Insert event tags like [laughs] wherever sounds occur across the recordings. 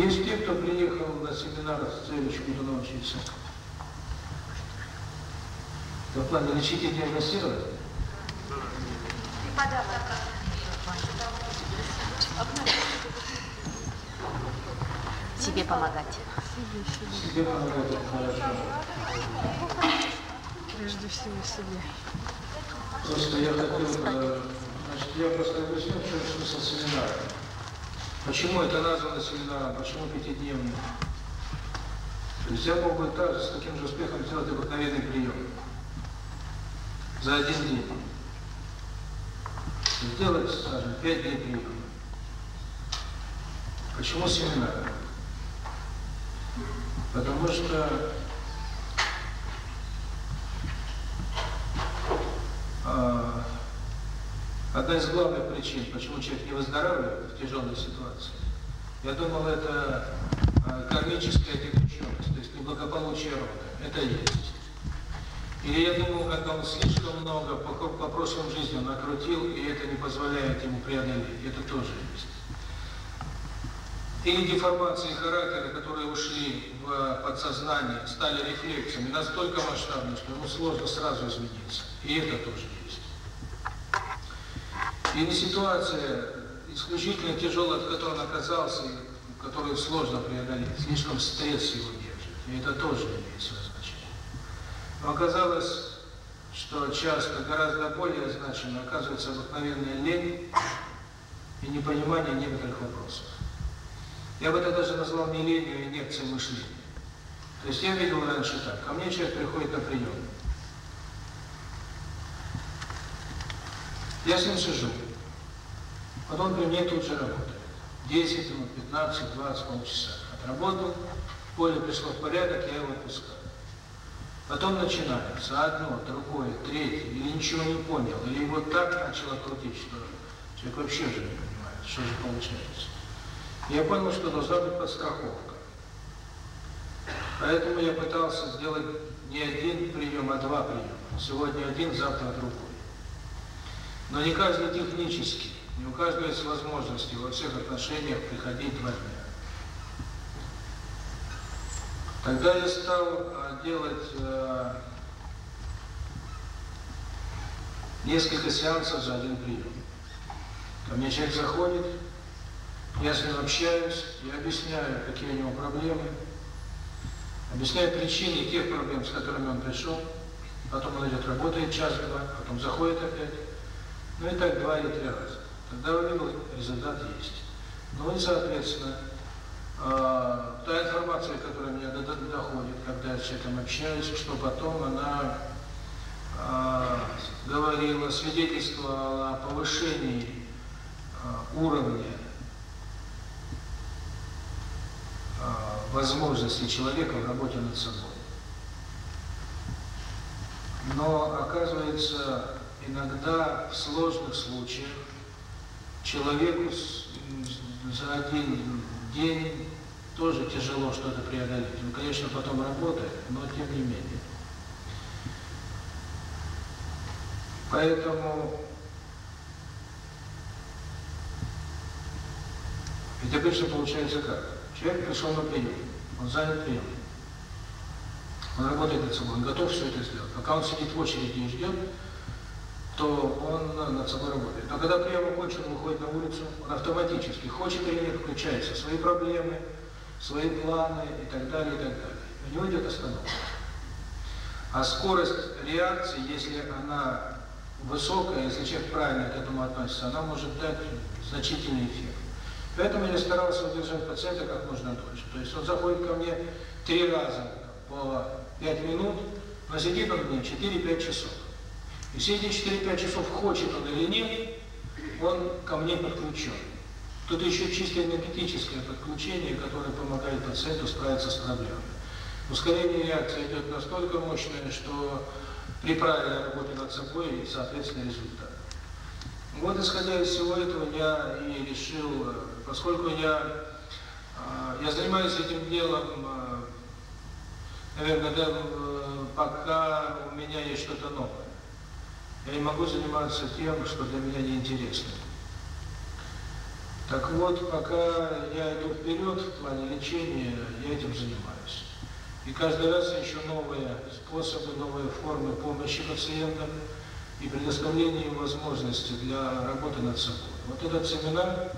Есть те, кто приехал на семинар с целью чему-то научиться. Как плане лечить и диагностировать? Себе помогать. Себе помогать, хорошо. Прежде всего себе. Просто я хотел, значит, я просто объясню, в чем смысл семинара. Почему это названо семинаром? Почему пятидневным? Нельзя мог бы также с таким же успехом сделать обыкновенный прием. За один день. Сделать, скажем, пять дней приема. Почему семинар? Потому что э, Одна из главных причин, почему человек не выздоравливает в тяжелой ситуации, я думал, это э, кармическая текученость, то есть неблагополучие рода. Это есть. Или я думал, когда он слишком много по вопросов жизни накрутил, и это не позволяет ему преодолеть. Это тоже есть. Или деформации характера, которые ушли в подсознание, стали рефлексами настолько масштабны, что ему сложно сразу измениться. И это тоже есть. И Или ситуация исключительно тяжелая, в которой он оказался, и которую сложно преодолеть, слишком стресс его держит, и это тоже имеет свое значение. Но оказалось, что часто гораздо более значимо оказывается обыкновенная лень и непонимание некоторых вопросов. Я бы это даже назвал не ленью, а мышления. То есть я видел раньше так, ко мне человек приходит на прием, Я с ним сижу. Потом при мне тут же работает. 10 минут, 15, 20, полчаса. Отработал, поле пришло в порядок, я его отпускаю. Потом начинается одно, другое, третье, или ничего не понял, или вот так начало крутить, что человек вообще же не понимает, что же получается. Я понял, что должна быть подстраховка. Поэтому я пытался сделать не один прием, а два приема. Сегодня один, завтра другой. Но не каждый технический, не у каждого есть возможности во всех отношениях приходить в армию. Тогда я стал э, делать э, несколько сеансов за один прием. Ко мне человек заходит, я с ним общаюсь, я объясняю, какие у него проблемы, объясняю причины тех проблем, с которыми он пришел, потом он идет работает час-два, потом заходит опять. Ну и так два или три раза. Тогда у него результат есть. Ну и, соответственно, та информация, которая мне до, до, доходит, когда я с человеком общаюсь, что потом она говорила, свидетельствовала о повышении уровня возможности человека в работе над собой. Но, оказывается, иногда в сложных случаях человеку за один день тоже тяжело что-то преодолеть. Он, конечно, потом работает, но тем не менее. Поэтому ведь обычно получается как? Человек пришел на прием, он занят прием. Он работает над собой, он готов все это сделать. Пока он сидит в очереди и ждет, то он над собой работает. Но когда прием окончен, он выходит на улицу, он автоматически, хочет или нет, включается. Свои проблемы, свои планы и так далее, и так далее. У него идет остановка. А скорость реакции, если она высокая, если человек правильно к этому относится, она может дать значительный эффект. Поэтому я старался удержать пациента как можно дольше. То есть он заходит ко мне три раза по 5 минут, но сидит он мне 4-5 часов. И все эти 4-5 часов хочет он или нет, он ко мне подключен. Тут еще чисто энергетическое подключение, которое помогает пациенту справиться с проблемой. Ускорение реакции идет настолько мощное, что при правильной работе над собой и, соответственно, результат. Вот, исходя из всего этого, я и решил, поскольку я, а, я занимаюсь этим делом, а, наверное, пока у меня есть что-то новое. Я не могу заниматься тем, что для меня неинтересно. Так вот, пока я иду вперед в плане лечения, я этим занимаюсь. И каждый раз еще новые способы, новые формы помощи пациентам и предоставления им возможности для работы над собой. Вот этот семинар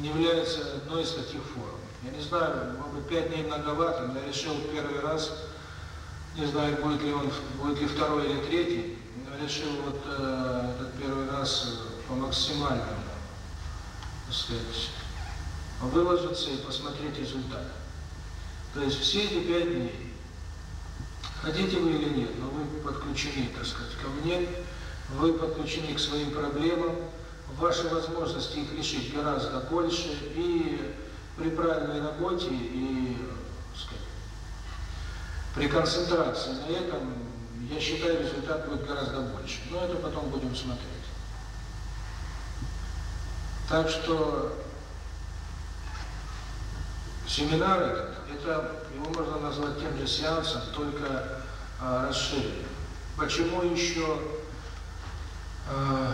является одной из таких форм. Я не знаю, может быть, 5 дней многовато, но я решил первый раз, не знаю, будет ли он, будет ли второй или третий, решил вот э, этот первый раз по максимальному, так сказать, выложиться и посмотреть результат. То есть все эти пять дней, хотите вы или нет, но вы подключены, так сказать, ко мне, вы подключены к своим проблемам, ваши возможности их решить гораздо больше, и при правильной работе и, сказать, при концентрации на этом я считаю, результат будет гораздо больше. Но это потом будем смотреть. Так что семинар этот, это его можно назвать тем же сеансом, только э, расширенным. Почему еще э,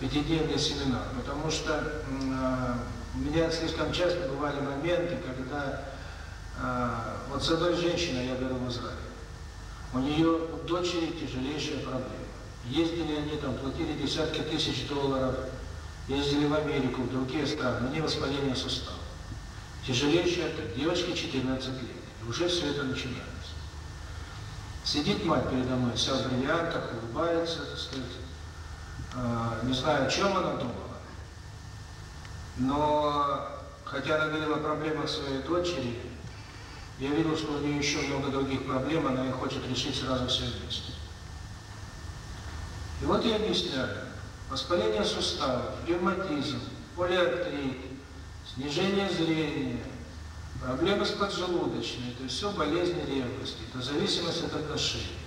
пятидневный семинар? Потому что э, у меня слишком часто бывали моменты, когда э, вот с одной женщиной я говорил в Израиле. У нее у дочери тяжелейшая проблема. Ездили они там, платили десятки тысяч долларов, ездили в Америку, в другие страны, Не воспаление суставов. Тяжелейшая это девочке 14 лет, и уже все это начинается. Сидит мать передо мной, вся в бриллиантах, улыбается, так сказать, э, не знаю, о чем она думала, но хотя она говорила о проблемах своей дочери, я видел, что у нее еще много других проблем, она их хочет решить сразу все вместе. И вот я объясняю. Воспаление суставов, ревматизм, полиартрит, снижение зрения, проблемы с поджелудочной, то есть все болезни ревности, это зависимость от отношений.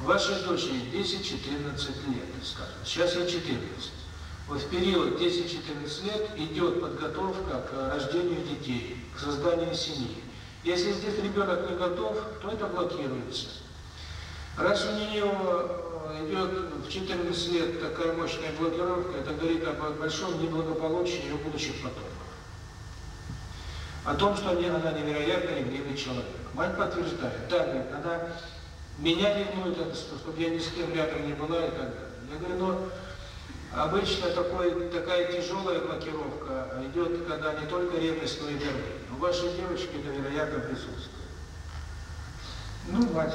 Вашей дочери 10-14 лет, скажем, сейчас я 14. Вот в период 10-14 лет идет подготовка к рождению детей, к созданию семьи. Если здесь ребенок не готов, то это блокируется. Раз у нее э, идет в 14 лет такая мощная блокировка, это говорит о большом неблагополучии ее будущих потомков. О том, что они, она невероятно ревнивый человек. Мать подтверждает, да, говорит, она меня ревнует, чтобы я ни с кем рядом не была и так далее. Я говорю, но обычно такой, такая тяжелая блокировка идет, когда не только ревность, но и гордыня ваши девочки невероятно присутствуют. Ну, мать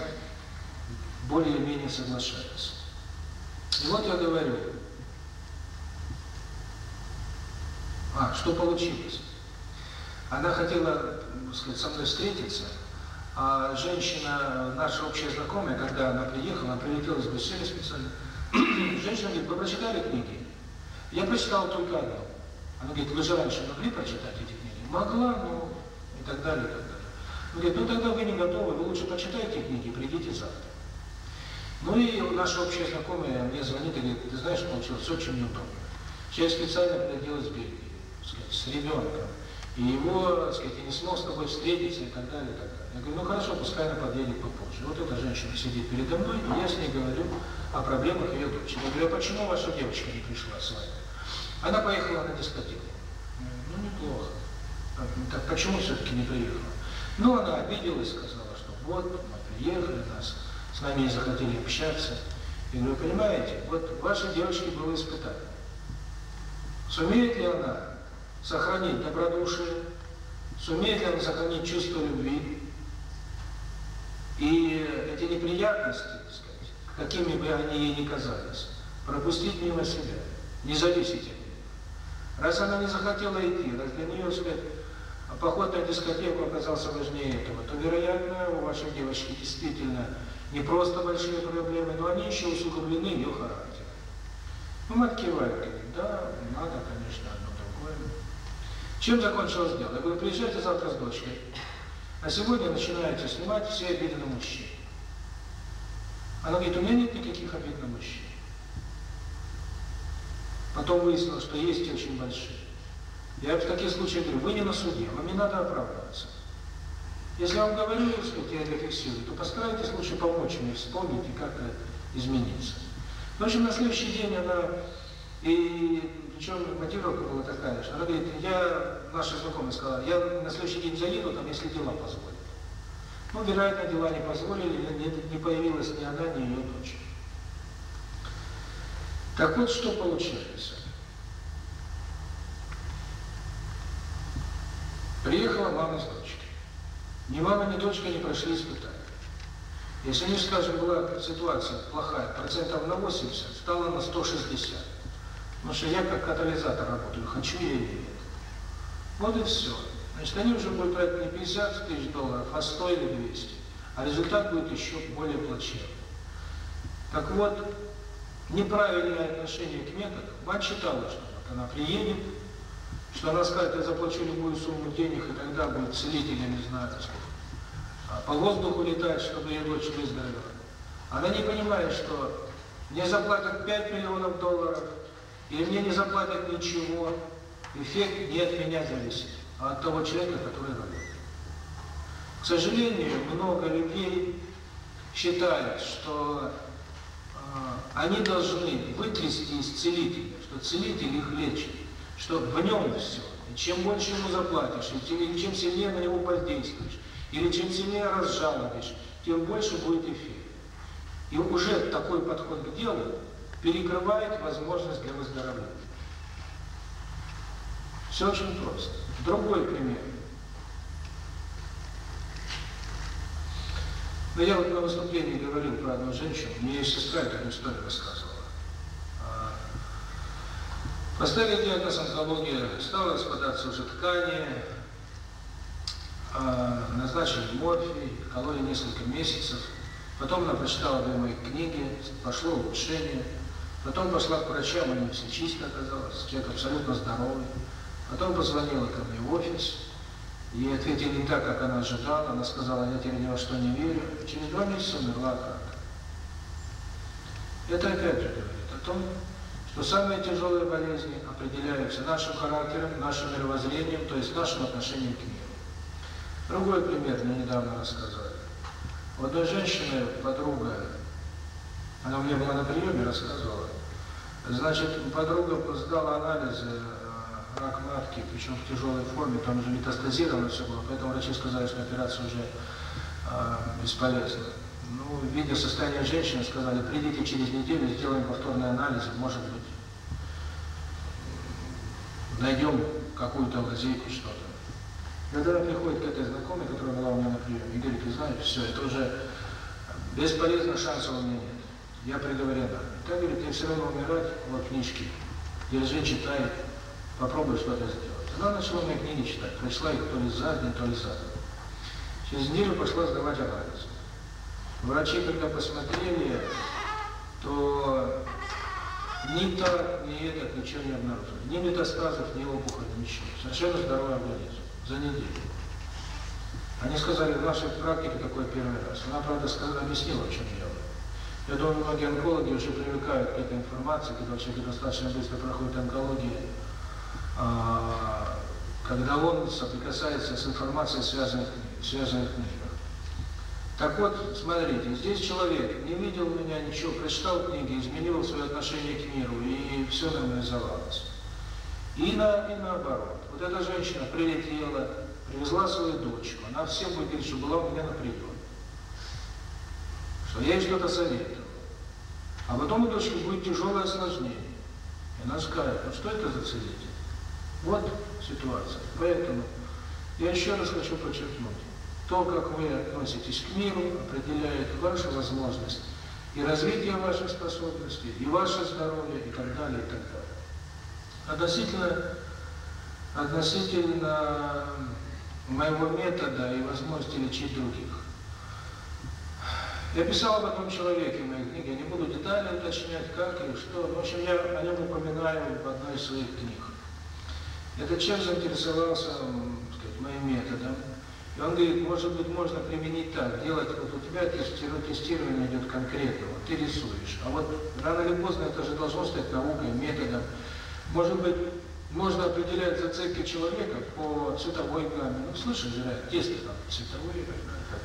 более-менее соглашается. И вот я говорю, а, что получилось? Она хотела сказать, со мной встретиться, а женщина, наша общая знакомая, когда она приехала, она прилетела из Брюсселя специально, женщина говорит, вы прочитали книги? Я прочитал только одну. Она говорит, вы же раньше могли прочитать эти книги? Могла, но и так далее, и так далее. Он говорит, ну тогда вы не готовы, вы лучше почитайте книги, придите завтра. Ну и наша общая знакомая мне звонит и говорит, ты знаешь, получилось очень неудобно. Человек специально приходил из Бельгии, с ребенком. И его, так сказать, я не смог с тобой встретиться и так далее, и так далее. Я говорю, ну хорошо, пускай она подъедет попозже. Вот эта женщина сидит передо мной, и я с ней говорю о проблемах ее дочери. Я говорю, а почему ваша девочка не пришла с вами? Она поехала на дискотеку. Ну, неплохо. Так почему все-таки не приехала? Ну, она обиделась, сказала, что вот, мы приехали, нас с нами не захотели общаться. И ну, вы понимаете, вот вашей девочке было испытание. Сумеет ли она сохранить добродушие, сумеет ли она сохранить чувство любви? И эти неприятности, так сказать, какими бы они ей ни казались, пропустить мимо себя, не зависеть от нее. Раз она не захотела идти, раз для нее, сказать, поход на дискотеку оказался важнее этого, то, вероятно, у вашей девочки действительно не просто большие проблемы, но они еще усугублены ее характером. Ну, мы откиваем, да, надо, конечно, одно другое. Чем закончилось дело? Я говорю, приезжайте завтра с дочкой, а сегодня начинаете снимать все обиды на мужчин. Она говорит, у меня нет никаких обид на мужчин. Потом выяснилось, что есть очень большие. Я в такие случаи говорю, вы не на суде, вам не надо оправдываться. Если я вам говорю, что я рефлексирую, то постарайтесь лучше помочь мне вспомнить и как-то измениться. В общем, на следующий день она, и причем мотивировка была такая, что она говорит, я, наша знакомая сказала, я на следующий день заеду, там, если дела позволят. Ну, вероятно, дела не позволили, не, не появилась ни она, ни ее дочь. Так вот, что получилось. Приехала мама с дочкой. Ни мама, ни дочка не прошли испытания. Если у них, скажем, была ситуация плохая, процентов на 80, стало на 160. Потому что я как катализатор работаю, хочу я или нет. Вот и все. Значит, они уже будут тратить не 50 тысяч долларов, а 100 или 200. А результат будет еще более плачевный. Так вот, неправильное отношение к методу. Мать считала, что вот она приедет, что она скажет, я заплачу любую сумму денег, и тогда будет целитель, я не знаю, а по воздуху летает, чтобы ее дочь выздоровела. Она не понимает, что мне заплатят 5 миллионов долларов, или мне не заплатят ничего. Эффект не от меня зависит, а от того человека, который работает. К сожалению, много людей считают, что э, они должны вытрясти из целителя, что целитель их лечит что в нем все. Чем больше ему заплатишь, или чем сильнее на него воздействуешь, или чем сильнее разжалобишь, тем больше будет эффект. И уже такой подход к делу перекрывает возможность для выздоровления. Все очень просто. Другой пример. Но я вот на выступлении говорил про одну женщину, мне сестра эту историю рассказывала. Последние дни у нас стала распадаться уже ткани, а, назначили морфий, кололи несколько месяцев, потом она прочитала две мои книги, пошло улучшение, потом пошла к врачам, у все чисто оказалось, человек абсолютно здоровый, потом позвонила ко мне в офис, ей ответили не так, как она ожидала, она сказала, я тебе ни во что не верю, через два месяца умерла от рака. Это опять же говорит о том, то самые тяжелые болезни определяются нашим характером, нашим мировоззрением, то есть нашим отношением к миру. Другой пример мне недавно рассказали. У одной женщины, подруга, она мне была на приеме, рассказывала. Значит, подруга сдала анализы рак матки, причем в тяжелой форме, там уже метастазировано все было, поэтому врачи сказали, что операция уже э, бесполезна. Ну, видя состояние женщины, сказали, придите через неделю, сделаем повторный анализ, может быть, найдем какую-то лазейку, что-то. Когда приходит какая-то знакомая, которая была у меня на приеме, и говорит, ты знаешь, все, это уже бесполезно, шансов у меня нет. Я приговорена. Ты, говорит, я все равно умирать, вот книжки. Держи, читай, попробуй что-то сделать. Она начала мне книги читать, прочла их то ли за день, то ли за. Через неделю пошла сдавать анализ. Врачи, когда посмотрели, то ни та, ни этот ничего не обнаружили. Ни метастазов, ни опухоли, ничего. Совершенно здоровый организм. За неделю. Они сказали, в нашей практике такой первый раз. Она, правда, сказала, объяснила, в чем дело. Я думаю, многие онкологи уже привыкают к этой информации, когда человек достаточно быстро проходит онкология. А, когда он соприкасается с информацией, связанных, связанных ней. Так вот, смотрите, здесь человек не видел меня, ничего, прочитал книги, изменил свое отношение к миру, и все нормализовалось. И, на, и наоборот. Вот эта женщина прилетела, привезла свою дочку, она всем говорит, что была у меня на приеме. Что я ей что-то советовал. А потом у дочки будет тяжелое осложнение. И она скажет, ну что это за целитель? Вот ситуация. Поэтому я еще раз хочу подчеркнуть то, как вы относитесь к миру, определяет ваши возможности и развитие ваших способностей, и ваше здоровье, и так далее, и так далее. Относительно, относительно моего метода и возможности лечить других. Я писал об одном человеке в моей книге, я не буду детали уточнять, как и что. В общем, я о нем упоминаю в одной из своих книг. Этот человек заинтересовался сказать, моим методом. И он говорит, может быть, можно применить так, делать, вот у тебя тестирование, тестирование идет конкретно, вот ты рисуешь, а вот рано или поздно это же должно стать наукой, методом. Может быть, можно определять зацепки человека по цветовой гамме. Ну, слышишь, Жирай, тесты там цветовые, как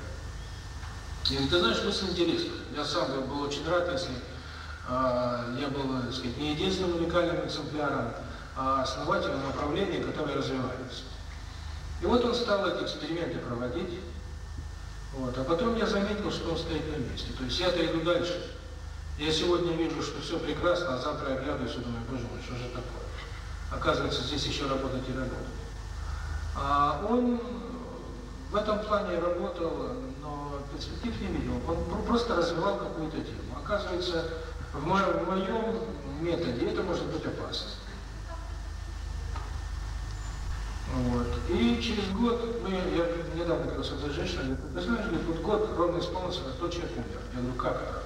Я ты знаешь, мысль интересна. Я сам был очень рад, если э, я был, так сказать, не единственным уникальным экземпляром, а основателем направления, которое развивается. И вот он стал эти эксперименты проводить. Вот. А потом я заметил, что он стоит на месте. То есть я-то иду дальше. Я сегодня вижу, что все прекрасно, а завтра я оглядываюсь и думаю, боже мой, что же такое? Оказывается, здесь еще работать и работать. А он в этом плане работал, но перспектив не видел. Он просто развивал какую-то тему. Оказывается, в моем, в моем методе это может быть опасность. Вот. И через год, мы, я, недавно говорил с этой женщиной, я говорю, ты знаешь, говорит, вот год ровно исполнился, а тот человек умер. Я говорю, как это?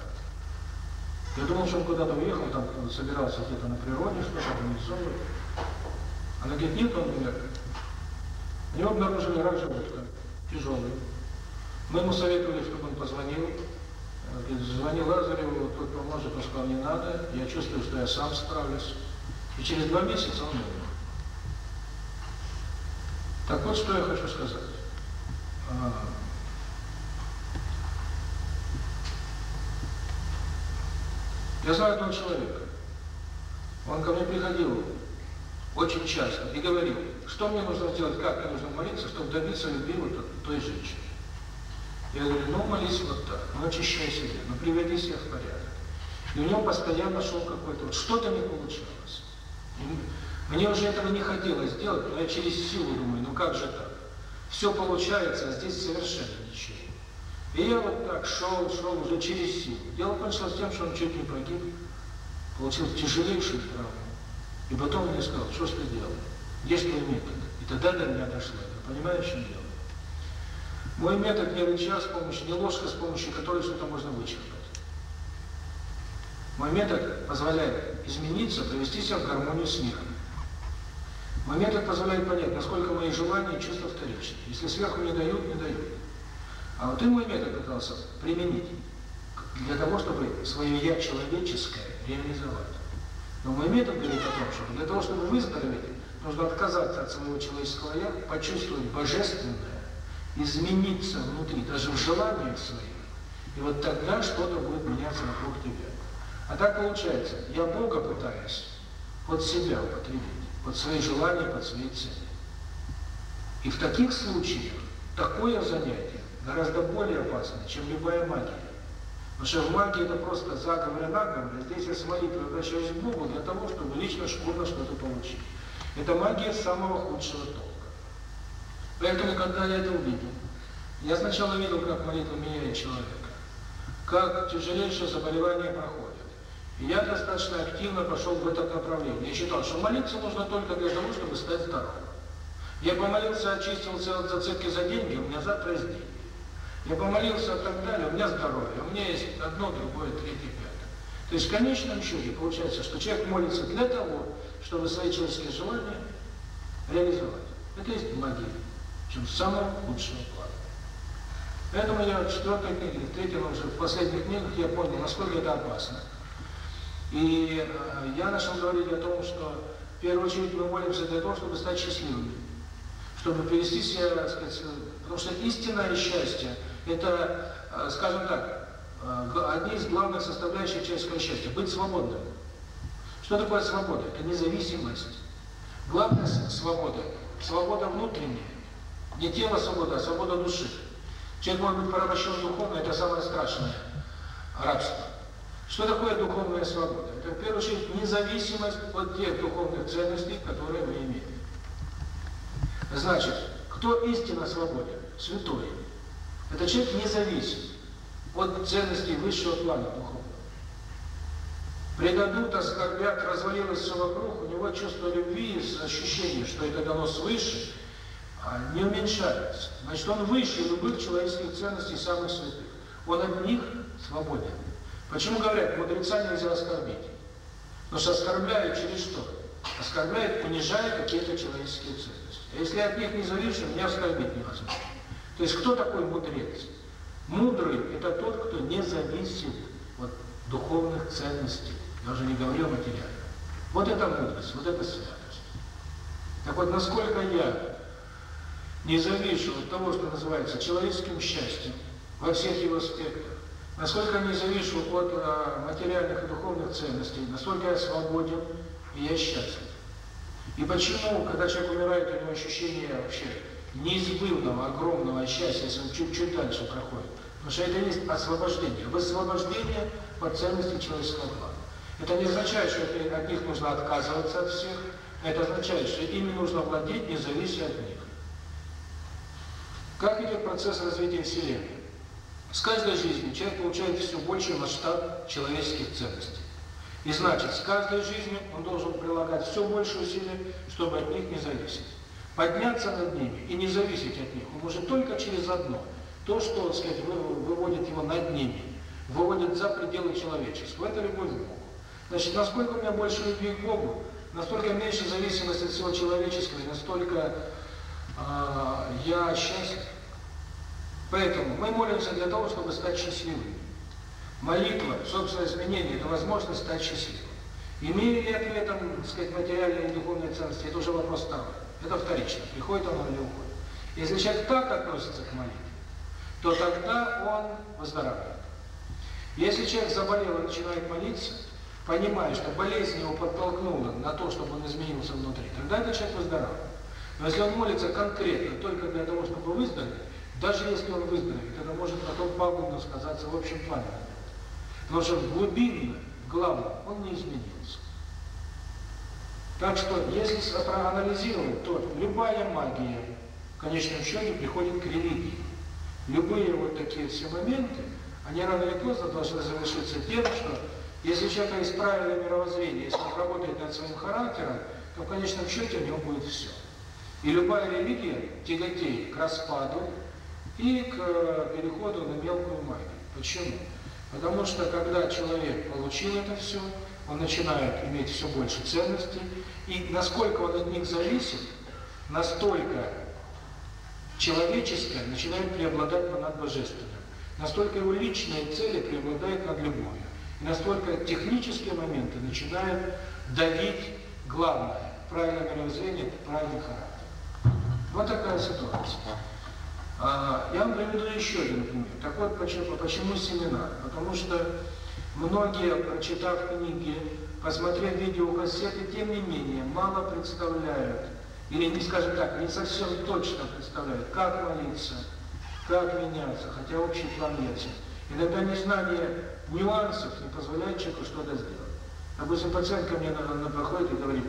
Я думал, что он куда-то уехал, там собирался где-то на природе, что-то организовывать. Она говорит, нет, он умер. У обнаружили рак желудка, тяжелый. Мы ему советовали, чтобы он позвонил. Говорит, звонил Лазареву, тот поможет, он сказал, не надо, я чувствую, что я сам справлюсь. И через два месяца он умер. Так вот, что я хочу сказать. Я знаю одного человека. Он ко мне приходил очень часто и говорил, что мне нужно сделать, как мне нужно молиться, чтобы добиться любви вот той женщины. Я говорю, ну молись вот так, ну очищай себя, ну приведи себя в порядок. И у него постоянно шел какой-то, вот что-то не получалось. Мне уже этого не хотелось сделать, но я через силу думаю, ну как же так? Все получается, а здесь совершенно ничего. И я вот так шел, шел уже через силу. Дело кончилось тем, что он чуть не погиб, получил тяжелейшую травму. И потом мне сказал, что ты делал? Есть твой метод. И тогда до меня дошло это. Понимаешь, чем дело? Мой метод не рыча с помощью, не ложка с помощью которой что-то можно вычеркнуть. Мой метод позволяет измениться, привести себя в гармонию с миром. Момент это позволяет понять, насколько мои желания и чувства вторичны. Если сверху не дают, не дают. А вот и мой метод пытался применить для того, чтобы свое «я» человеческое реализовать. Но мой метод говорит о том, что для того, чтобы выздороветь, нужно отказаться от своего человеческого «я», почувствовать божественное, измениться внутри, даже в желаниях своих. И вот тогда что-то будет меняться вокруг тебя. А так получается, я Бога пытаюсь под себя употребить под свои желания, под свои цели. И в таких случаях такое занятие гораздо более опасно, чем любая магия. Потому что в магии это просто заговор и наговор, здесь я с молитвой обращаюсь Богу для того, чтобы лично шкурно что-то получить. Это магия самого худшего толка. Поэтому, когда я это увидел, я сначала видел, как молитва меняет человека, как тяжелейшее заболевание проходит, я достаточно активно пошел в этом направлении. Я считал, что молиться нужно только для того, чтобы стать здоровым. Я помолился, очистился от зацепки за деньги, у меня завтра есть деньги. Я помолился и так далее, у меня здоровье, у меня есть одно, другое, третье, пятое. То есть в конечном счете получается, что человек молится для того, чтобы свои человеческие желания реализовать. Это есть магия, чем самого лучшего плана. Поэтому я в четвертой книге, в третьем уже, в последних книгах я понял, насколько это опасно. И я начал говорить о том, что в первую очередь мы молимся для того, чтобы стать счастливыми, чтобы перевести себя, так сказать, потому что истинное счастье – это, скажем так, одни из главных составляющих человеческого счастья – быть свободным. Что такое свобода? Это независимость. Главная свобода – свобода внутренняя. Не тело свобода, а свобода души. Человек может быть порабощен духовно, это самое страшное рабство. Что такое духовная свобода? Это, в первую очередь, независимость от тех духовных ценностей, которые мы имеем. Значит, кто истинно свободен? Святой. Это человек независим от ценностей высшего плана духовного. Предадут, оскорбят, развалилось все вокруг, у него чувство любви и ощущение, что это дано свыше, а не уменьшается. Значит, он выше любых человеческих ценностей самых святых. Он от них свободен. Почему говорят, мудрецами нельзя оскорбить? Но что оскорбляют через что? Оскорбляют, унижая какие-то человеческие ценности. А если от них не зависим, меня оскорбить невозможно. То есть кто такой мудрец? Мудрый – это тот, кто не зависит от духовных ценностей, даже не говорю материально. Вот это мудрость, вот это святость. Так вот, насколько я не завишу от того, что называется человеческим счастьем во всех его аспектах, насколько они зависят от э, материальных и духовных ценностей, насколько я свободен и я счастлив. И почему, когда человек умирает, у него ощущение вообще неизбывного, огромного счастья, если он чуть-чуть дальше проходит. Потому что это есть освобождение. Высвобождение по ценности человеческого плана. Это не означает, что от них нужно отказываться от всех. Это означает, что ими нужно владеть, независимо от них. Как идет процесс развития Вселенной? С каждой жизнью человек получает все больше масштаб человеческих ценностей. И значит, с каждой жизнью он должен прилагать все больше усилий, чтобы от них не зависеть. Подняться над ними и не зависеть от них он может только через одно. То, что, так сказать, выводит его над ними, выводит за пределы человеческого. Это любовь к Богу. Значит, насколько у меня больше любви к Богу, настолько меньше зависимость от всего человеческого, настолько э, я счастлив. Поэтому мы молимся для того, чтобы стать счастливыми. Молитва, собственное изменение – это возможность стать счастливым. Имея ли этом, так сказать, материальные и духовные ценности, это уже вопрос там. Это вторично, приходит оно или уходит. Если человек так относится к молитве, то тогда он выздоравливает. Если человек заболел и начинает молиться, понимая, что болезнь его подтолкнула на то, чтобы он изменился внутри, тогда этот человек выздоравливает. Но если он молится конкретно только для того, чтобы выздороветь, даже если он выздоровеет, это может потом пагубно сказаться в общем плане. Потому что глубинно, главное, он не изменился. Так что, если проанализировать, то любая магия в конечном счете приходит к религии. Любые вот такие все моменты, они рано или поздно должны завершиться тем, что если человек есть мировоззрение, если он работает над своим характером, то в конечном счете у него будет все. И любая религия тяготеет к распаду, и к э, переходу на мелкую магию. Почему? Потому что когда человек получил это все, он начинает иметь все больше ценностей, и насколько он от них зависит, настолько человеческое начинает преобладать над божественным. Настолько его личные цели преобладают над любовью. И настолько технические моменты начинают давить главное – правильное мировоззрение, правильный характер. Вот такая ситуация. А, я вам приведу еще один пример. Такой почему, почему семинар? Потому что многие, прочитав книги, посмотрев видеокассеты, тем не менее, мало представляют, или, не скажем так, не совсем точно представляют, как молиться, как меняться, хотя общий план есть. Иногда незнание нюансов не позволяет человеку что-то сделать. Допустим, пациент ко мне на, на проходит и говорит,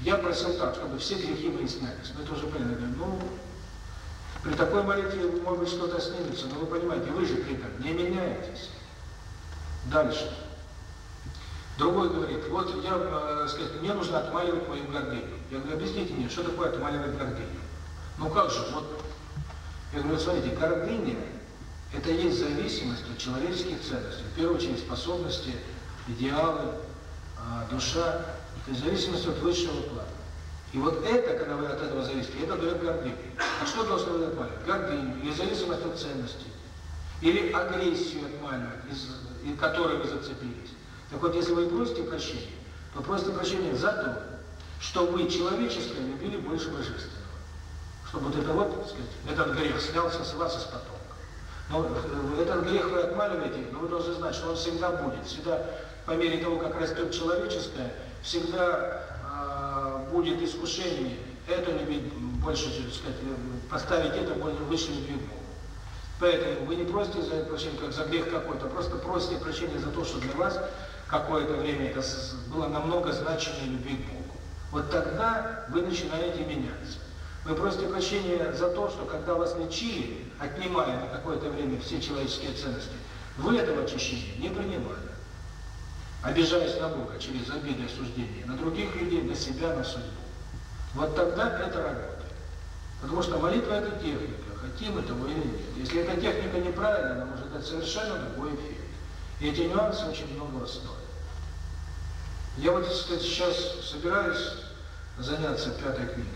я просил так, чтобы все грехи мои снялись. Ну, это уже понятно. Ну, при такой молитве, может быть, что-то снимется, но вы понимаете, вы же пример, не меняетесь. Дальше. Другой говорит, вот я, э, сказать, мне нужно отмаливать мою гордыню. Я говорю, объясните мне, что такое отмаливать гордыню? Ну как же, вот. Я говорю, смотрите, гордыня – это есть зависимость от человеческих ценностей, в первую очередь способности, идеалы, э, душа, это зависимость от высшего плана. И вот это, когда вы от этого зависите, это дает гордыню. А что должно быть отмаливать? Гордыню, независимость от ценностей. Или агрессию отмаливать, из, из которой вы зацепились. Так вот, если вы просите прощения, то просите прощения за то, что вы человеческое любили больше божественного. Чтобы вот это вот, так сказать, этот грех снялся с вас из потока. Но этот грех вы отмаливаете, но вы должны знать, что он всегда будет. Всегда, по мере того, как растет человеческое, всегда будет искушение это любить больше, сказать, поставить это более высшим любви. Поэтому вы не просите за прощение, как за грех какой-то, просто просите прощения за то, что для вас какое-то время это было намного значимее любви к Богу. Вот тогда вы начинаете меняться. Вы просите прощения за то, что когда вас лечили, отнимая на какое-то время все человеческие ценности, вы этого очищения не принимали обижаясь на Бога через обиды и суждения, на других людей, на себя, на судьбу. Вот тогда это работает. Потому что молитва – это техника, хотим этого или нет. Если эта техника неправильная, она может дать совершенно другой эффект. И эти нюансы очень много в. Я вот кстати, сейчас собираюсь заняться пятой книгой.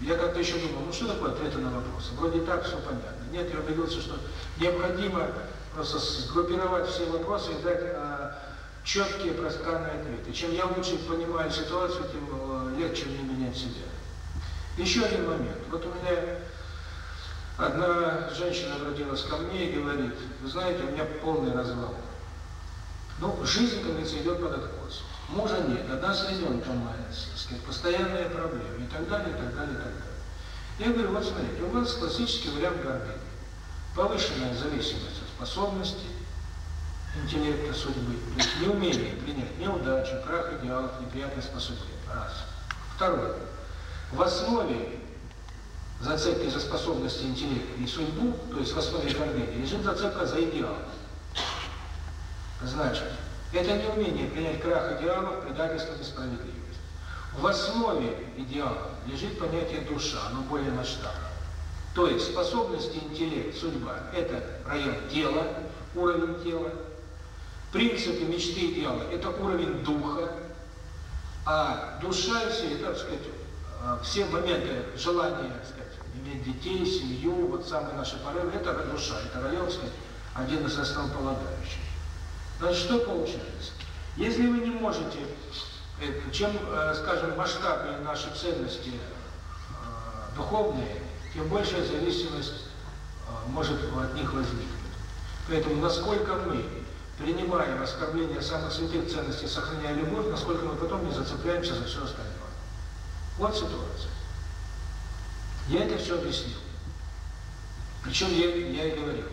Я как-то еще думал, ну что такое ответы на вопросы? Вроде так все понятно. Нет, я убедился, что необходимо просто сгруппировать все вопросы и дать а, четкие пространные ответы. Чем я лучше понимаю ситуацию, тем э, легче мне менять себя. Еще один момент. Вот у меня одна женщина родилась ко мне и говорит, вы знаете, у меня полный развал. Ну, жизнь, как говорится, идет под откос. Мужа нет, одна с ребенком мается, сказать, постоянные проблемы и так далее, и так далее, и так далее. Я говорю, вот смотрите, у вас классический вариант гордыни. Повышенная зависимость от способностей, интеллекта судьбы. То есть неумение принять неудачу, а крах идеалов, неприятность по судьбе. Раз. Второе. В основе зацепки за способности интеллекта и судьбу, то есть в основе оформления, лежит зацепка за идеал. Значит, это неумение принять крах идеалов, предательство и справедливость. В основе идеала лежит понятие душа, оно более масштабное. То есть способности интеллект, судьба – это район тела, уровень тела, принципы мечты и дела – это уровень духа, а душа все, это, так сказать, а, все моменты желания, сказать, иметь детей, семью, вот самые наши порывы – это душа, это район, сказать, один из основополагающих. Значит, что получается? Если вы не можете, э, чем, э, скажем, масштабнее наши ценности э, духовные, тем большая зависимость может от них возникнуть. Поэтому насколько мы принимаем оскорбление самых святых ценностей, сохраняя любовь, насколько мы потом не зацепляемся за все остальное. Вот ситуация. Я это все объяснил. Причем я, я и говорил.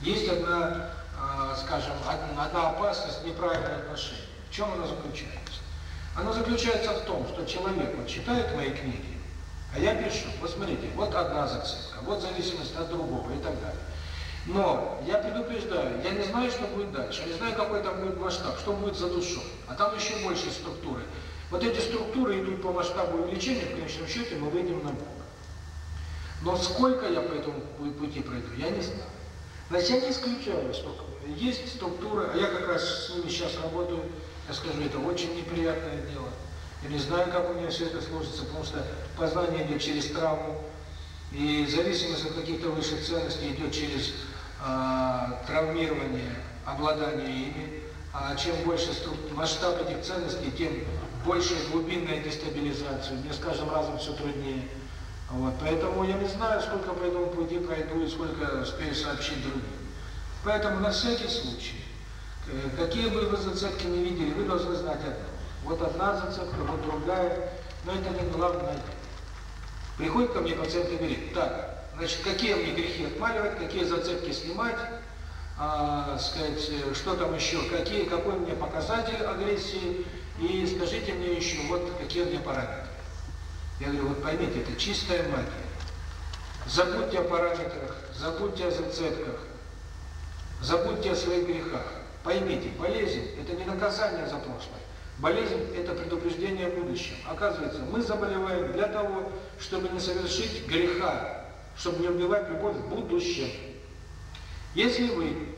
Есть одна, а, скажем, одна опасность неправильного отношения. В чем она заключается? Она заключается в том, что человек вот читает мои книги, а я пишу, вот смотрите, вот одна зацепка, вот зависимость от другого и так далее. Но я предупреждаю, я не знаю, что будет дальше, я не знаю, какой там будет масштаб, что будет за душу. А там еще больше структуры. Вот эти структуры идут по масштабу увеличения, в конечном счете мы выйдем на Бога. Но сколько я по этому пути пройду, я не знаю. Значит, я не исключаю, сколько. Есть структуры, а я как раз с ними сейчас работаю, я скажу, это очень неприятное дело. Я не знаю, как у меня все это сложится, потому что познание идет через травму, и зависимость от каких-то высших ценностей идет через травмирование, обладание ими. А чем больше масштаб этих ценностей, тем больше глубинная дестабилизация. Мне с каждым разом все труднее. Вот. Поэтому я не знаю, сколько по этому пути пройду и сколько успею сообщить другим. Поэтому на всякий случай, э, какие бы вы зацепки не видели, вы должны знать это. Вот одна зацепка, вот другая, но это не главное. Приходит ко мне пациент и говорит, так, Значит, какие мне грехи отмаливать, какие зацепки снимать, а, сказать, э, что там еще, какие, какой мне показатель агрессии, и скажите мне еще, вот какие мне параметры. Я говорю, вот поймите, это чистая магия. Забудьте о параметрах, забудьте о зацепках, забудьте о своих грехах. Поймите, болезнь – это не наказание за прошлое. Болезнь – это предупреждение о будущем. Оказывается, мы заболеваем для того, чтобы не совершить греха чтобы не убивать любовь в будущем. Если вы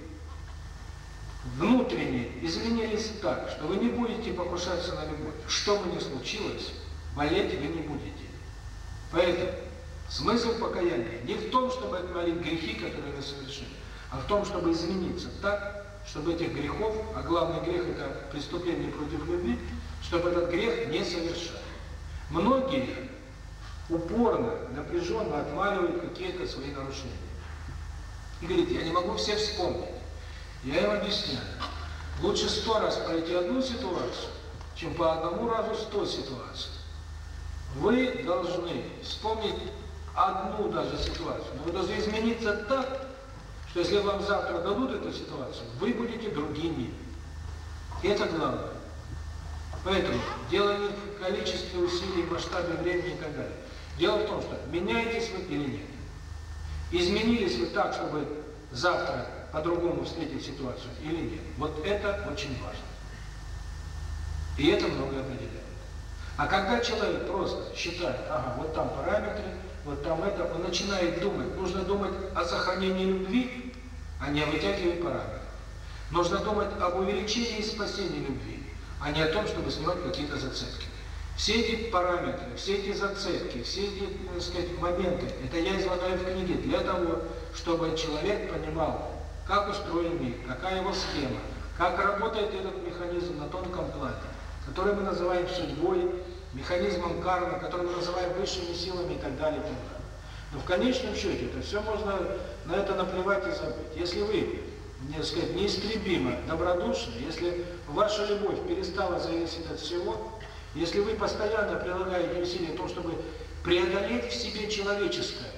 внутренне изменились так, что вы не будете покушаться на любовь, что бы ни случилось, болеть вы не будете. Поэтому смысл покаяния не в том, чтобы отмолить грехи, которые вы совершили, а в том, чтобы измениться так, чтобы этих грехов, а главный грех – это преступление против любви, чтобы этот грех не совершать. Многие упорно, напряженно отмаливают какие-то свои нарушения. И говорит, я не могу все вспомнить. Я им объясняю. Лучше сто раз пройти одну ситуацию, чем по одному разу сто ситуаций. Вы должны вспомнить одну даже ситуацию, но вы должны измениться так, что если вам завтра дадут эту ситуацию, вы будете другими. Это главное. Поэтому дело не в количестве усилий, масштабе времени и так далее. Дело в том, что меняетесь вы или нет. Изменились вы так, чтобы завтра по-другому встретить ситуацию или нет. Вот это очень важно. И это многое определяет. А когда человек просто считает, ага, вот там параметры, вот там это, он начинает думать. Нужно думать о сохранении любви, а не о вытягивании параметров. Нужно думать об увеличении и спасении любви, а не о том, чтобы снимать какие-то зацепки. Все эти параметры, все эти зацепки, все эти, так сказать, моменты, это я излагаю в книге для того, чтобы человек понимал, как устроен мир, какая его схема, как работает этот механизм на тонком плане, который мы называем судьбой, механизмом кармы, который мы называем высшими силами и так далее. И так далее. Но в конечном счете это все можно на это наплевать и забыть. Если вы, не сказать, неистребимо добродушны, если ваша любовь перестала зависеть от всего, если вы постоянно прилагаете усилия в том, чтобы преодолеть в себе человеческое,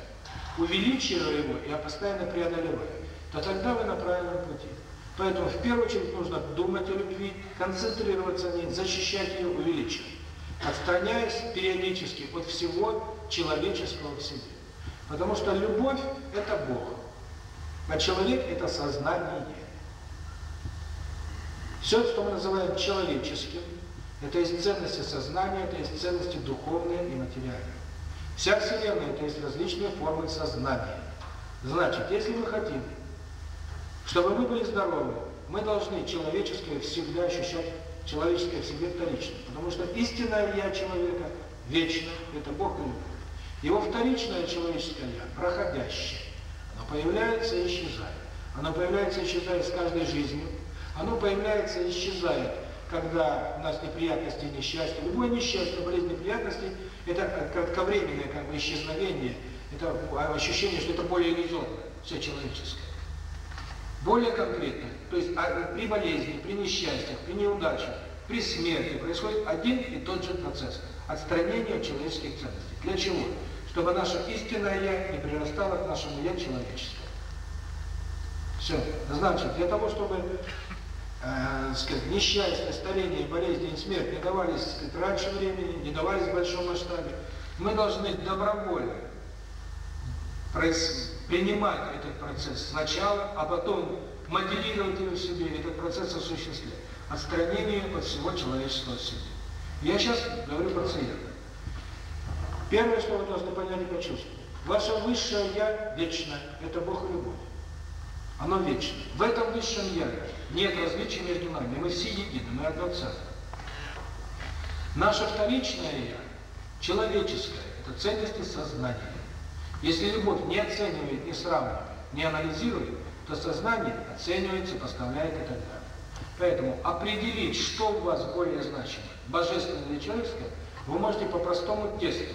увеличивая его, я постоянно преодолевая, то тогда вы на правильном пути. Поэтому в первую очередь нужно думать о любви, концентрироваться на ней, защищать ее, увеличивать, отстраняясь периодически от всего человеческого в себе. Потому что любовь – это Бог, а человек – это сознание. Все, что мы называем человеческим – это есть ценности сознания, это есть ценности духовные и материальные. Вся Вселенная – это есть различные формы сознания. Значит, если мы хотим, чтобы мы были здоровы, мы должны человеческое всегда ощущать, человеческое в себе вторично. Потому что истинное «я» человека вечно – это Бог и любовь. Его вторичное человеческое «я» проходящее. Оно появляется и исчезает. Оно появляется и исчезает с каждой жизнью. Оно появляется и исчезает – когда у нас неприятности и несчастья, любое несчастье, болезнь неприятности, это кратковременное как бы исчезновение, это ощущение, что это более иллюзорно, все человеческое. Более конкретно, то есть при болезни, при несчастьях, при неудачах, при смерти происходит один и тот же процесс – отстранение человеческих ценностей. Для чего? Чтобы наше истинное «я» не прирастало к нашему «я» человеческому. Все. Значит, для того, чтобы сказать, несчастье, старение, болезнь, смерть не давались сказать, раньше времени, не давались в большом масштабе. Мы должны добровольно принимать этот процесс сначала, а потом моделировать его себе, этот процесс осуществлять. Отстранение от всего человечества в себе. Я сейчас говорю про центры. Первое, что вы должны понять и почувствовать. Ваше высшее Я вечно. Это Бог и Любовь. Оно вечно. В этом высшем Я нет различий между нами. Мы все едины, мы одно целое. Наше вторичное Я, человеческое, это ценности сознания. Если любовь не оценивает, не сравнивает, не анализирует, то сознание оценивает, сопоставляет и так далее. Поэтому определить, что у вас более значимо, божественное или человеческое, вы можете по простому тесту.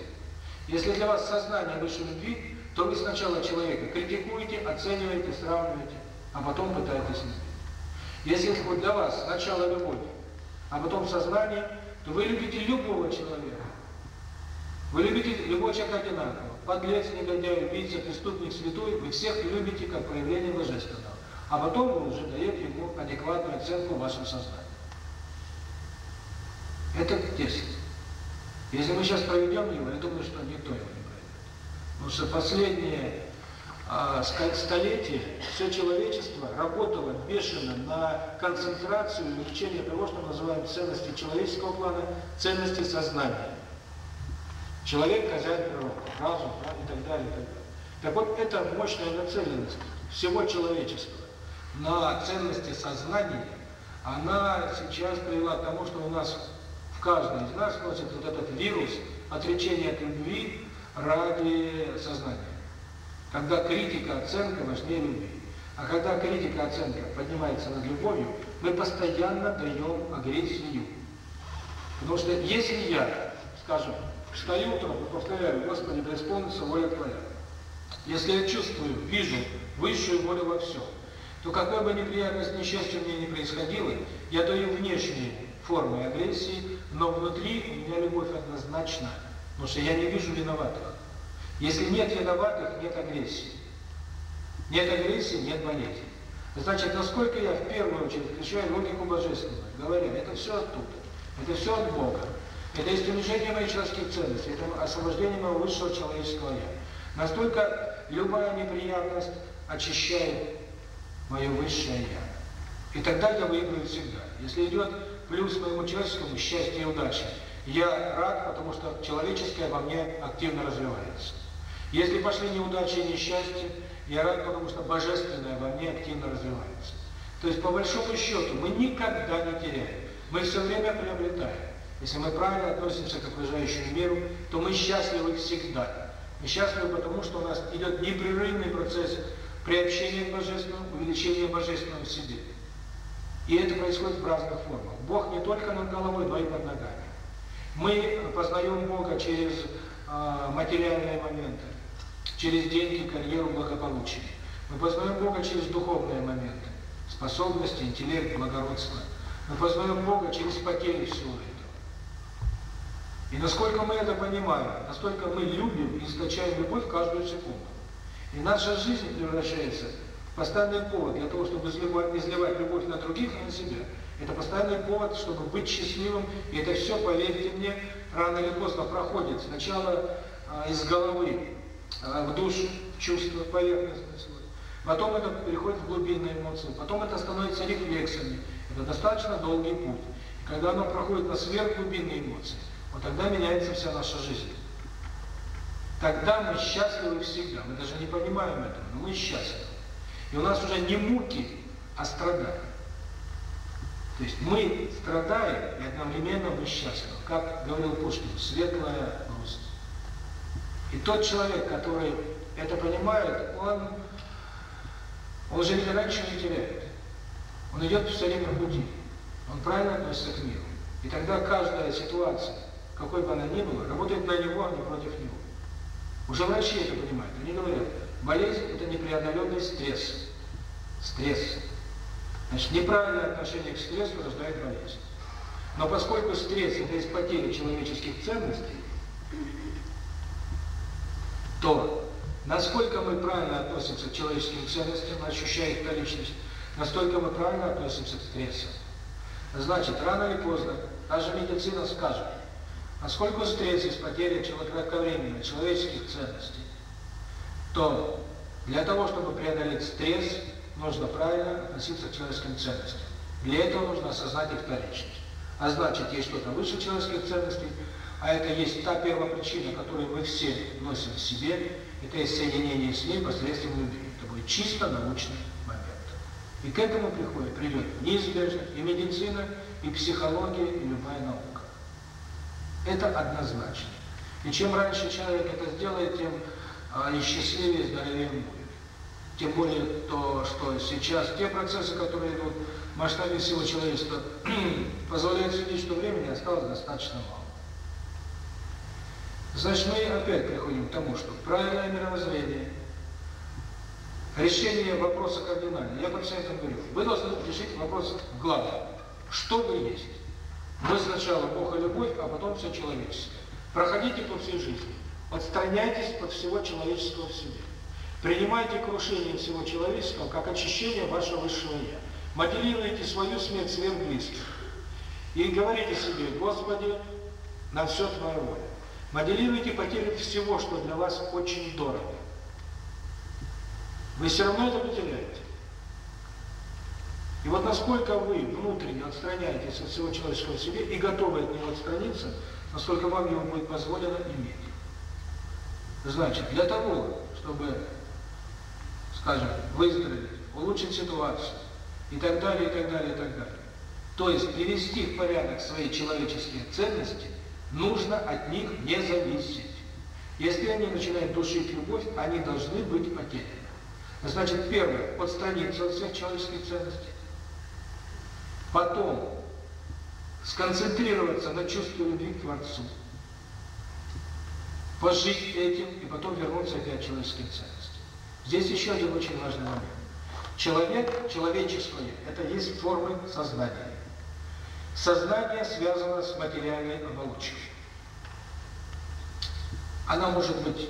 Если для вас сознание выше любви, то вы сначала человека критикуете, оцениваете, сравниваете, а потом пытаетесь изменить. Если вот для вас сначала любовь, а потом сознание, то вы любите любого человека. Вы любите любого человека одинаково. Подлец, негодяй, убийца, преступник, святой, вы всех любите как проявление божественного. А потом вы уже даете ему адекватную оценку в вашем. Это 10. Если мы сейчас проведем его, я думаю, что никто его ну, за последние а, столетия все человечество работало бешено на концентрацию и увеличение того, что мы называем ценности человеческого плана, ценности сознания. Человек хозяин природы, разум да, и так далее, и так далее. Так вот, это мощная нацеленность всего человечества на ценности сознания, она сейчас привела к тому, что у нас в каждом из нас носит вот этот вирус отречения от любви, ради сознания. Когда критика, оценка важнее любви. А когда критика, оценка поднимается над любовью, мы постоянно даем агрессию. Потому что если я, скажем, встаю утром и повторяю, Господи, да исполнится воля Твоя, если я чувствую, вижу высшую волю во всем, то какой бы неприятность, несчастье мне не происходило, я даю внешние формы агрессии, но внутри у меня любовь однозначна, потому что я не вижу виноватых. Если нет виноватых, нет агрессии. Нет агрессии, нет монеты. Значит, насколько я в первую очередь включаю логику божественную, говорю, это все оттуда, это все от Бога, это историжение моих человеческих ценностей, это освобождение моего высшего человеческого я. Настолько любая неприятность очищает мое высшее я. И тогда я выиграю всегда. Если идет плюс моему человеческому счастье и удача, я рад, потому что человеческое во мне активно развивается. Если пошли неудачи и несчастья, я рад, потому что божественное во мне активно развивается. То есть, по большому счету, мы никогда не теряем. Мы все время приобретаем. Если мы правильно относимся к окружающему миру, то мы счастливы всегда. Мы счастливы потому, что у нас идет непрерывный процесс приобщения к Божественному, увеличения Божественного в себе. И это происходит в разных формах. Бог не только над головой, но и под ногами. Мы познаем Бога через э, материальные моменты через деньги, карьеру, благополучие. Мы познаем Бога через духовные моменты, способности, интеллект, благородство. Мы познаем Бога через потери всего этого. И насколько мы это понимаем, настолько мы любим и источаем любовь каждую секунду. И наша жизнь превращается в постоянный повод для того, чтобы изливать, изливать любовь на других и на себя. Это постоянный повод, чтобы быть счастливым. И это все, поверьте мне, рано или поздно проходит. Сначала э, из головы, Э, в душу, чувства, поверхностный слой. Потом это переходит в глубинные эмоции, потом это становится рефлексами. Это достаточно долгий путь. И когда оно проходит на сверхглубинные эмоции, вот тогда меняется вся наша жизнь. Тогда мы счастливы всегда. Мы даже не понимаем этого, но мы счастливы. И у нас уже не муки, а страдания. То есть мы страдаем, и одновременно мы счастливы. Как говорил Пушкин, светлая и тот человек, который это понимает, он, уже не раньше не теряет. Он идет все время в пути. Он правильно относится к миру. И тогда каждая ситуация, какой бы она ни была, работает на него, а не против него. Уже врачи это понимают. Они говорят, болезнь – это непреодоленный стресс. Стресс. Значит, неправильное отношение к стрессу рождает болезнь. Но поскольку стресс – это из потери человеческих ценностей, то, насколько мы правильно относимся к человеческим ценностям, ощущая их количество, настолько мы правильно относимся к стрессу. Значит, рано или поздно даже медицина скажет, насколько стресс из потери кратковременной человеческих ценностей, то для того, чтобы преодолеть стресс, нужно правильно относиться к человеческим ценностям. Для этого нужно осознать их количество. А значит, есть что-то выше человеческих ценностей – а это есть та первая причина, которую мы все носим в себе, это есть соединение с ним посредством любви. Это будет чисто научный момент. И к этому приходит, придет неизбежно и медицина, и психология, и любая наука. Это однозначно. И чем раньше человек это сделает, тем а, и счастливее, и здоровее будет. Тем более то, что сейчас те процессы, которые идут в масштабе всего человечества, [clears throat] позволяют судить, что времени осталось достаточно мало. Значит, мы опять приходим к тому, что правильное мировоззрение, решение вопроса кардинально. Я про все это говорю. Вы должны решить вопрос главный. Что вы есть? Вы сначала Бог и любовь, а потом все человеческое. Проходите по всей жизни. Отстраняйтесь от всего человеческого в себе. Принимайте крушение всего человеческого как очищение вашего высшего «я». Моделируйте свою смерть сверх близких. И говорите себе, Господи, на все Твоя воля. Моделируйте потери всего, что для вас очень дорого. Вы все равно это потеряете. И вот насколько вы внутренне отстраняетесь от всего человеческого в себе и готовы от него отстраниться, насколько вам его будет позволено иметь. Значит, для того, чтобы, скажем, выздороветь, улучшить ситуацию и так далее, и так далее, и так далее, то есть привести в порядок свои человеческие ценности, нужно от них не зависеть. Если они начинают душить любовь, они должны быть потеряны. Значит, первое, отстраниться от всех человеческих ценностей. Потом, сконцентрироваться на чувстве любви к Творцу. Пожить этим и потом вернуться опять к человеческим ценностям. Здесь еще один очень важный момент. Человек, человеческое, это есть формы сознания. Сознание связано с материальной оболочкой. Она может быть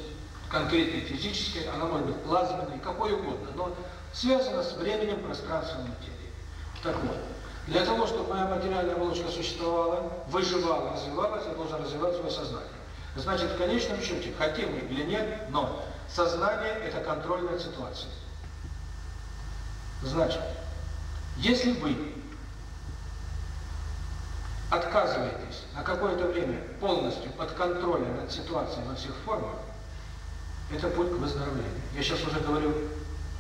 конкретной физической, она может быть плазменной, какой угодно, но связана с временем, пространством материи. Так вот, для того, чтобы моя материальная оболочка существовала, выживала, развивалась, я должен развивать свое сознание. Значит, в конечном счете, хотим мы или нет, но сознание – это контрольная ситуация. Значит, если вы отказываетесь на какое-то время полностью от контроля над ситуацией во всех формах, это путь к выздоровлению. Я сейчас уже говорю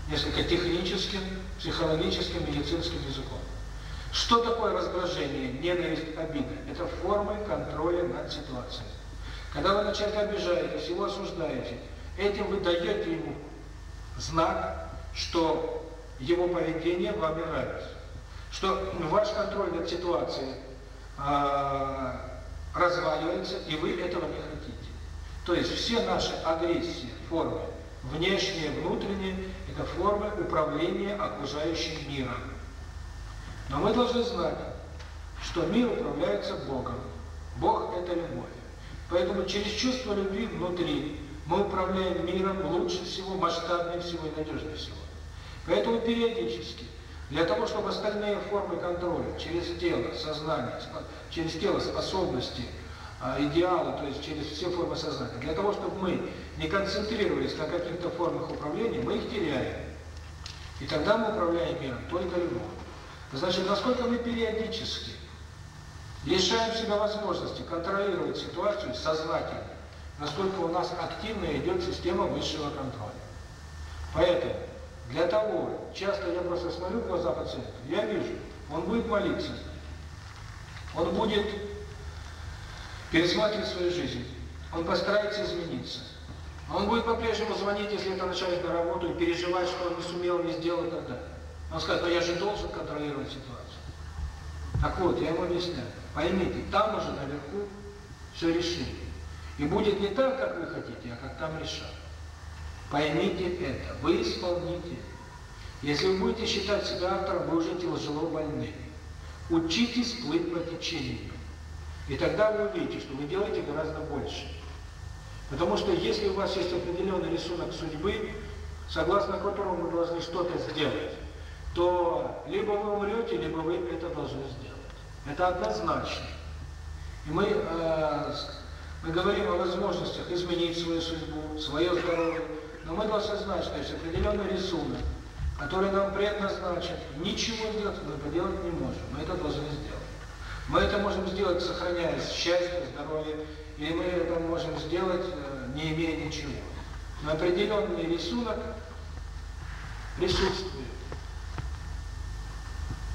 несколько техническим, психологическим, медицинским языком. Что такое раздражение, ненависть, обида? Это формы контроля над ситуацией. Когда вы на человека обижаетесь, его осуждаете, этим вы даете ему знак, что его поведение вам не нравится, что ваш контроль над ситуацией разваливается, и вы этого не хотите. То есть все наши агрессии, формы, внешние, внутренние, это формы управления окружающим миром. Но мы должны знать, что мир управляется Богом. Бог – это любовь. Поэтому через чувство любви внутри мы управляем миром лучше всего, масштабнее всего и надежнее всего. Поэтому периодически для того, чтобы остальные формы контроля через тело, сознание, через тело способности, а, идеалы, то есть через все формы сознания, для того, чтобы мы не концентрировались на каких-то формах управления, мы их теряем. И тогда мы управляем миром только любовью. Значит, насколько мы периодически лишаем себя возможности контролировать ситуацию сознательно, насколько у нас активно идет система высшего контроля. Поэтому для того, часто я просто смотрю в глаза пациента, я вижу, он будет молиться, он будет пересматривать свою жизнь, он постарается измениться. Он будет по-прежнему звонить, если это начальник на работу, и переживать, что он не сумел, не сделал и так далее. Он скажет, но я же должен контролировать ситуацию. Так вот, я ему объясняю, поймите, там уже наверху все решили. И будет не так, как вы хотите, а как там решат. Поймите это, вы исполните. Если вы будете считать себя автором, вы уже тяжело больны. Учитесь плыть по течению. И тогда вы увидите, что вы делаете гораздо больше. Потому что если у вас есть определенный рисунок судьбы, согласно которому вы должны что-то сделать, то либо вы умрете, либо вы это должны сделать. Это однозначно. И мы, э, мы говорим о возможностях изменить свою судьбу, свое здоровье, но мы должны знать, что есть определенный рисунок, который нам предназначен, ничего сделать мы поделать не можем. Мы это должны сделать. Мы это можем сделать, сохраняя счастье, здоровье, или мы это можем сделать, не имея ничего. Но определенный рисунок присутствует.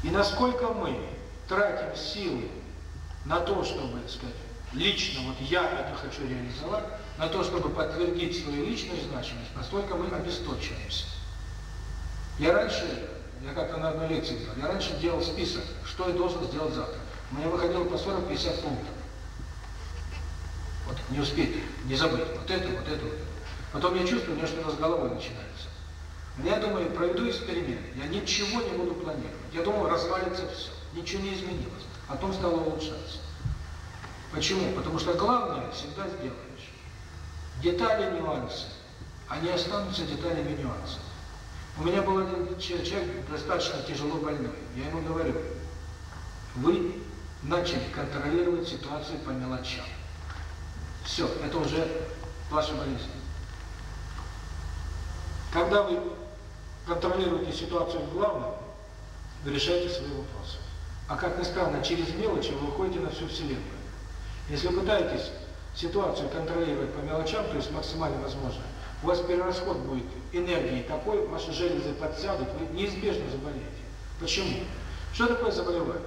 И насколько мы тратим силы на то, чтобы, сказать, лично вот я это хочу реализовать, на то, чтобы подтвердить свою личную значимость, настолько мы обесточиваемся. Я раньше, я как-то на одной лекции делал, я раньше делал список, что я должен сделать завтра. Мне выходило по 40-50 пунктов. Вот, не успеть, не забыть. Вот это, вот это, вот это. Потом я чувствую, у меня что-то с головой начинается. Но я думаю, проведу эксперимент, я ничего не буду планировать. Я думаю, развалится все, ничего не изменилось. Потом стало улучшаться. Почему? Потому что главное всегда сделать детали, нюансы. Они останутся деталями нюансов. У меня был один человек, достаточно тяжело больной. Я ему говорю, вы начали контролировать ситуацию по мелочам. Все, это уже ваша болезнь. Когда вы контролируете ситуацию в вы решаете свои вопросы. А как ни странно, через мелочи вы выходите на всю Вселенную. Если вы пытаетесь ситуацию контролировать по мелочам, то есть максимально возможно, у вас перерасход будет энергии такой, ваши железы подсядут, вы неизбежно заболеете. Почему? Что такое заболевание?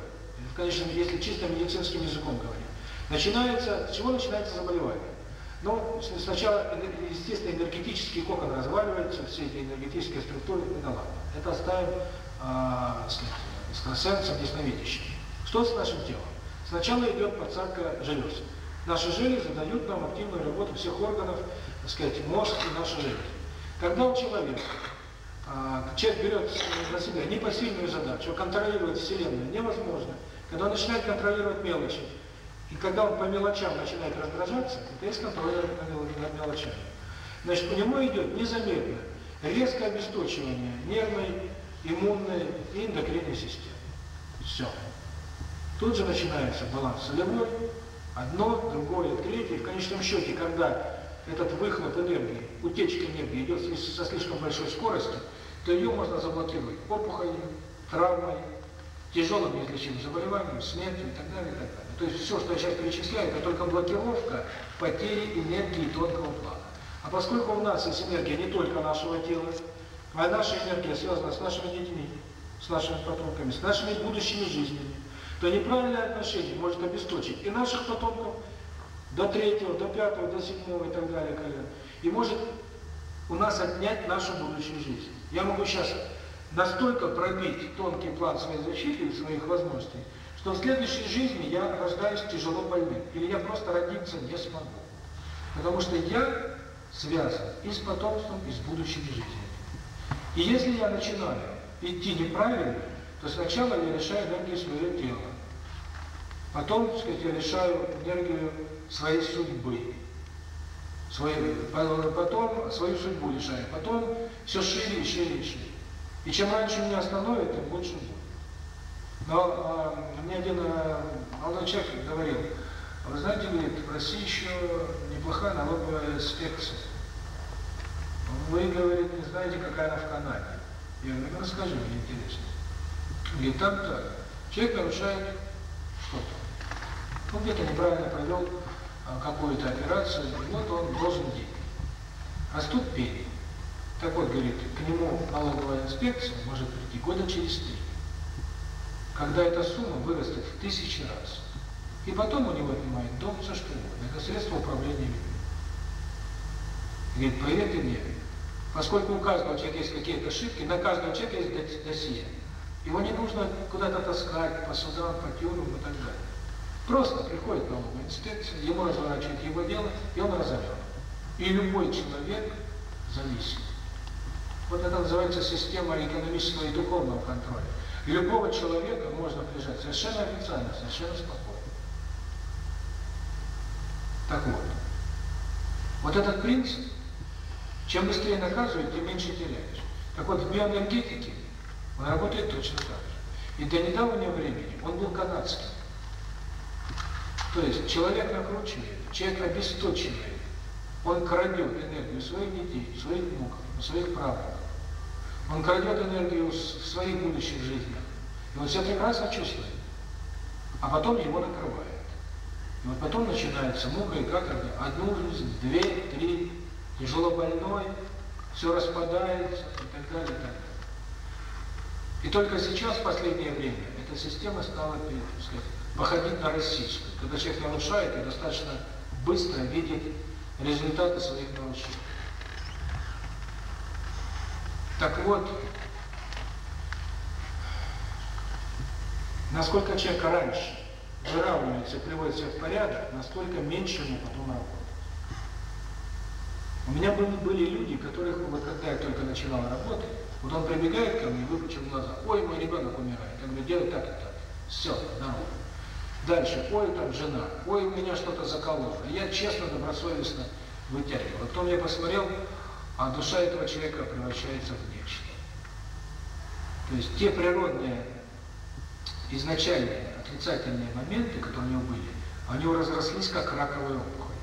В конечном, если чисто медицинским языком говорить. Начинается, с чего начинается заболевание? Ну, сначала, естественно, энергетический кокон разваливается, все эти энергетические структуры и наладят. Это оставим э, экстрасенсом, ясновидящим. Что с нашим телом? Сначала идет подсадка желез. Наши железы дают нам активную работу всех органов, так сказать, мозг и наши железы. Когда он человек, а, человек берет на себя непосильную задачу, контролировать Вселенную невозможно, когда он начинает контролировать мелочи, и когда он по мелочам начинает раздражаться, это есть контроль над мелочами. Значит, у него идет незаметно резкое обесточивание нервной, иммунной и эндокринной системы. Все. Тут же начинается баланс солевой, Одно, другое, третье, в конечном счете, когда этот выхлоп энергии, утечка энергии идет со слишком большой скоростью, то ее можно заблокировать опухолью, травмой, тяжелым неизлечимым заболеванием, смертью и так далее, и так далее. То есть все, что я сейчас перечисляю, это только блокировка потери энергии тонкого плана. А поскольку у нас есть энергия не только нашего тела, а наша энергия связана с нашими детьми, с нашими потомками, с нашими будущими жизнями, то неправильное отношение может обесточить и наших потомков до третьего, до пятого, до седьмого и так далее колена. И может у нас отнять нашу будущую жизнь. Я могу сейчас настолько пробить тонкий план своей защиты, своих возможностей, что в следующей жизни я рождаюсь тяжело больным, или я просто родиться не смогу. Потому что я связан и с потомством, и с будущими жизнями. И если я начинаю идти неправильно, то сначала я решаю энергию своего тела. Потом, так сказать, я решаю энергию своей судьбы. Своей, потом свою судьбу решаю, Потом все шире и шире и шире. И чем раньше меня остановят, тем больше будет. Но э, мне один э, молодой человек говорил, вы знаете, говорит, в России еще неплохая налоговая инспекция. Вы, говорит, не знаете, какая она в Канаде. Я говорю, расскажи, мне интересно. И там-то человек нарушает что-то. Человек неправильно провел какую-то операцию, вот он должен денег. Растут перья. Так вот, говорит, к нему налоговая инспекция может прийти года через три, когда эта сумма вырастет в тысячи раз. И потом у него отнимают дом, все что угодно. Это средство управления людьми. Говорит, поверьте мне, поскольку у каждого человека есть какие-то ошибки, на каждого человека есть досье. Его не нужно куда-то таскать, по судам, по тюрьмам и так далее. Просто приходит новый инспекция, ему разворачивает его дело, и он разорен. И любой человек зависит. Вот это называется система экономического и духовного контроля. Любого человека можно прижать совершенно официально, совершенно спокойно. Так вот. Вот этот принцип, чем быстрее наказывают, тем меньше теряешь. Так вот, в биоэнергетике он работает точно так же. И до недавнего времени он был канадским. То есть человек накручивает, человек обесточивает. Он крадет энергию своих детей, своих внуков, своих правнуков. Он крадет энергию в своих будущих жизнях. И он все прекрасно чувствует. А потом его накрывает. И вот потом начинается мука и каторга. Одну жизнь, две, три, тяжело больной, все распадается и так далее, и так далее. И только сейчас, в последнее время, эта система стала, так сказать, походить на российскую, когда человек научает и достаточно быстро видит результаты своих научений. Так вот, насколько человека раньше выравнивается, приводит себя в порядок, настолько меньше ему потом работать. У меня были, были люди, которых, вот когда я только начинал работать, вот он прибегает ко мне, выпучил глаза, ой, мой ребенок умирает. Я говорю, делай так и так. Все, здорово. Дальше, ой, там жена, ой, у меня что-то закололо. Я честно, добросовестно вытягивал. Потом я посмотрел, а душа этого человека превращается в нечто. То есть те природные, изначальные, отрицательные моменты, которые у него были, они разрослись как раковая опухоль.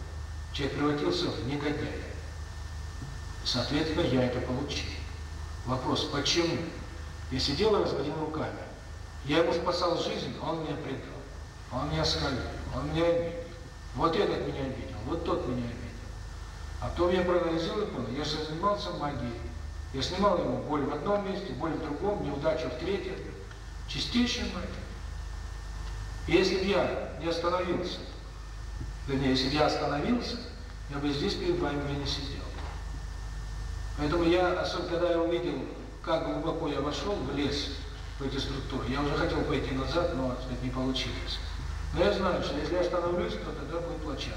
Человек превратился в негодяя. Соответственно, я это получил. Вопрос, почему? Я сидел и разводил руками, я ему спасал жизнь, а он меня предал. Он меня оскалил, он меня обидел. Вот этот меня обидел, вот тот меня обидел. А то я проанализировал и понял, я же занимался магией. Я снимал ему боль в одном месте, боль в другом, неудачу в третьем. Чистейшая магия. И если бы я не остановился, вернее, если бы я остановился, я бы здесь перед вами уже не сидел. Поэтому я, особенно когда я увидел, как глубоко я вошел в лес, в эти структуры, я уже хотел пойти назад, но, так сказать, не получилось. Но я знаю, что если я остановлюсь, то тогда будет плачевно.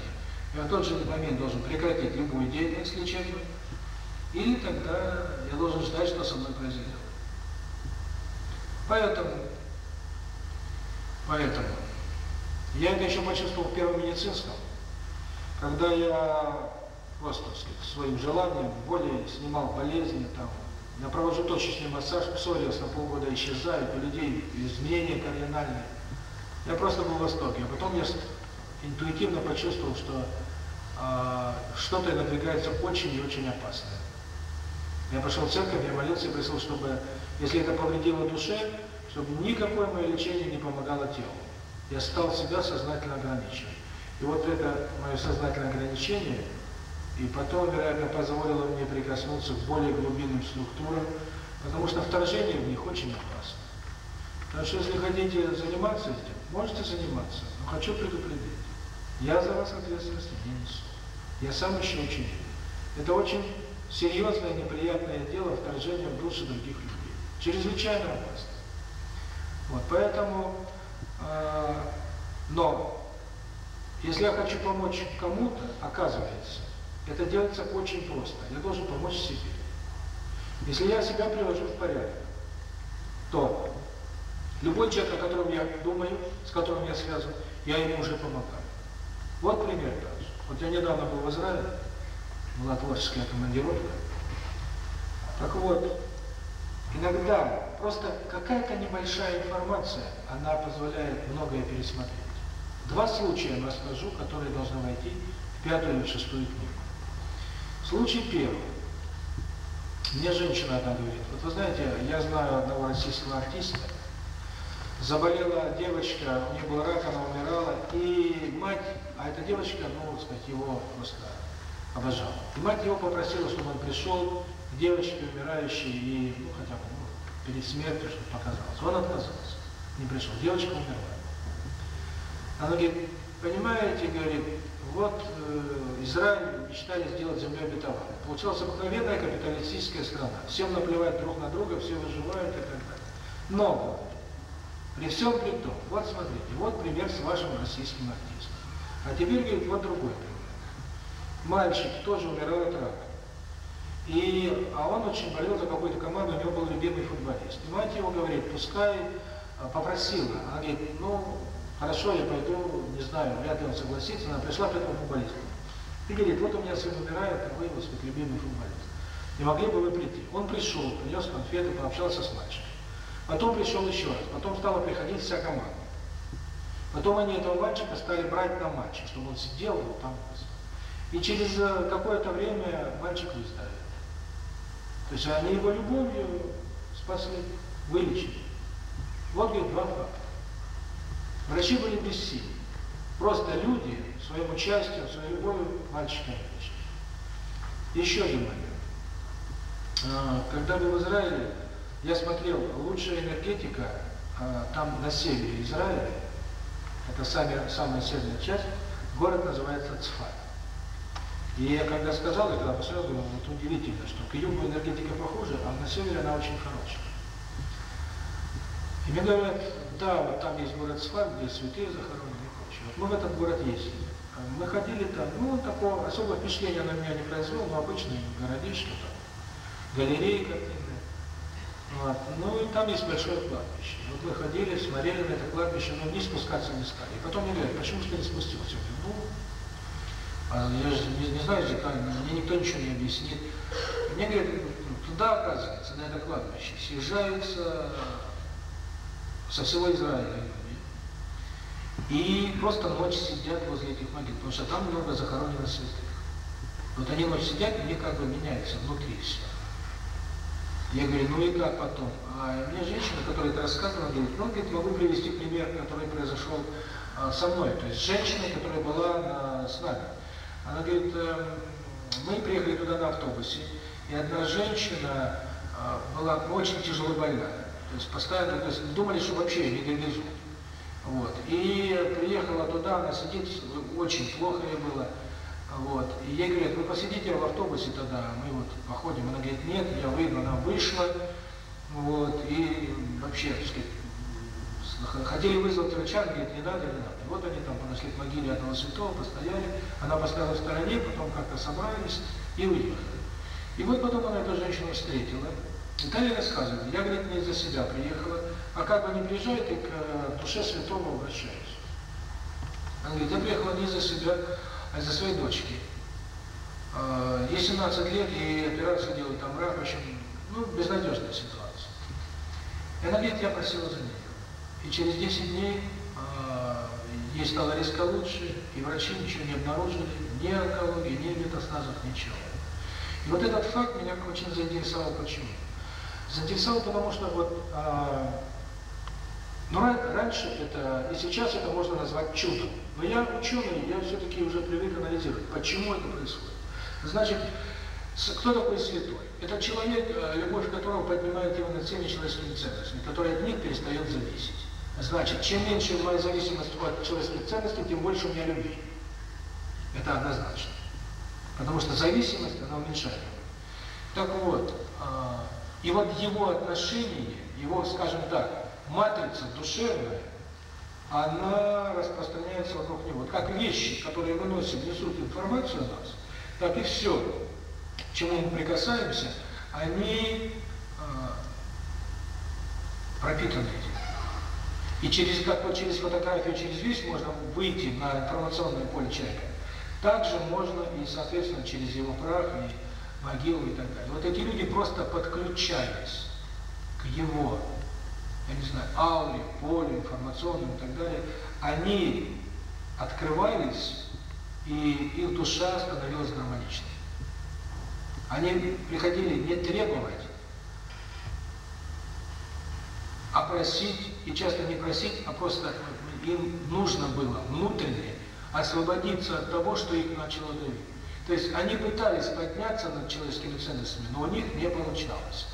Я в тот же момент должен прекратить любую деятельность лечебную, или тогда я должен ждать, что со мной произойдет. Поэтому, поэтому, я это еще почувствовал в первом медицинском, когда я, господи, своим желанием, более снимал болезни, там, я провожу точечный массаж, псориаз на полгода исчезает, у людей изменения кардинальные, я просто был в восторге. А потом я интуитивно почувствовал, что э, что-то надвигается очень и очень опасное. Я пошел в церковь, я молился и просил, чтобы, если это повредило душе, чтобы никакое мое лечение не помогало телу. Я стал себя сознательно ограничивать. И вот это мое сознательное ограничение, и потом, вероятно, позволило мне прикоснуться к более глубинным структурам, потому что вторжение в них очень опасно. Так что если хотите заниматься этим, можете заниматься, но хочу предупредить. Я за вас ответственности не несу. Я сам еще ученик. Это очень серьезное неприятное дело вторжения в душу других людей. Чрезвычайно опасно. Вот, поэтому, э, но, если я хочу помочь кому-то, оказывается, это делается очень просто. Я должен помочь себе. Если я себя привожу в порядок, то Любой человек, о котором я думаю, с которым я связан, я ему уже помогаю. Вот пример. Вот я недавно был в Израиле, была творческая командировка. Так вот, иногда просто какая-то небольшая информация, она позволяет многое пересмотреть. Два случая я расскажу, которые должны войти в пятую или шестую книгу. Случай первый. Мне женщина одна говорит, вот вы знаете, я знаю одного российского артиста, заболела девочка, у нее был рак, она умирала, и мать, а эта девочка, ну, так сказать, его просто обожала. И мать его попросила, чтобы он пришел к девочке умирающей и, ну, хотя бы, ну, перед смертью, чтобы показалось. Он отказался, не пришел, девочка умерла. Она говорит, понимаете, говорит, вот э, Израиль мечтали сделать землю обетованной. Получалась обыкновенная капиталистическая страна. Всем наплевать друг на друга, все выживают и так далее. Но при всем при том, вот смотрите, вот пример с вашим российским артистом. А теперь говорит, вот другой пример. Мальчик тоже умирает раком. И, а он очень болел за какую-то команду, у него был любимый футболист. И мать его говорит, пускай а, попросила. Она говорит, ну, хорошо, я пойду, не знаю, вряд ли он согласится. Она пришла к этому футболисту. И говорит, вот у меня сын умирает, а вы его, сказать, любимый футболист. Не могли бы вы прийти? Он пришел, принес конфеты, пообщался с мальчиком. Потом пришел еще раз, потом стала приходить вся команда. Потом они этого мальчика стали брать на матчи, чтобы он сидел вот там. И через э, какое-то время мальчик выздоровел. То есть они его любовью спасли, вылечили. Вот говорит два факта. Врачи были бессильны. Просто люди своим участием, своей любовью мальчика лечили. Еще один момент. А, когда был в Израиле, я смотрел, лучшая энергетика а, там на севере Израиля, это сами, самая северная часть, город называется Цфат. И я когда сказал я это, сразу думал, вот удивительно, что к югу энергетика похожа, а на севере она очень хорошая. И мне говорят, да, вот там есть город Сфар, где святые захоронены и прочее. Вот мы в этот город ездили. А мы ходили там, ну, такого особого впечатления на меня не произвело, но обычный городишко там, галереи какие-то. Вот. Ну, и там есть большое кладбище. Вот мы ходили, смотрели на это кладбище, но не спускаться не стали. И потом мне говорят, почему ты не спустился? Я говорю, ну, а я же не, не знаю языка, мне никто ничего не объяснит. И мне говорят, «Ну, туда, оказывается, на это кладбище, съезжаются со всего Израиля И просто ночь сидят возле этих могил, потому что там много захоронено святых. Вот они ночь сидят, и мне как бы меняется внутри все. Я говорю, ну и как потом? А у меня женщина, которая это рассказывала, говорит, ну, говорит, могу привести пример, который произошел а, со мной, то есть женщина, которая была на, с нами. Она говорит, э, мы приехали туда на автобусе, и одна женщина э, была очень тяжело больна. То есть постоянно то есть, думали, что вообще не реализуют. Вот. И приехала туда, она сидит, очень плохо ей было. Вот. И ей говорят, вы посидите в автобусе тогда, мы вот походим. Она говорит, нет, я выйду, она вышла. Вот. И вообще, так сказать, хотели вызвать врача, говорит, не надо, не надо. И вот они там подошли к могиле одного святого, постояли. Она поставила в стороне, потом как-то собрались и уехали. И вот потом она эту женщину встретила. и та ей рассказывает, я, говорит, не из-за себя приехала, а как бы не приезжайте к э, душе святого обращаюсь. Она говорит, я приехала не из-за себя, а за своей дочки. Ей 17 лет, и операцию делают там рак, в общем, ну, безнадежная ситуация. И на говорит, я просила за нее. И через 10 дней ей стало резко лучше, и врачи ничего не обнаружили, ни онкологии, ни метастазов, ничего. И вот этот факт меня очень заинтересовал. Почему? Заинтересовал, потому что вот э, ну, раньше это, и сейчас это можно назвать чудом. Но я ученый, я все-таки уже привык анализировать, почему это происходит. Значит, кто такой святой? Это человек, любовь которого поднимает его над всеми человеческими ценностями, который от них перестает зависеть. Значит, чем меньше моя зависимость от человеческих ценностей, тем больше у меня любви. Это однозначно. Потому что зависимость, она уменьшает. Так вот, и вот его отношение, его, скажем так, матрица душевная, она распространяется вокруг него. Как вещи, которые выносят, несут информацию о нас, так и все, к чему мы прикасаемся, они э, пропитаны этим. И через, как вот через фотографию, через вещь можно выйти на информационное поле человека. Также можно и, соответственно, через его прах, и могилу и так далее. Вот эти люди просто подключались к его я не знаю, аули, поле, информационные и так далее, они открывались, и их душа становилась гармоничной. Они приходили не требовать, а просить, и часто не просить, а просто им нужно было внутренне освободиться от того, что их начало давить. То есть они пытались подняться над человеческими ценностями, но у них не получалось.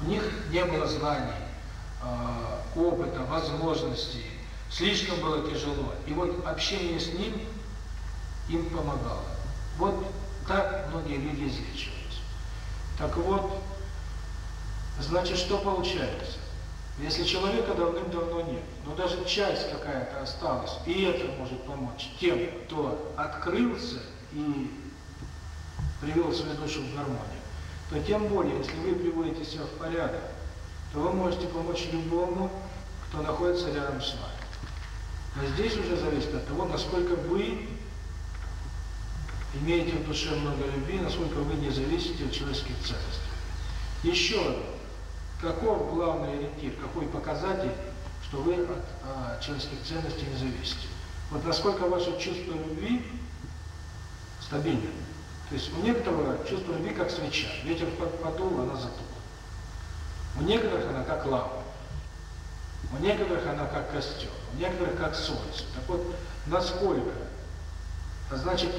У них не было знаний, опыта, возможностей, слишком было тяжело. И вот общение с ним им помогало. Вот так многие люди излечивались. Так вот, значит, что получается? Если человека давным-давно нет, но даже часть какая-то осталась, и это может помочь тем, кто открылся и привел свою душу в гармонию, то тем более, если вы приводите себя в порядок, то вы можете помочь любому, кто находится рядом с вами. Но здесь уже зависит от того, насколько вы имеете в душе много любви, насколько вы не зависите от человеческих ценностей. Еще одно. Каков главный ориентир, какой показатель, что вы от а, человеческих ценностей не зависите? Вот насколько ваше чувство любви стабильно. То есть у некоторого чувство любви как свеча. Ветер подул, она затухла. У некоторых она как лава, у некоторых она как костер, у некоторых как солнце. Так вот, насколько? А значит,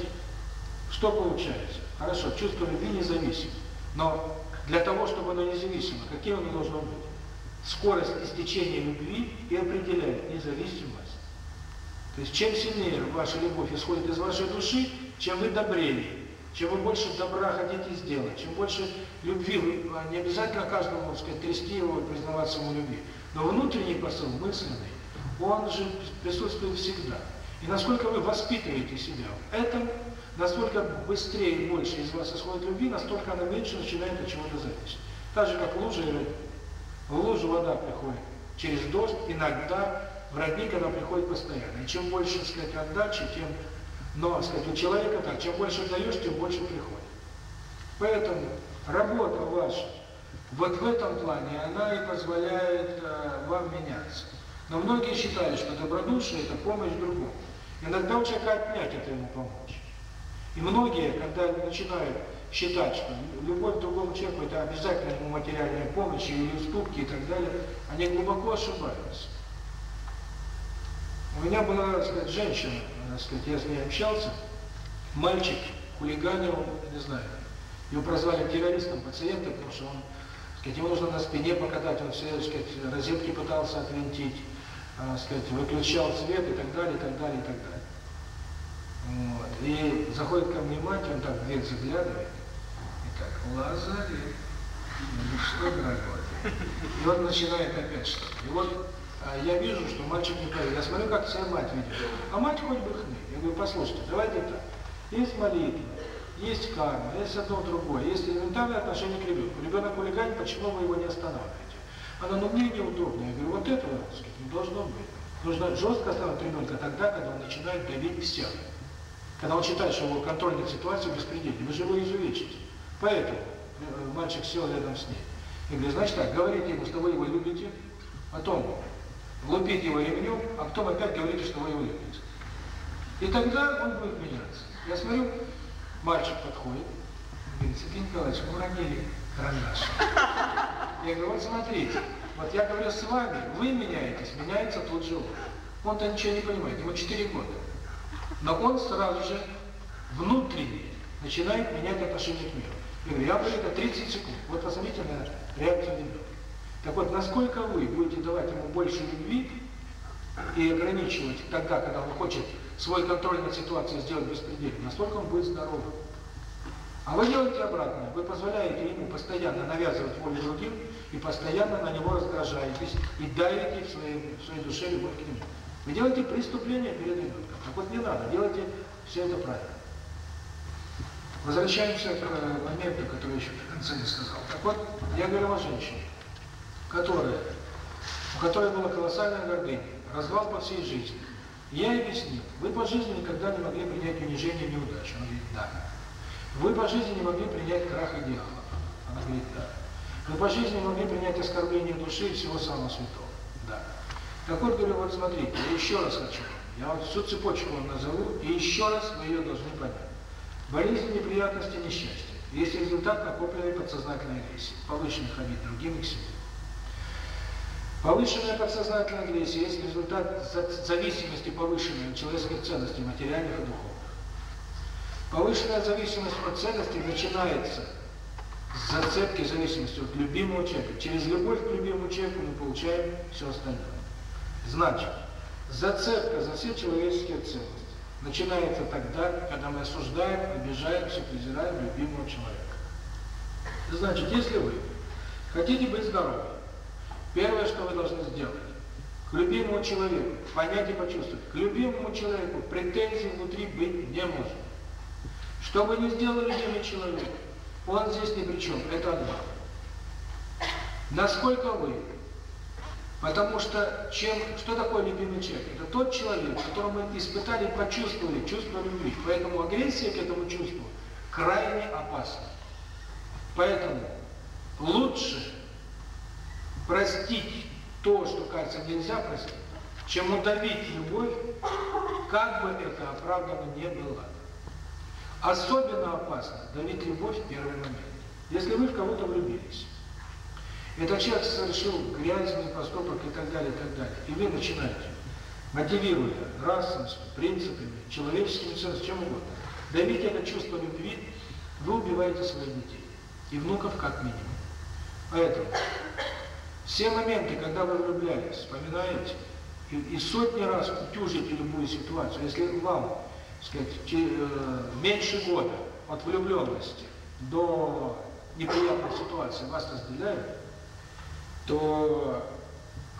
что получается? Хорошо, чувство любви независимо. Но для того, чтобы оно независимо, каким оно должно быть? Скорость истечения любви и определяет независимость. То есть, чем сильнее ваша любовь исходит из вашей души, чем вы добрее, чем вы больше добра хотите сделать, чем больше любви, вы, а, не обязательно каждому, так сказать, трясти его и признаваться ему любви, но внутренний посыл, мысленный, он же присутствует всегда. И насколько вы воспитываете себя в этом, насколько быстрее и больше из вас исходит любви, настолько она меньше начинает от чего-то зависеть. Так же, как лужа и. В лужу вода приходит через дождь, иногда в родник она приходит постоянно. И чем больше, так сказать, отдачи, тем но, сказать, у человека так, чем больше даешь, тем больше приходит. Поэтому работа ваша вот в этом плане, она и позволяет э, вам меняться. Но многие считают, что добродушие – это помощь другому. Иногда у человека отнять это ему помочь. И многие, когда начинают считать, что любовь к другому человеку – это обязательно ему материальная помощь или уступки и так далее, они глубоко ошибаются. У меня была, так сказать, женщина, так сказать, я с ней общался, мальчик, хулиганил, не знаю, его прозвали террористом пациента, потому что он, сказать, его нужно на спине покатать, он все, так сказать, розетки пытался отвинтить, э, так сказать, выключал свет и так далее, и так далее, и так далее. Вот. И заходит ко мне мать, он так в дверь заглядывает, и так, Лазарев, ну что, дорогой? И он начинает опять что-то. И вот я вижу, что мальчик не правильно. Я смотрю, как вся мать видит. А мать хоть бы хны. Я говорю, послушайте, давайте так. Есть молитва, есть карма, есть одно другое, есть элементарное отношение к ребенку. Ребенок хулиганит, почему вы его не останавливаете? Она, ну мне неудобно. Я говорю, вот этого, сказать, не ну, должно быть. Нужно жестко останавливать ребенка тогда, когда он начинает давить всех. Когда он считает, что его контрольная ситуация беспредельна, вы же его изувечите. Поэтому э, мальчик сел рядом с ней. Я говорю, значит так, говорите ему, что вы его любите, а о том, глупеть его ремнем, а потом опять говорите, что вы его любите. И тогда он будет меняться. Я смотрю, мальчик подходит, говорит, Сергей Николаевич, вы уронили карандаш. Я говорю, вот смотрите, вот я говорю с вами, вы меняетесь, меняется тут же он. Он-то ничего не понимает, ему 4 года. Но он сразу же внутренне начинает менять отношение к миру. Я говорю, я говорю, это 30 секунд. Вот посмотрите на реакцию ребенка. Так вот, насколько вы будете давать ему больше любви и ограничивать тогда, когда он хочет свой контроль над ситуацией сделать беспредельным, насколько он будет здоровым. А вы делаете обратное, вы позволяете ему постоянно навязывать волю другим и постоянно на него раздражаетесь и давите в своей, в своей душе любовь к нему. Вы делаете преступление перед ребенком. Так вот не надо, делайте все это правильно. Возвращаемся к э, моменту, который я еще в конце не сказал. Так вот, я говорю о женщине которое, у которой была колоссальная гордыня, развал по всей жизни. Я ей объяснил, вы по жизни никогда не могли принять унижение и неудачу. Она говорит, да. Вы по жизни не могли принять крах идеалов. Она говорит, да. Вы по жизни не могли принять оскорбление души и всего самого святого. Да. Так вот, говорю, вот смотрите, я еще раз хочу. Я вот всю цепочку вам назову, и еще раз вы ее должны понять. Болезнь, неприятности, несчастье. Есть результат накопленной подсознательной агрессии, повышенных обид другим и к себе. Повышенная подсознательная агрессия есть результат зависимости повышенной человеческих ценностей, материальных и духовных. Повышенная зависимость от ценностей начинается с зацепки зависимости от любимого человека. Через любовь к любимому человеку мы получаем все остальное. Значит, зацепка за все человеческие ценности начинается тогда, когда мы осуждаем, обижаемся, презираем любимого человека. Значит, если вы хотите быть здоровым, Первое, что вы должны сделать, к любимому человеку, понять и почувствовать, к любимому человеку претензий внутри быть не может. Что бы ни сделал любимый человек, он здесь ни при чем, это одно. Насколько вы? Потому что чем, что такое любимый человек? Это тот человек, которого мы испытали, почувствовали чувство любви. Поэтому агрессия к этому чувству крайне опасна. Поэтому лучше простить то, что кажется нельзя простить, чем удавить любовь, как бы это оправдано не было. Особенно опасно давить любовь в первый момент. Если вы в кого-то влюбились, этот человек совершил грязный поступок и так далее, и так далее, и вы начинаете, мотивируя расовостью, принципами, человеческими ценностями, чем угодно, давить это чувство любви, вы убиваете своих детей и внуков как минимум. Поэтому все моменты, когда вы влюблялись, вспоминаете, и, и сотни раз утюжите любую ситуацию. Если вам, сказать, те, э, меньше года от влюбленности до неприятной ситуации вас разделяют, то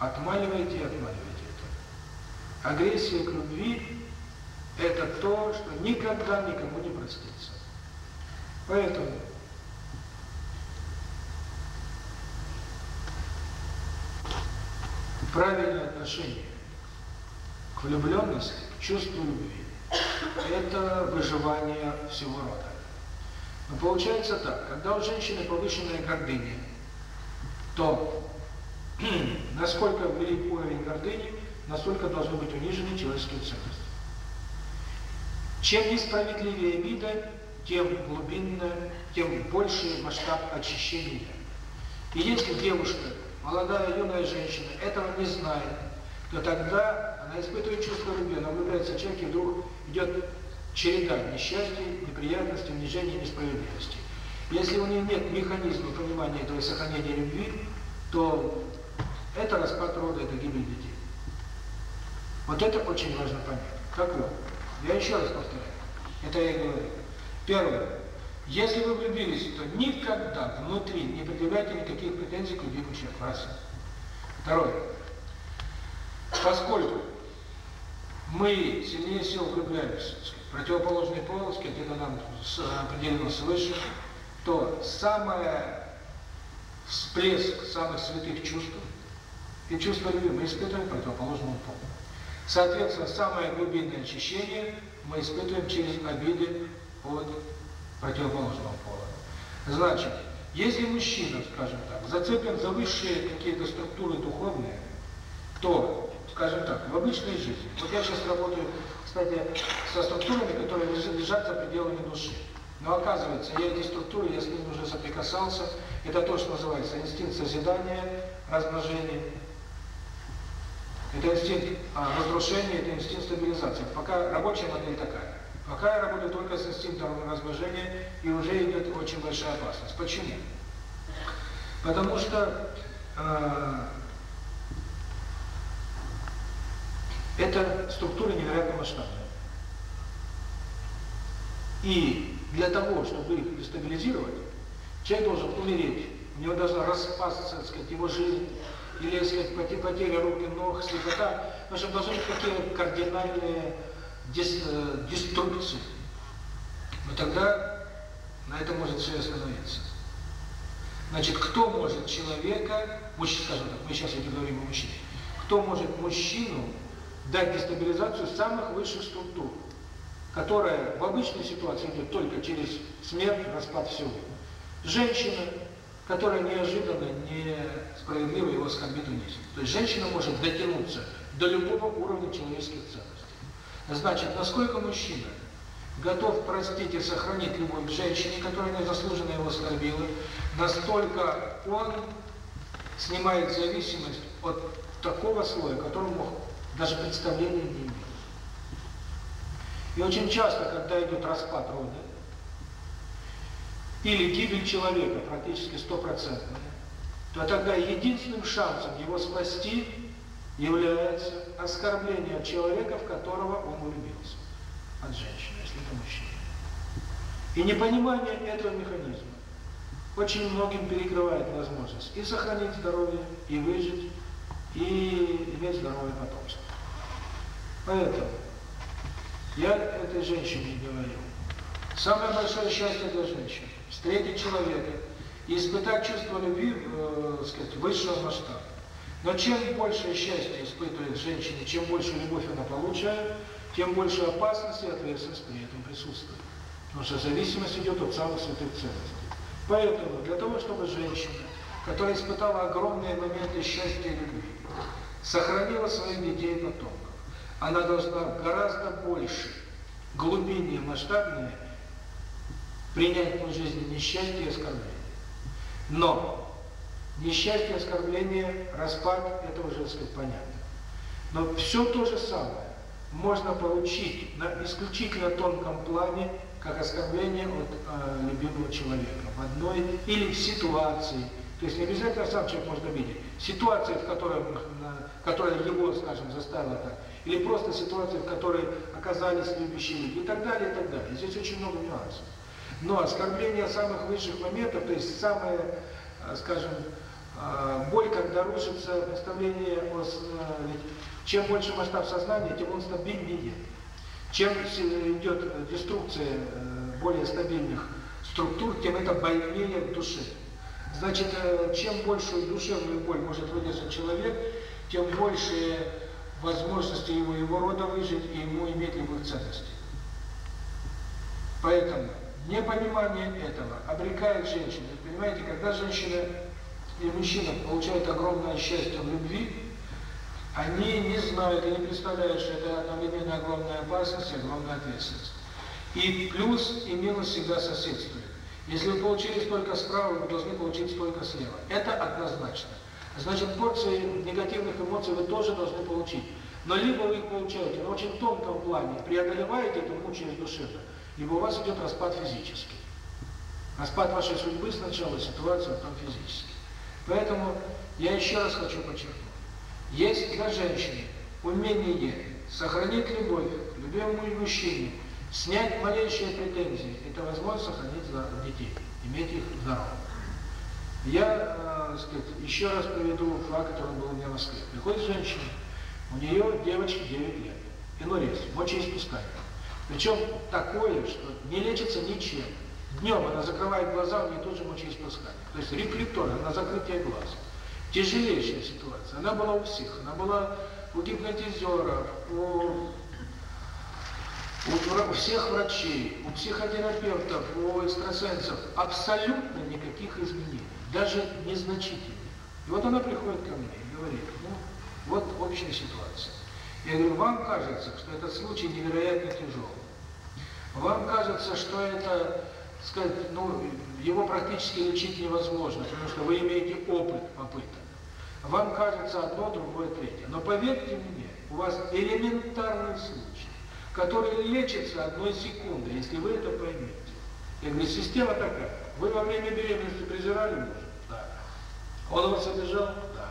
отмаливайте и отмаливайте это. Агрессия к любви – это то, что никогда никому не простится. Поэтому правильное отношение к влюбленности, к чувству любви – это выживание всего рода. Но получается так, когда у женщины повышенная гордыня, то [clears throat] насколько велик уровень гордыни, настолько должны быть унижены человеческие ценности. Чем несправедливее обида, тем глубинно, тем больше масштаб очищения. И если девушка молодая юная женщина этого не знает, то тогда она испытывает чувство любви, она влюбляется в человека, и вдруг идет череда несчастья, неприятностей, унижений, несправедливости. Если у нее нет механизма понимания этого сохранения любви, то это распад рода, это гибель детей. Вот это очень важно понять. Так вот, я еще раз повторяю, это я и говорю. Первое. Если вы влюбились, то никогда внутри не предъявляйте никаких претензий к любимому человеку. Раз. Второе. Поскольку мы сильнее сил влюбляемся, противоположные полоски с кем-то нам определенно свыше, то самое всплеск самых святых чувств и чувства любви мы испытываем противоположному полу. Соответственно, самое глубинное очищение мы испытываем через обиды от противоположного пола. Значит, если мужчина, скажем так, зацеплен за высшие какие-то структуры духовные, то, скажем так, в обычной жизни, вот я сейчас работаю, кстати, со структурами, которые лежат за пределами души, но оказывается, я эти структуры, я с ними уже соприкасался, это то, что называется инстинкт созидания, размножения, это инстинкт разрушения, это инстинкт стабилизации. Пока рабочая модель такая. Какая работа только с инстинктом размножения, и уже идет очень большая опасность. Почему? Потому что э, эта структура невероятно масштабная. И для того, чтобы их дестабилизировать, человек должен умереть. У него должна распасться, так сказать, его жизнь, или, так сказать, потеря рук и ног, слепота. В общем, должны быть какие кардинальные деструкции. Но тогда на это может все остановиться. Значит, кто может человека, мужчина, скажем так, мы сейчас не говорим о мужчине, кто может мужчину дать дестабилизацию самых высших структур, которая в обычной ситуации идет только через смерть, распад всего. Женщина, которая неожиданно, несправедливо его скомбинует. То есть женщина может дотянуться до любого уровня человеческих ценностей. Значит, насколько мужчина готов простить и сохранить любовь к женщине, которая незаслуженно его оскорбила, настолько он снимает зависимость от такого слоя, которому даже представления не имеет. И очень часто, когда идет распад рода, или гибель человека практически стопроцентная, то тогда единственным шансом его спасти является оскорблением человека, в которого он улюбился, От женщины, если это мужчина. И непонимание этого механизма очень многим перекрывает возможность и сохранить здоровье, и выжить, и иметь здоровое потомство. Поэтому я этой женщине говорю, самое большое счастье для женщины – встретить человека и испытать чувство любви, э, сказать, высшего масштаба. Но чем большее счастье испытывает женщина, чем больше любовь она получает, тем больше опасности и ответственность при этом присутствует. Потому что зависимость идет от самых святых ценностей. Поэтому для того, чтобы женщина, которая испытала огромные моменты счастья и любви, сохранила своих детей потомков, она должна гораздо больше, глубиннее, масштабнее принять в жизни несчастье и оскорбление. Но Несчастье, оскорбление, распад – это уже сказать, понятно. Но все то же самое можно получить на исключительно тонком плане, как оскорбление от э, любимого человека в одной или в ситуации. То есть не обязательно сам человек может обидеть. Ситуация, в которой, которая его, скажем, заставила так, или просто ситуация, в которой оказались любящие люди и так далее, и так далее. Здесь очень много нюансов. Но оскорбление самых высших моментов, то есть самое, скажем, боль, когда рушится представление о... Э, чем больше масштаб сознания, тем он стабильнее. Чем идет деструкция э, более стабильных структур, тем это больнее в душе. Значит, э, чем большую душевную боль может выдержать человек, тем больше возможности ему его рода выжить и ему иметь любых ценностей. Поэтому непонимание этого обрекает женщину. Понимаете, когда женщина и мужчина получает огромное счастье в любви, они не знают и не представляют, что это одновременно огромная опасность и огромная ответственность. И плюс и минус всегда соседствуют. Если вы получили столько справа, вы должны получить столько слева. Это однозначно. Значит, порции негативных эмоций вы тоже должны получить. Но либо вы их получаете на очень тонком плане, преодолеваете эту мучаясь душевно, либо у вас идет распад физический. Распад вашей судьбы сначала, ситуация, там потом физически. Поэтому я еще раз хочу подчеркнуть. Есть для женщины умение сохранить любовь к любимому мужчине, снять малейшие претензии. Это возможность сохранить детей, иметь их здоровым. Я, э, сказать, еще раз приведу факт, который был у меня в Москве. Приходит женщина, у нее девочке 9 лет, и пилорез, мочеиспускание. Причем такое, что не лечится ничем. Днем она закрывает глаза, у нее тоже мочеиспускание. То есть рефлектор, на закрытие глаз. Тяжелейшая ситуация. Она была у всех. Она была у гипнотизеров, у, у, у всех врачей, у психотерапевтов, у экстрасенсов. Абсолютно никаких изменений, даже незначительных. И вот она приходит ко мне и говорит, ну, вот общая ситуация. Я говорю, вам кажется, что этот случай невероятно тяжелый. Вам кажется, что это сказать, ну, его практически лечить невозможно, потому что вы имеете опыт попыток. Вам кажется одно, другое, третье. Но поверьте мне, у вас элементарный случай, который лечится одной секунды, если вы это поймете. Я говорю, система такая. Вы во время беременности презирали мужа? Да. Он вас обижал? Да.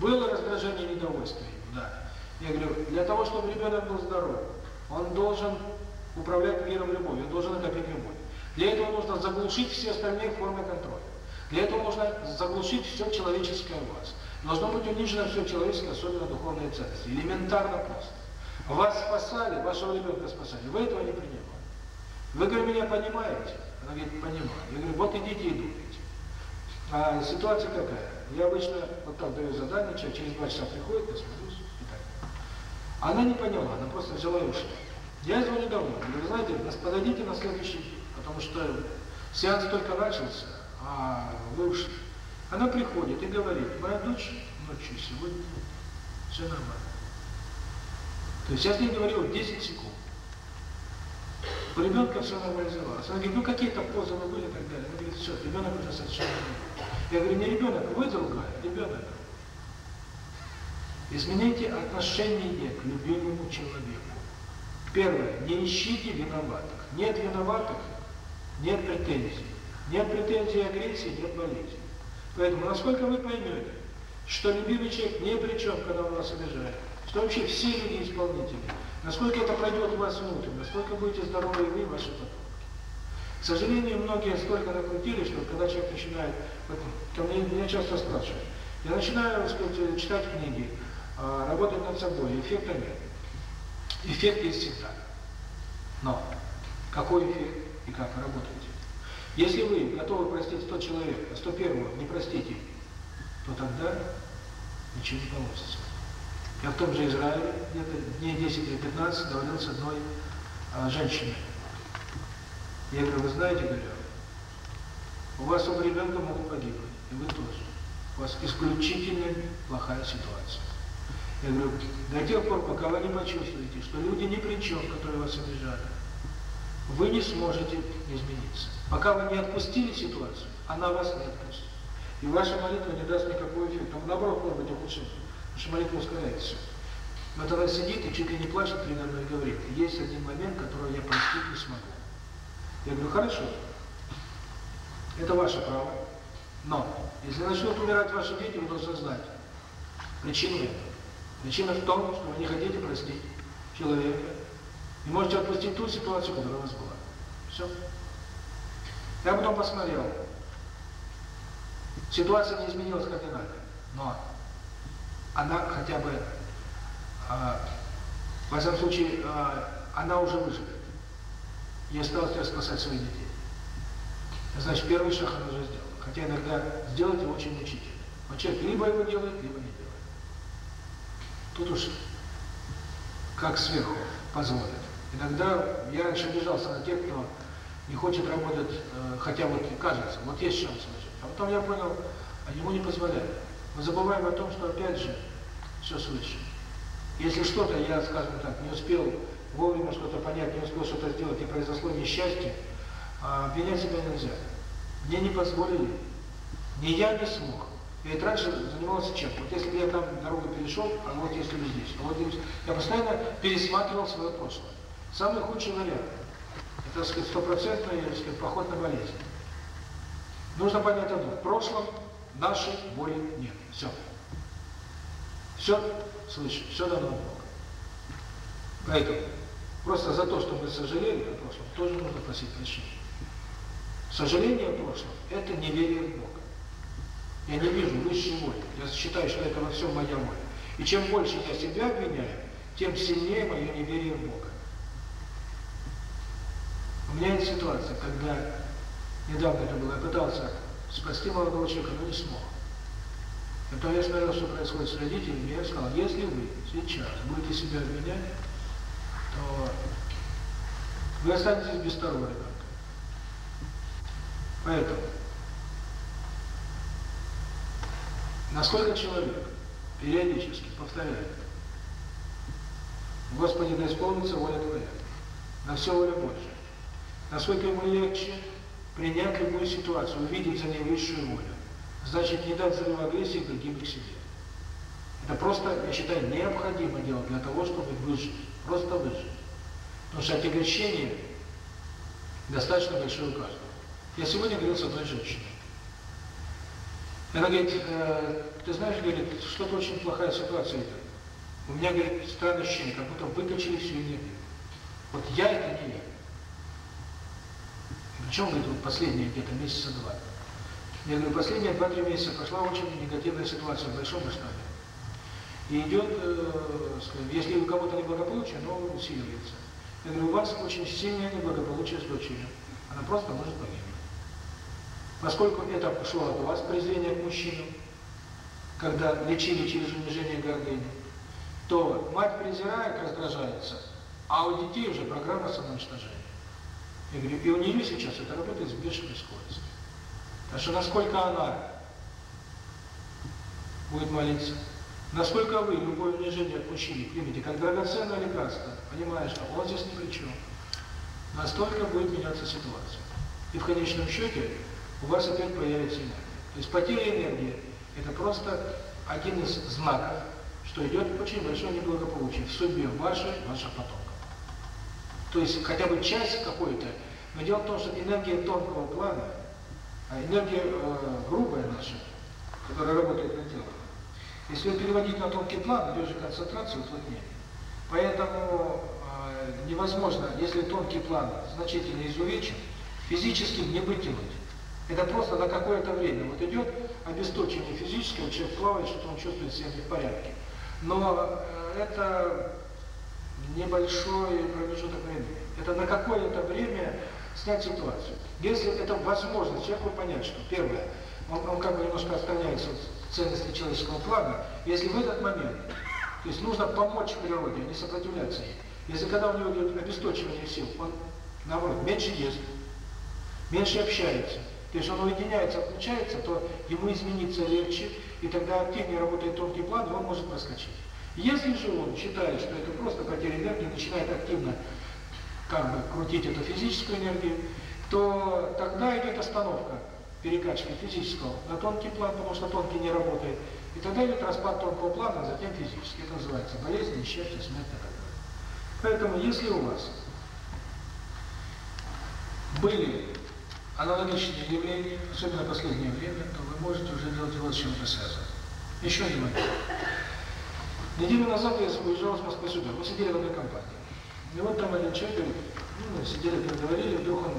Было раздражение недовольства? Да. Я говорю, для того, чтобы ребенок был здоров, он должен управлять миром любовью, он должен накопить любовь. Для этого нужно заглушить все остальные формы контроля. Для этого нужно заглушить все человеческое в вас. Должно быть унижено все человеческое, особенно духовные ценности. Элементарно просто. Вас спасали, вашего ребенка спасали. Вы этого не принимали. Вы, говорю, меня понимаете? Она говорит, понимаю. Я говорю, вот идите и думайте. А ситуация какая? Я обычно вот так даю задание, человек через два часа приходит, я смотрюсь и так. Она не поняла, она просто взяла и ушла. Я звоню домой, говорю, знаете, подойдите на следующий день потому что сеанс только начался, а вы ушли. Она приходит и говорит, моя дочь ночью сегодня все нормально. То есть я с ней говорил 10 секунд. У ребенка все нормализовалось. Она говорит, ну какие-то позывы были и так далее. Она говорит, все, ребенок уже совершенно Я говорю, не ребенок, вы другая, ребенок. Измените отношение к любимому человеку. Первое, не ищите виноватых. Нет виноватых, нет претензий. Нет претензий агрессии, нет болезни. Поэтому, насколько вы поймете, что любимый человек не при чем, когда он вас обижает, что вообще все люди исполнители, насколько это пройдет у вас внутрь, насколько будете здоровы и вы и ваши потомки. К сожалению, многие столько накрутили, что когда человек начинает, вот, ко мне меня часто спрашивают, я начинаю сказать, читать книги, а, работать над собой, эффекта нет. Эффект есть всегда. Но какой эффект? и как работаете. Если вы готовы простить 100 человек, а 101 не простите, то тогда ничего не получится. Я в том же Израиле где-то дней 10 или 15 говорил с одной а, женщиной. Я говорю, вы знаете, говорю, у вас вашего ребенка могут погибнуть, и вы тоже. У вас исключительно плохая ситуация. Я говорю, до тех пор, пока вы не почувствуете, что люди ни при чем, которые вас обижали, вы не сможете измениться. Пока вы не отпустили ситуацию, она вас не отпустит. И ваша молитва не даст никакого эффекта. Наоборот, может быть ухудшение. Потому что молитва ускоряет все. Вот она сидит и чуть ли не плачет передо мной и говорит, есть один момент, который я простить не смогу. Я говорю, хорошо, это ваше право. Но, если начнут умирать ваши дети, вы должны знать причину этого. Причина в том, что вы не хотите простить человека, и можете отпустить ту ситуацию, которая у вас была. Все. Я потом посмотрел. Ситуация не изменилась кардинально, но она хотя бы, э, в этом случае, э, она уже выживет. И осталось только спасать своих детей. Значит, первый шаг она уже сделала. Хотя иногда сделать его очень мучительно. Но человек либо его делает, либо не делает. Тут уж как сверху позволит. Иногда я раньше шагнижался на тех, кто не хочет работать, э, хотя вот кажется, вот есть шанс начать. А потом я понял, а ему не позволяют. Мы забываем о том, что опять же все свыше. Если что-то, я, скажем так, не успел вовремя что-то понять, не успел что-то сделать и произошло несчастье, а обвинять себя нельзя. Мне не позволили. Ни я не смог. Я ведь раньше занимался чем? Вот если бы я там дорогу перешел, а вот если бы здесь, а вот здесь. Я постоянно пересматривал свое прошлое. Самый худший вариант – это, сказать, стопроцентная, поход на болезнь. Нужно понять одно – в прошлом нашей боли нет. Все. Все слышим, все дано Богу. Поэтому просто за то, что мы сожалели о прошлом, тоже нужно просить прощения. Сожаление о прошлом – это неверие в Бога. Я не вижу высшей воли. Я считаю, что это во всем моя воля. И чем больше я себя обвиняю, тем сильнее мое неверие в Бога. У меня есть ситуация, когда недавно это было, я пытался спасти молодого человека, но не смог. И я смотрел, что происходит с родителями, я сказал, если вы сейчас будете себя обвинять, то вы останетесь без второго ребенка. Поэтому, насколько человек периодически повторяет, Господи, да исполнится воля Твоя, на все воля Божья, Насколько ему легче принять любую ситуацию, увидеть за ней высшую волю. Значит, не дать взрыв агрессии другим к себе. Это просто, я считаю, необходимо делать для того, чтобы выжить. Просто выжить. Потому что отягощение достаточно большое у каждого. Я сегодня говорил с одной женщиной. Она говорит, э, ты знаешь, говорит, что-то очень плохая ситуация. Это. У меня, говорит, странное ощущение, как будто выкачали всю энергию. Вот я это не я. Чем говорит, последние где-то месяца два. Я говорю, последние два-три месяца пошла очень негативная ситуация в большом масштабе. И идет, э, если у кого-то неблагополучие, но усиливается. Я говорю, у вас очень сильное неблагополучие с дочерью. Она просто может погибнуть. Поскольку это шло от вас, презрение к мужчинам, когда лечили через унижение гордыни, то мать презирает, раздражается, а у детей уже программа самоуничтожения. Я говорю, и у нее сейчас это работает с бешеной скоростью. Так что насколько она будет молиться, насколько вы любое унижение от мужчины примете, как драгоценное лекарство, понимаешь, что он здесь ни при чем, настолько будет меняться ситуация. И в конечном счете у вас опять появится энергия. То есть потеря энергии – это просто один из знаков, что идет очень большое неблагополучие в судьбе вашей, ваших потомков. То есть хотя бы часть какой-то. Но дело в том, что энергия тонкого плана, а энергия э, грубая наша, которая работает на тело, если ее переводить на тонкий план, идет же концентрация уплотнения. Поэтому э, невозможно, если тонкий план значительно изувечен, физически не вытянуть. Это просто на какое-то время. Вот идет обесточение физического, человек плавает, что он чувствует себя не в порядке. Но э, это небольшой промежуток времени. Это на какое-то время снять ситуацию. Если это возможно, человеку понять, что первое, он, он как бы немножко отстраняется от ценности человеческого плана, если в этот момент, то есть нужно помочь природе, а не сопротивляться ей. Если когда у него идет обесточивание сил, он, наоборот, меньше ест, меньше общается, то есть он уединяется, отключается, то ему измениться легче, и тогда активнее работает тонкий план, и он может проскочить. Если же он считает, что это просто потеря энергии, начинает активно как бы крутить эту физическую энергию, то тогда идет остановка перекачки физического на тонкий план, потому что тонкий не работает. И тогда идет распад тонкого плана, а затем физический. Это называется болезнь, несчастье, смерть и так далее. Поэтому, если у вас были аналогичные явления, особенно в последнее время, то вы можете уже делать вот с чем-то связано. Еще один момент. Неделю назад я уезжал с Москвы сюда. Мы сидели в одной компании. И вот там один человек ну, мы сидели, поговорили, вдруг он,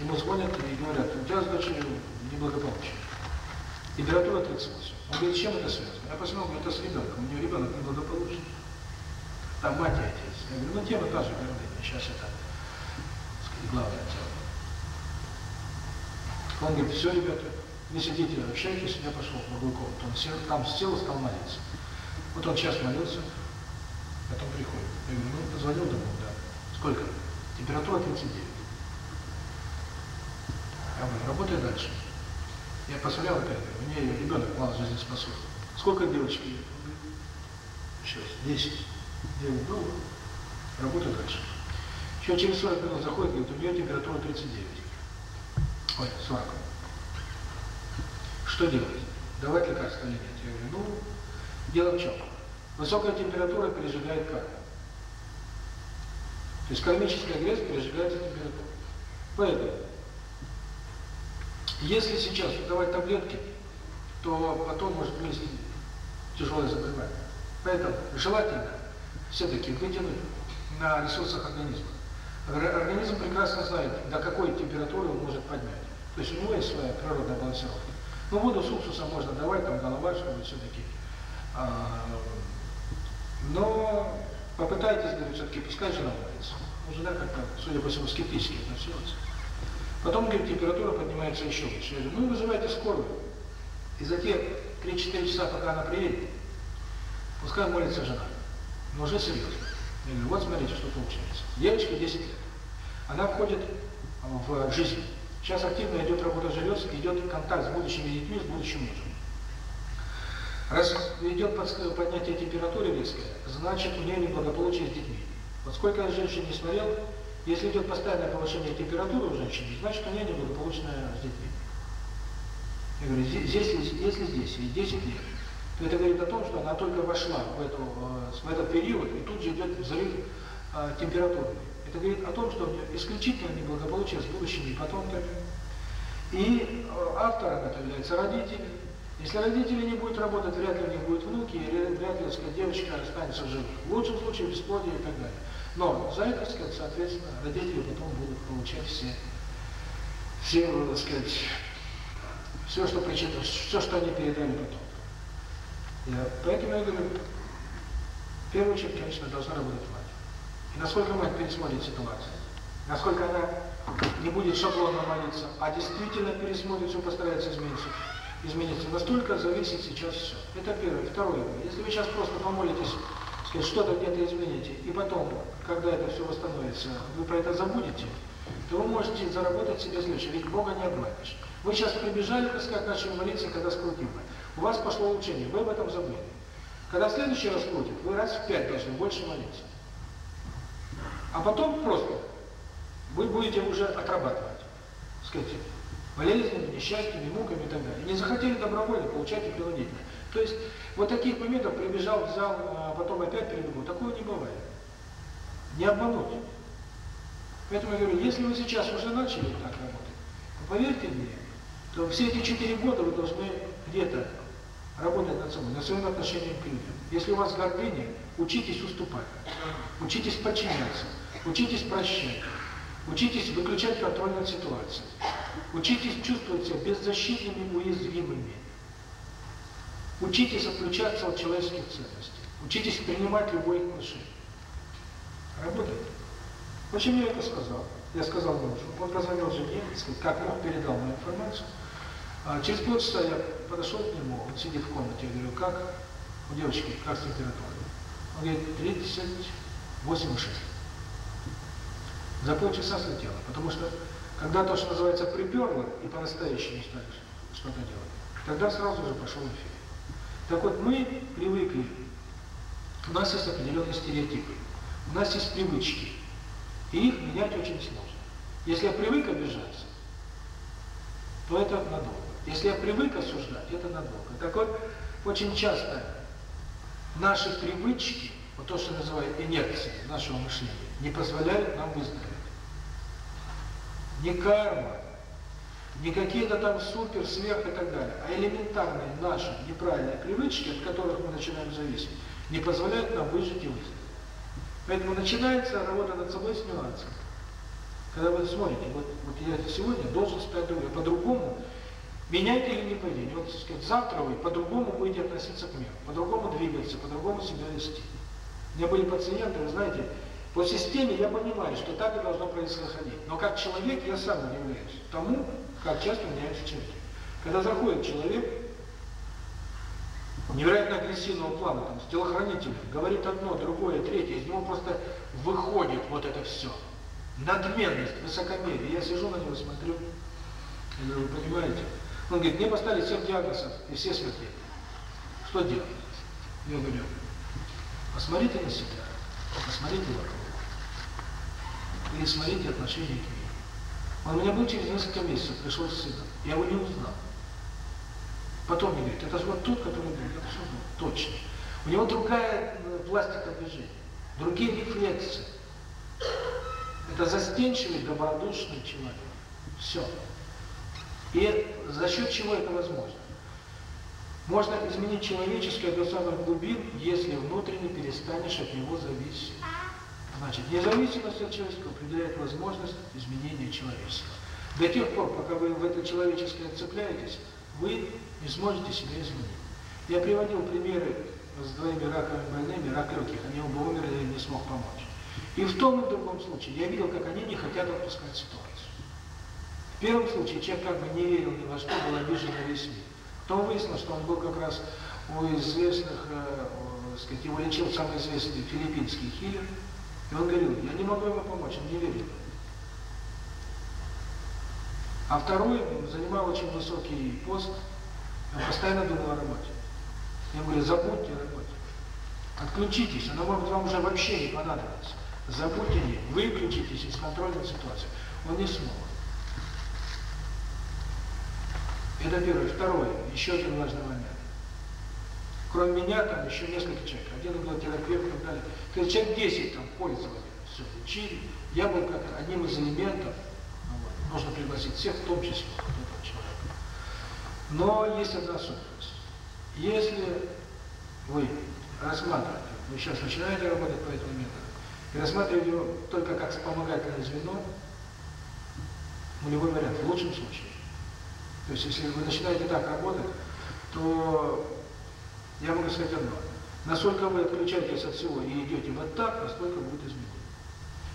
ему звонят и говорят, у тебя с дочерью неблагополучие. Температура 38. Он говорит, с чем это связано? Я посмотрел, говорит, это с ребенком. У него ребенок неблагополучный. Там мать и отец. Я говорю, ну тема та же, говорит, сейчас это, сказать, главная тема. Он говорит, все, ребята, не сидите, общайтесь, я пошел в другую комнату. Он сел, там сел и стал молиться. Вот он сейчас молился, потом приходит. Я говорю, ну, позвонил домой, да. Сколько? Температура 39. Я говорю, работай дальше. Я посмотрел опять, у меня ребенок мало жизнеспособен. Сколько девочки лет? Сейчас, 10. 9 долларов. Работай дальше. Еще через 40 минут заходит, говорит, у меня температура 39. Ой, 40. Что делать? Давать лекарство или нет? Я говорю, ну, дело в чем? Высокая температура пережигает как? То есть кармическая грязь пережигается температурой. Поэтому, если сейчас давать таблетки, то потом может вылезти тяжелое заболевание. Поэтому желательно все-таки вытянуть на ресурсах организма. Организм прекрасно знает, до какой температуры он может поднять. То есть у него есть своя природная балансировка. Ну, воду с уксусом можно давать, там, головашку, все-таки. Э а, но попытайтесь, говорю, все-таки, пускай жена нравится. Ну, жена как-то, судя по всему, скептически относится. Потом, говорит, температура поднимается еще выше. Я говорю, ну, вызывайте скорую. И за те 3-4 часа, пока она приедет, пускай молится жена. Но уже серьезно. Я говорю, вот смотрите, что получается. Девочка 10 лет. Она входит в жизнь. Сейчас активно идет работа желез, идет контакт с будущими детьми, с будущим мужем. Раз идет поднятие температуры резкое, значит у нее неблагополучие с детьми. Вот сколько я женщин не смотрел, если идет постоянное повышение температуры у женщины, значит у нее неблагополучное с детьми. Я говорю, здесь, если здесь, и 10 лет, то это говорит о том, что она только вошла в, эту, э, в этот период, и тут же идет взрыв э, температуры. Это говорит о том, что у нее исключительно неблагополучие с будущими потомками. И э, автором это является родитель. Если родители не будут работать, вряд ли у них будут внуки, или вряд ли, сказать, девочка останется жить. В лучшем случае бесплодие и так далее. Но за это, сказать, соответственно, родители потом будут получать все, все, так сказать, все, что причитано, все, что они передали потом. Я, поэтому я говорю, в первую очередь, конечно, должна работать мать. И насколько мать пересмотрит ситуацию, насколько она не будет шаблонно молиться, а действительно пересмотрит все, постарается изменить измениться Настолько зависит сейчас все. Это первое. Второе. Если вы сейчас просто помолитесь, что-то где-то измените, и потом, когда это все восстановится, вы про это забудете, то вы можете заработать себе следующее, ведь Бога не обманешь. Вы сейчас прибежали, так сказать, начали молиться, когда скрутимо. У вас пошло улучшение, вы об этом забыли. Когда следующий раз крутит, вы раз в пять должны больше молиться. А потом просто вы будете уже отрабатывать. Скажите, болезненными, несчастьями, муками и так далее. Не захотели добровольно получать их принудительно. То есть вот таких моментов прибежал, взял, а потом опять перебегу. Такого не бывает. Не обмануть. Поэтому я говорю, если вы сейчас уже начали так работать, поверьте мне, то все эти четыре года вы должны где-то работать над собой, над своим отношением к людям. Если у вас гордыня, учитесь уступать, учитесь подчиняться, учитесь прощать, Учитесь выключать контроль над ситуацией. Учитесь чувствовать себя беззащитными и уязвимыми. Учитесь отключаться от человеческих ценностей. Учитесь принимать любое отношение. Работает. Почему я это сказал? Я сказал мужу. Он позвонил жене, как он передал мне информацию. А через полчаса я подошел к нему, он сидит в комнате, я говорю, как? У девочки, как с температурой? Он говорит, 38,6 за полчаса слетело, потому что когда то, что называется, приперло и по-настоящему не стали что-то делать, тогда сразу же пошел эфир. Так вот, мы привыкли, у нас есть определенные стереотипы, у нас есть привычки, и их менять очень сложно. Если я привык обижаться, то это надолго. Если я привык осуждать, это надолго. Так вот, очень часто наши привычки, вот то, что называют инерцией нашего мышления, не позволяют нам выздороветь. Не карма, не какие-то там супер, сверх и так далее, а элементарные наши неправильные привычки, от которых мы начинаем зависеть, не позволяют нам выжить и выжить. Поэтому начинается работа над собой с нюансом. Когда вы смотрите, вот, вот я сегодня должен стать другим, по-другому меняйте или не поведение. Вот сказать, завтра вы по-другому будете относиться к миру, по-другому двигаться, по-другому себя вести. У меня были пациенты, вы знаете, по системе я понимаю, что так и должно происходить. Но как человек я сам удивляюсь тому, как часто меняются черты. Когда заходит человек невероятно агрессивного плана, там, с телохранителем, говорит одно, другое, третье, из него просто выходит вот это все. Надменность, высокомерие. Я сижу на него, смотрю, и говорю, вы понимаете? Он говорит, мне поставили всех диагнозов, и все смотрели. Что делать? Я говорю, посмотрите на себя, посмотрите вокруг и смотрите отношения к ней. Он меня был через несколько месяцев, пришел с сыном. Я его не узнал. Потом мне говорит, это же вот тот, который был, это же вот, точно. У него другая пластика движения, другие рефлексы. Это застенчивый, добродушный человек. Все. И за счет чего это возможно? Можно изменить человеческое до самых глубин, если внутренне перестанешь от него зависеть. Значит, независимость от человеческого определяет возможность изменения человечества. До тех пор, пока вы в это человеческое цепляетесь, вы не сможете себя изменить. Я приводил примеры с двоими раковыми больными, рак легких, они оба умерли, я не смог помочь. И в том и в другом случае я видел, как они не хотят отпускать ситуацию. В первом случае человек как бы не верил ни во что, был обижен на весь мир. Потом выяснилось, что он был как раз у известных, э, э, сказать, его лечил самый известный филиппинский хилер, и он говорил: Я не могу ему помочь, он не верит. А второй занимал очень высокий пост, он постоянно думал о работе. Я говорю, забудьте о работе. Отключитесь, она может вам уже вообще не понадобится. Забудьте ее, выключитесь из контрольной ситуации. Он не смог. Это первое. Второе, еще один важный момент. Кроме меня там еще несколько человек. Один был терапевт и так далее. То есть человек 10 там пользовали, все лечили. Я был как одним из элементов. Вот. Можно пригласить всех, в том числе вот этого человека. Но есть одна особенность. Если вы рассматриваете, вы сейчас начинаете работать по этому методу, и рассматриваете его только как вспомогательное звено, нулевой вариант, в лучшем случае. То есть, если вы начинаете так работать, то я могу сказать одно. Насколько вы отключаетесь от всего и идете вот так, настолько будет изменение.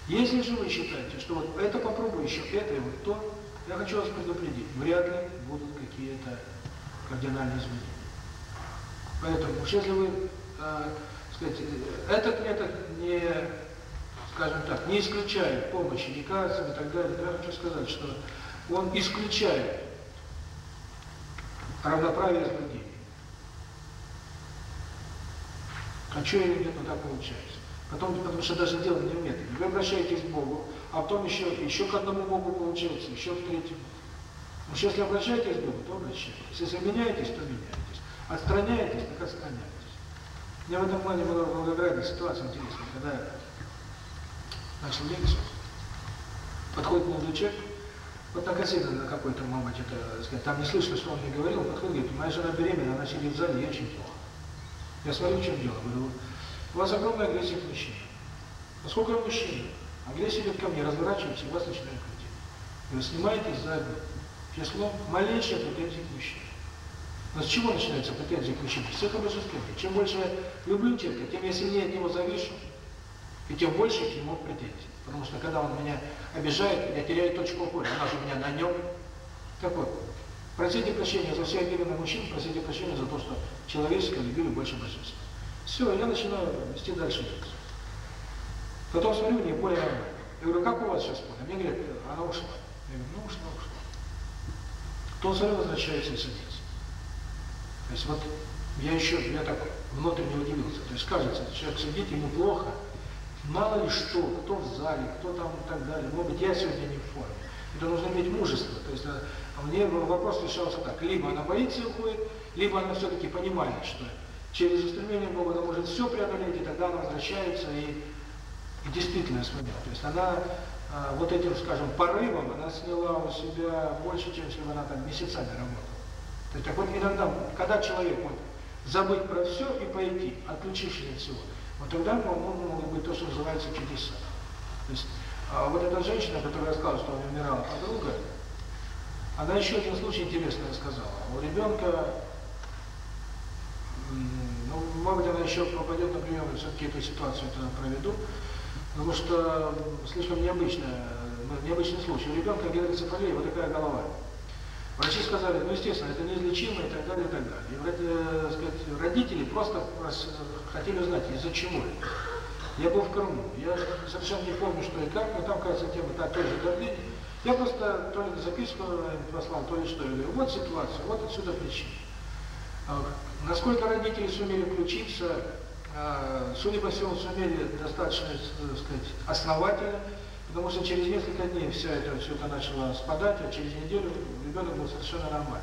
Если же вы считаете, что вот это попробую еще, это и вот то, я хочу вас предупредить, вряд ли будут какие-то кардинальные изменения. Поэтому если вы, э, сказать, этот метод не, скажем так, не исключает помощи лекарствам и так далее, я хочу сказать, что он исключает равноправие изменений. Хочу или нет, но так получается. Потом, потому что даже дело не умеет. Вы обращаетесь к Богу, а потом еще, еще к одному Богу получается, еще к третьему. Потому что если обращаетесь к Богу, то обращаетесь. Если меняетесь, то меняетесь. Отстраняетесь, так отстраняетесь. меня в этом плане была в Волгограде ситуация интересная, когда я начал лекцию. Подходит молодой человек, вот на кассете на какой-то, может это, сказать, там не слышно, что он мне говорил, подходит, говорит, моя жена беременна, она сидит в зале, я очень плохо. Я смотрю, чем дело. Говорю, у вас огромная агрессия к мужчине. Поскольку я мужчина, агрессия идет ко мне, разворачивается и вас начинает крутить. И вы снимаете сзади число малейшие претензии к мужчине. Но с чего начинаются претензии к мужчине? С психобожественных. Чем больше я люблю человека, тем я сильнее от него завишу, и тем больше к нему претензий. Потому что когда он меня обижает, я теряю точку опоры, она же у меня на нем. Какой опор? Просите прощения за все обиды на мужчин, просите прощения за то, что человеческое любили больше божественного. Все, я начинаю вести дальше лекцию. Потом смотрю, не более нормально. Я говорю, как у вас сейчас поле? Мне говорят, она ушла. Я говорю, ну ушла, ушла. То сразу возвращается и садится. То есть вот я еще, я так внутренне удивился. То есть кажется, человек сидит, ему плохо, мало ли что, кто в зале, кто там и так далее. Может быть, я сегодня не в форме. Это нужно иметь мужество. То есть мне был вопрос решался так: либо она боится и либо она все-таки понимает, что через устремление Бога она может все преодолеть, и тогда она возвращается и, и действительно смотрит. То есть она а, вот этим, скажем, порывом, она сняла у себя больше, чем если бы она там месяцами работала. То есть так вот иногда, когда человек вот, забыть про все и пойти, отключившись от всего, вот тогда могут быть то, что называется чудеса. То есть, а, вот эта женщина, которая рассказывала, что она умирала подруга, она еще один случай интересный рассказала. У ребенка, ну, может, она еще попадет на прием, все-таки эту ситуацию -то проведу, потому что слишком необычная, необычный случай. У ребенка гидроцефалия, вот такая голова. Врачи сказали, ну, естественно, это неизлечимо и так далее, и так далее. И, так сказать, родители просто хотели узнать, из-за чего это. Я был в Крыму, я совершенно не помню, что и как, но там, кажется, тема так тоже гордить. Я просто то ли записку послал, то ли что. Я говорю, вот ситуация, вот отсюда причина. Насколько родители сумели включиться, судя по всему, сумели достаточно, так сказать, основательно, потому что через несколько дней все это, все это начало спадать, а через неделю ребенок был совершенно нормальный.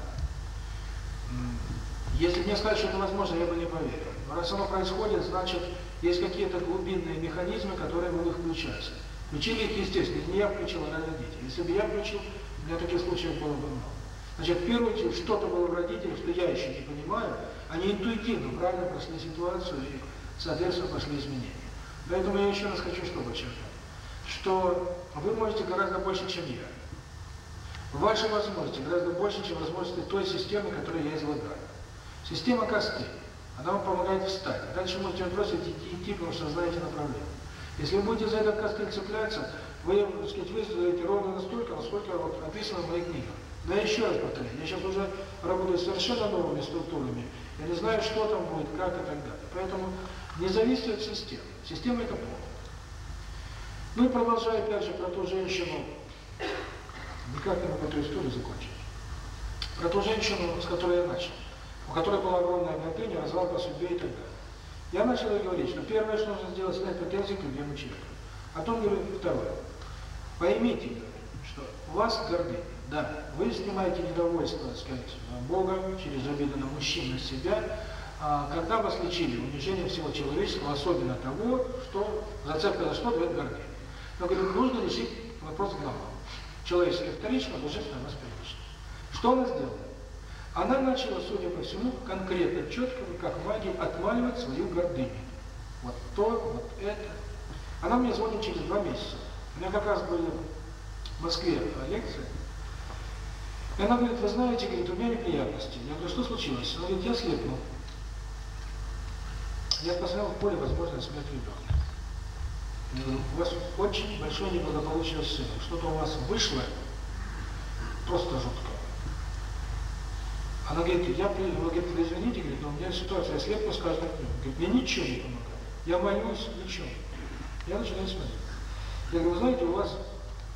Если мне сказать, что это возможно, я бы не поверил. Но раз оно происходит, значит, есть какие-то глубинные механизмы, которые могут включаться. Включили их естественно, не я включил, а родители. Если бы я включил, у меня таких случаев было бы много. Значит, в что-то было в родителях, что я еще не понимаю, они интуитивно правильно прошли ситуацию и, соответственно, пошли изменения. Поэтому я еще раз хочу что подчеркнуть, что вы можете гораздо больше, чем я. Ваши возможности гораздо больше, чем возможности той системы, которую я излагаю. Система костей, она вам помогает встать. Дальше можете бросить идти, идти, потому что знаете направление. Если будете за этот костыль цепляться, вы, так сказать, вызовете ровно настолько, насколько вот описано в моей книге. Но я еще раз повторяю, я сейчас уже работаю совершенно новыми структурами, я не знаю, что там будет, как и так далее. Поэтому не зависит от системы. Система – это полная. Ну и продолжая опять же про ту женщину, никак не могу эту историю закончить, про ту женщину, с которой я начал, у которой была огромная гордыня, развал по судьбе и так далее. Я начал говорить, что первое, что нужно сделать, снять претензии к любимым человеку. Потом говорю второе. Поймите, что у вас гордыня. Да, вы снимаете недовольство, так сказать, Бога, через обиду на мужчин, на себя, а, когда вас лечили унижение всего человеческого, особенно того, что зацепка за что дает гордыня. Но, говорю, нужно решить вопрос главного. Человеческое вторично, божественное у нас первично. Что она сделала? Она начала, судя по всему, конкретно, четко, как магия, отмаливать свою гордыню. Вот то, вот это. Она мне звонит через два месяца. У меня как раз были в Москве э, лекции. И она говорит, вы знаете, говорит, у меня неприятности. Я говорю, что случилось? Она говорит, я слепну. Я посмотрел в поле возможная смерть ребенка. У вас очень большое неблагополучие сына. Что-то у вас вышло просто жутко. Она говорит, я, она говорит, извините, говорит, но у меня ситуация, я слепо скажу, ну, говорит, мне ничего не помогает. Я молюсь, ничего. Я начинаю смотреть. Я говорю, знаете, у вас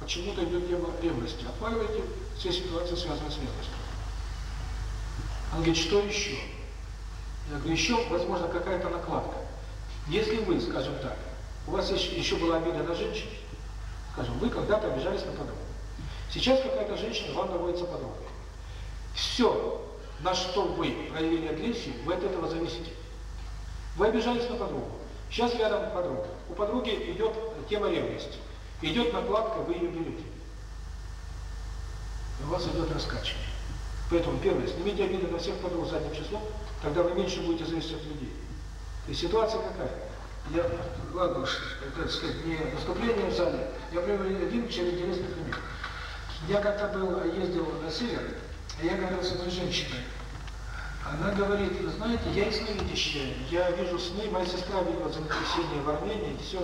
почему-то идет тема ревности. Отваливайте, все ситуации связаны с ревностью. Она говорит, что еще? Я говорю, еще, возможно, какая-то накладка. Если вы, скажем так, у вас еще, была обида на женщину, скажем, вы когда-то обижались на подругу. Сейчас какая-то женщина вам доводится подругой. Все, на что вы проявили агрессию, вы от этого зависите. Вы обижались на подругу. Сейчас рядом подруга. У подруги идет тема ревности. Идет накладка, вы ее берете. И у вас идет раскачивание. Поэтому, первое, снимите обиды на всех подруг задним числом, тогда вы меньше будете зависеть от людей. И ситуация какая? Я, ладно уж, это, так сказать, не наступление в зале, я привел один очень интересный пример. Я как-то был, ездил на север, я говорил с одной женщиной. Она говорит, вы знаете, я и сны видящая, я вижу сны, моя сестра видела землетрясение в Армении, все.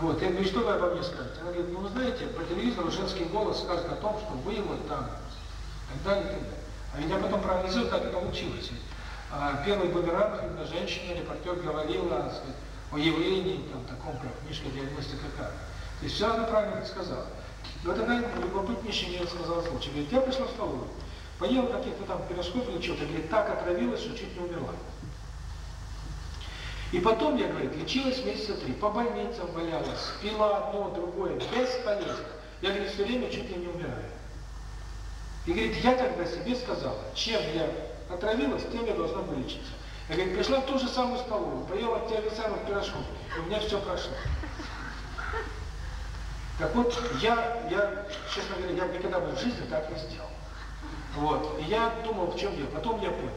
Вот, я говорю, что вы обо мне скажете? Она говорит, ну вы знаете, по телевизору женский голос скажет о том, что вы вот там, так далее, так далее. А ведь я потом проанализирую, как это училось. А первый бумеранг, именно женщина, репортер говорила о явлении, там, таком, как книжка диагностика как. То есть все она правильно сказала. Но это, наверное, любопытнейший мне сказал случай. Говорит, я пришла в столовую поела каких-то там пирожков или что-то, говорит, так отравилась, что чуть не умерла. И потом, я, говорю, лечилась месяца три, по больницам валялась, пила одно, другое, бесполезно. Я, говорю, все время чуть ли не умираю. И, говорит, я тогда себе сказала, чем я отравилась, тем я должна вылечиться. Я, говорю, пришла в ту же самую столовую, поела теоретических пирожков, и у меня все прошло. Так вот, я, я, честно говоря, я никогда бы в жизни так не сделал. Вот. И я думал, в чем дело. Потом я понял.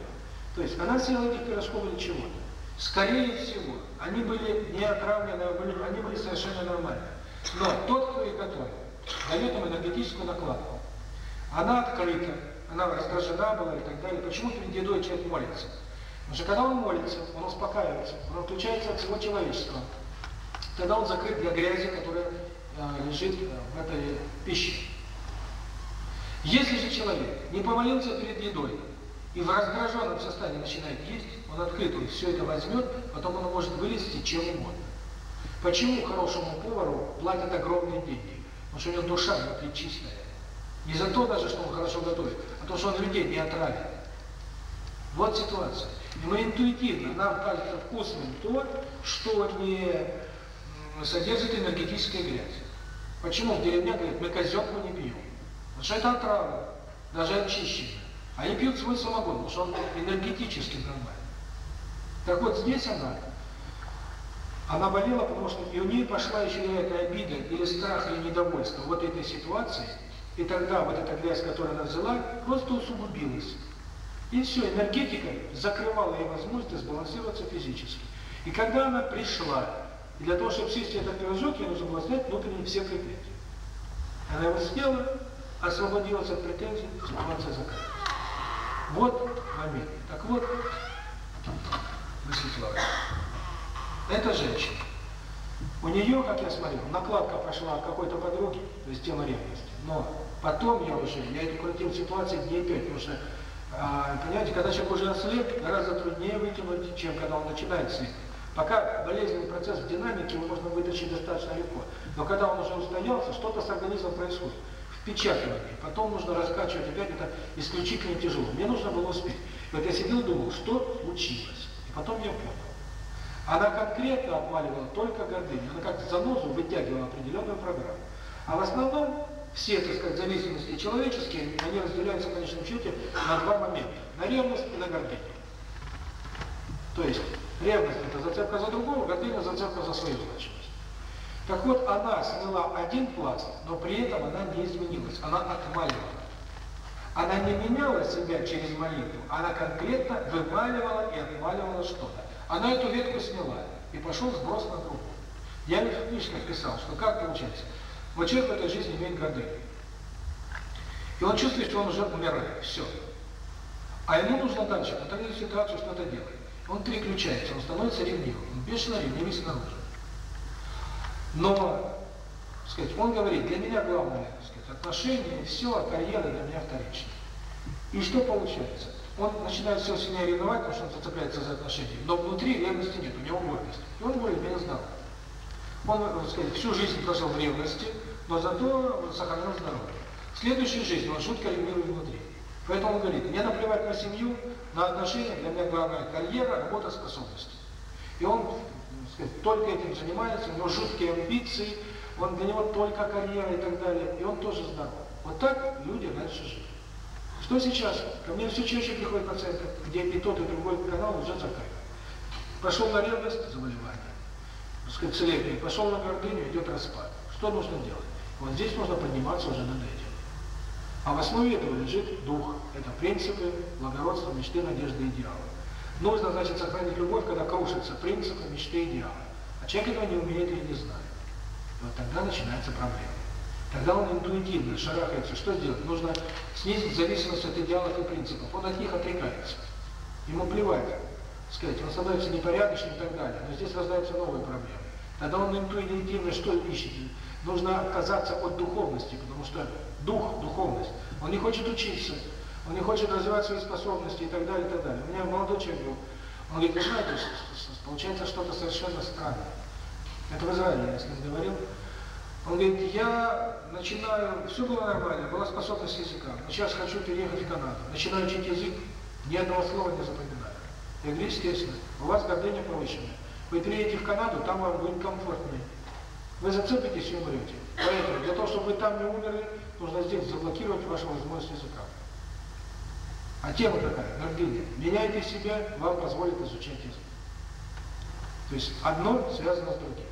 То есть она села этих пирожков или чего? Скорее всего, они были не отравлены, а они были совершенно нормальны. Но тот, кто их готовит, дает им энергетическую накладку. Она открыта, она раздражена была и так далее. Почему перед едой человек молится? Потому что когда он молится, он успокаивается, он отключается от всего человечества. Тогда он закрыт для грязи, которая э, лежит э, в этой пище. Если же человек не помолился перед едой и в раздраженном состоянии начинает есть, он открыто все это возьмет, потом он может вылезти чем угодно. Почему хорошему повару платят огромные деньги? Потому что у него душа внутри. Не за то даже, что он хорошо готовит, а то, что он людей не отравит. Вот ситуация. И мы интуитивно, нам кажется вкусным то, что не содержит энергетическая грязь. Почему в деревне говорят, мы казенку не пьем? Шайтан трава, даже очищенная. Они пьют свой самогон, потому что он энергетически нормальный. Так вот, здесь она, она болела, потому что и у нее пошла еще и эта обида, или страх, или недовольство вот этой ситуации, и тогда вот эта грязь, которую она взяла, просто усугубилась. И все, энергетика закрывала ей возможность сбалансироваться физически. И когда она пришла, для того, чтобы сесть этот пирожок, ей нужно было снять внутренние все препятствия. Она его сняла, освободилась от претензий, ситуация закрылась. Вот момент. Так вот, мыслитель Это женщина. У нее, как я смотрел, накладка пошла какой-то подруги, то есть тема ревности. Но потом я уже, я это крутил ситуации дней пять, потому что, а, понимаете, когда человек уже ослеп, гораздо труднее вытянуть, чем когда он начинает слепить. Пока болезненный процесс в динамике, его можно вытащить достаточно легко. Но когда он уже устоялся, что-то с организмом происходит печатывание. Потом нужно раскачивать опять, это исключительно тяжело. Мне нужно было успеть. Вот я сидел, думал, что случилось, И потом я понял. Она конкретно отмаливала только гордыню. Она как занозу вытягивала определенную программу. А в основном все, так сказать, зависимости человеческие, они разделяются в конечном счете на два момента. На ревность и на гордыню. То есть ревность – это зацепка за другого, гордыня – зацепка за свою значимость. Так вот, она сняла один пласт, но при этом она не изменилась, она отваливала. Она не меняла себя через молитву, она конкретно вываливала и отваливала что-то. Она эту ветку сняла, и пошел сброс на другую. Я в книжках писал, что как получается. Вот человек в этой жизни имеет годы. И он чувствует, что он уже умирает, все. А ему нужно дальше контролировать ситуацию, что-то делать. Он переключается, он становится ревнивым, он бешено ревнивый снаружи. Но, сказать, он говорит, для меня главное, сказать, отношения, все, а карьера для меня вторична. И что получается? Он начинает все сильнее ревновать, потому что он зацепляется за отношения. Но внутри ревности нет, у него гордость. И он более меня знал. Он, сказать, всю жизнь прожил в ревности, но зато сохранил здоровье. Следующая жизнь он жутко ревнует внутри. Поэтому он говорит, мне наплевать на семью, на отношения, для меня главная карьера, работа, способности. И он только этим занимается, у него жуткие амбиции, он для него только карьера и так далее, и он тоже знал. Вот так люди раньше жили. Что сейчас? Ко мне все чаще приходят пациенты, где и тот, и другой канал уже закрыт. Пошел на ревность заболевания, сказать, целебие, пошел на гордыню, идет распад. Что нужно делать? Вот здесь можно подниматься уже над этим. А в основе этого лежит дух. Это принципы благородство, мечты, надежды, идеала. Нужно, значит, сохранить любовь, когда крушится принципы мечты идеалы. А человек этого не умеет или не знает. И вот тогда начинается проблема. Тогда он интуитивно шарахается. Что сделать? Нужно снизить зависимость от идеалов и принципов. Он от них отрекается. Ему плевать. Сказать, он становится непорядочным и так далее. Но здесь раздаются новые проблемы. Тогда он интуитивно что ищет? Нужно отказаться от духовности, потому что дух, духовность, он не хочет учиться, он не хочет развивать свои способности и так далее, и так далее. У меня молодой человек. Он говорит, вы знаете, получается что-то совершенно странное. Это в Израиле я с ним говорил. Он говорит, я начинаю, все было нормально, была способность языка, но сейчас хочу переехать в Канаду. Начинаю учить язык, ни одного слова не запоминаю. Я говорю, естественно, у вас гордыня повышена. Вы переедете в Канаду, там вам будет комфортнее. Вы зацепитесь и умрете. Поэтому для того, чтобы вы там не умерли, нужно здесь заблокировать вашу возможность языка. А тема такая: Гордыня. Меняйте себя, вам позволит изучать язык. То есть одно связано с другим.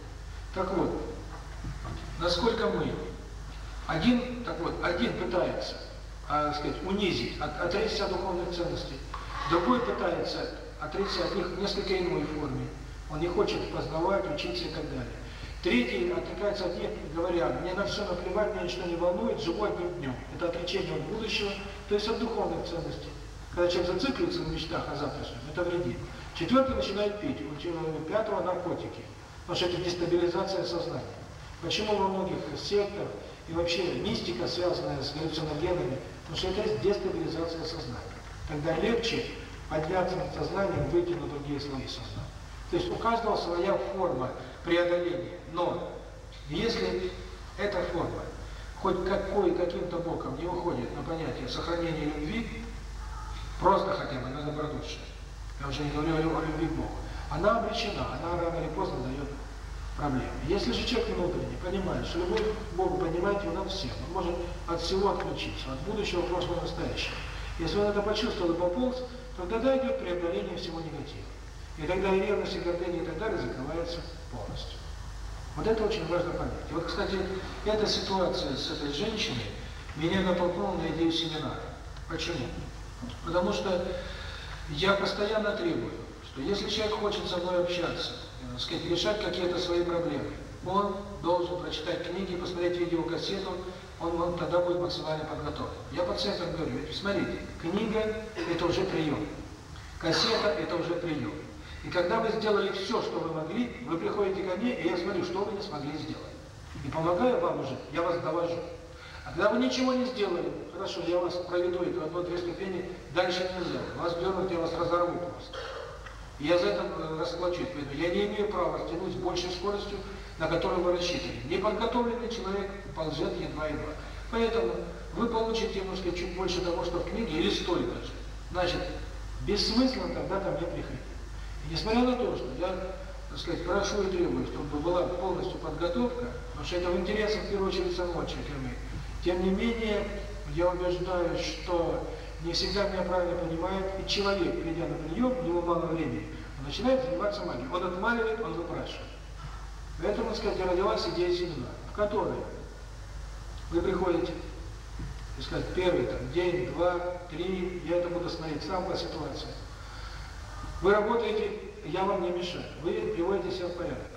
Так вот, насколько мы один, так вот, один пытается, а, сказать, унизить, от, отречься от духовных ценностей, другой пытается отречься от них в несколько иной форме. Он не хочет познавать, учиться и так далее. Третий отвлекается от них, говоря, мне на все наплевать, меня ничто не волнует, живой будет днем. Это отречение от будущего, то есть от духовных ценностей. Когда человек зацикливается на мечтах о завтрашнем, это вредит. Четвертый начинает пить, у пятого наркотики, потому что это дестабилизация сознания. Почему во многих сектах и вообще мистика, связанная с галлюциногенами, потому что это дестабилизация сознания. Тогда легче подняться над сознанием, выйти на другие слои сознания. То есть у каждого своя форма преодоления. Но если эта форма хоть какой каким-то боком не уходит на понятие сохранения любви, просто хотя бы на добродушие, я уже не говорю о любви к Богу, она обречена, она рано или поздно дает проблемы. Если же человек внутренне понимает, что любовь к Богу понимает его нам всем, он может от всего отключиться, от будущего, прошлого, настоящего. Если он это почувствовал и пополз, то тогда идет преодоление всего негатива. И тогда и ревность, и гордыня, и так далее закрываются полностью. Вот это очень важно понять. И вот, кстати, эта ситуация с этой женщиной меня натолкнула на идею семинара. Почему? Потому что я постоянно требую, что если человек хочет со мной общаться, э, так сказать, решать какие-то свои проблемы, он должен прочитать книги, посмотреть видеокассету, он, он тогда будет максимально подготовлен. Я пациентам говорю, смотрите, книга – это уже прием, кассета – это уже прием. И когда вы сделали все, что вы могли, вы приходите ко мне, и я смотрю, что вы не смогли сделать. И помогаю вам уже, я вас довожу. А когда вы ничего не сделали, хорошо, я вас проведу, и одно-две ступени, дальше нельзя. Вас дернут, я вас разорву просто. И я за это э, расплачусь. Поэтому я не имею права растянуть с большей скоростью, на которую вы рассчитывали. Неподготовленный человек ползет едва-едва. Поэтому вы получите немножко чуть больше того, что в книге, или столько же. Значит, бессмысленно тогда ко мне приходить. Несмотря на то, что я, так сказать, прошу и требую, чтобы была полностью подготовка, потому что это в интересах, в первую очередь, самого Чакирмы. Тем не менее, я убеждаю, что не всегда меня правильно понимает и человек, придя на прием, у него мало времени, он начинает заниматься магией. Он отмаливает, он выпрашивает. Поэтому, так сказать, родилась идея семена, в которой вы приходите, так первый там, день, два, три, я это буду смотреть сам по ситуации. Вы работаете, я вам не мешаю. Вы приводите себя в порядок.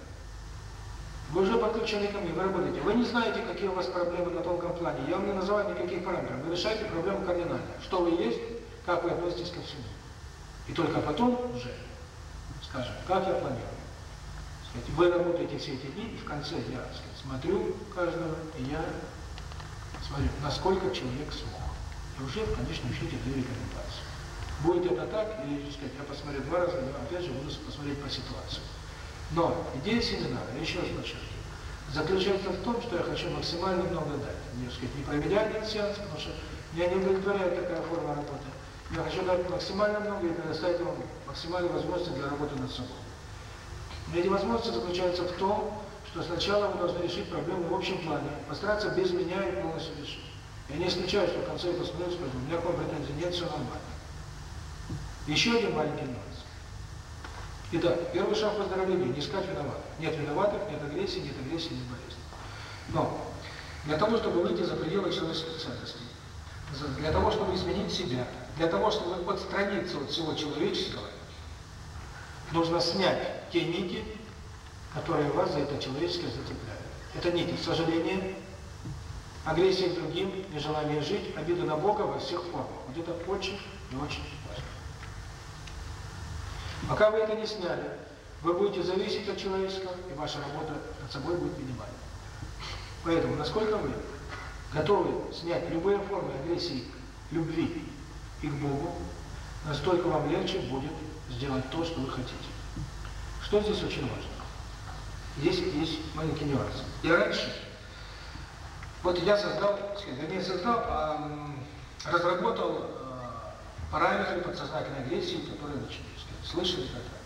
Вы уже подключены ко мне, вы работаете. Вы не знаете, какие у вас проблемы на тонком плане. Я вам не называю никаких параметров. Вы решаете проблему кардинально. Что вы есть, как вы относитесь ко всему. И только потом уже скажем, как я планирую. Вы работаете все эти дни, и в конце я сказать, смотрю каждого, и я смотрю, насколько человек смог. И уже в конечном счете даю рекомендацию будет это так, или сказать, я посмотрю два раза, но опять же буду посмотреть по ситуации. Но идея семинара, еще раз подчеркну, заключается в том, что я хочу максимально много дать. Не, сказать, не проверять этот сеанс, потому что меня не удовлетворяет такая форма работы. Я хочу дать максимально много и предоставить вам максимальные возможности для работы над собой. Эти возможности заключаются в том, что сначала вы должны решить проблему в общем плане, постараться без меня и полностью решить. Я не исключаю, что в конце это становится, у меня к вам претензий нет, все нормально. Еще один маленький нюанс. Итак, первый шаг в оздоровлении – не искать виноватых. Нет виноватых, нет агрессии, нет агрессии, нет болезни. Но для того, чтобы выйти за пределы человеческих ценностей, для того, чтобы изменить себя, для того, чтобы отстраниться от всего человеческого, нужно снять те нити, которые вас за это человеческое зацепляют. Это нити к сожалению, агрессии к другим, нежелание жить, обида на Бога во всех формах. Вот это очень и очень важно. Пока вы это не сняли, вы будете зависеть от человечества, и ваша работа над собой будет минимальна. Поэтому, насколько вы готовы снять любые формы агрессии, любви и к Богу, настолько вам легче будет сделать то, что вы хотите. Что здесь очень важно? Здесь есть маленький нюанс. И раньше, вот я создал, вернее создал, а разработал параметры подсознательной агрессии, которые начались слышать это.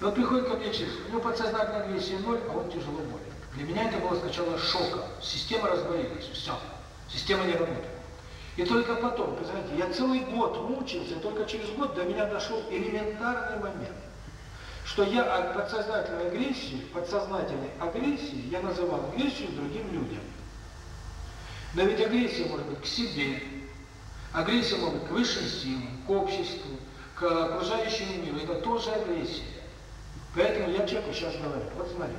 И вот приходит ко мне человек, у него подсознательно 270, а он тяжело болен. Для меня это было сначала шоком. Система развалилась, все. Система не работает. И только потом, понимаете, я целый год мучился, только через год до меня дошел элементарный момент, что я от подсознательной агрессии, подсознательной агрессии, я называл агрессию другим людям. Но ведь агрессия может быть к себе, агрессия может быть к высшим силам, к обществу, к окружающему миру. Это тоже агрессия. Поэтому я человеку сейчас говорю, вот смотрите.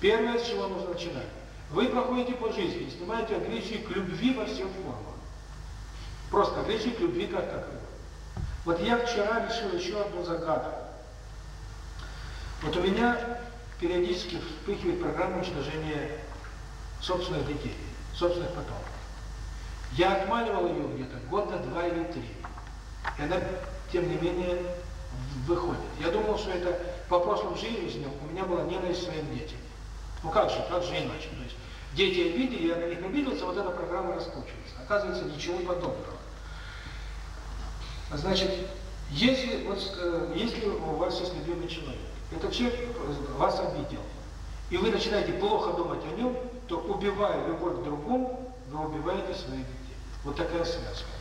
Первое, с чего нужно начинать. Вы проходите по жизни, снимаете агрессию к любви во всем формах. Просто агрессию к любви как таковой. Вот я вчера решил еще одну загадку. Вот у меня периодически вспыхивает программа уничтожения собственных детей, собственных потомков. Я отмаливал ее где-то года два или три. И она тем не менее выходит. Я думал, что это по прошлым жизням у меня была ненависть к своим детям. Ну как же, как же иначе? То есть дети обидели, я на них обиделся, вот эта программа раскручивается. Оказывается, ничего подобного. Значит, если, вот, э, если у вас есть любимый человек, этот человек вас обидел, и вы начинаете плохо думать о нем, то убивая любовь к другому, вы убиваете своих детей. Вот такая связка.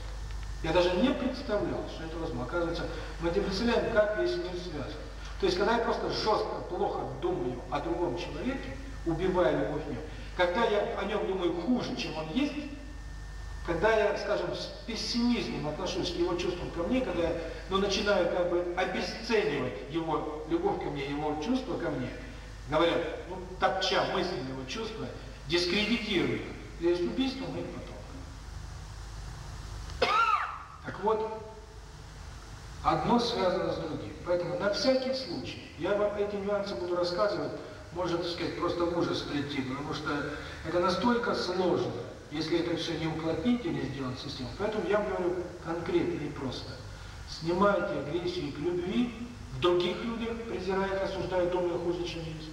Я даже не представлял, что это возможно. Оказывается, мы не представляем, как весь мир связан. То есть, когда я просто жестко, плохо думаю о другом человеке, убивая любовь к нему, когда я о нем думаю хуже, чем он есть, когда я, скажем, с пессимизмом отношусь к его чувствам ко мне, когда я ну, начинаю как бы обесценивать его любовь ко мне, его чувства ко мне, говорят, ну, топча мысль его чувства, дискредитируя, есть убийство ну, мы так вот, одно связано с другим. Поэтому на всякий случай, я вам эти нюансы буду рассказывать, можно, так сказать, просто в ужас прийти, потому что это настолько сложно, если это все не уплотнить или сделать систему. Поэтому я говорю конкретно и просто. Снимайте агрессию к любви, в других людях презирает, осуждает, думает хуже, чем есть.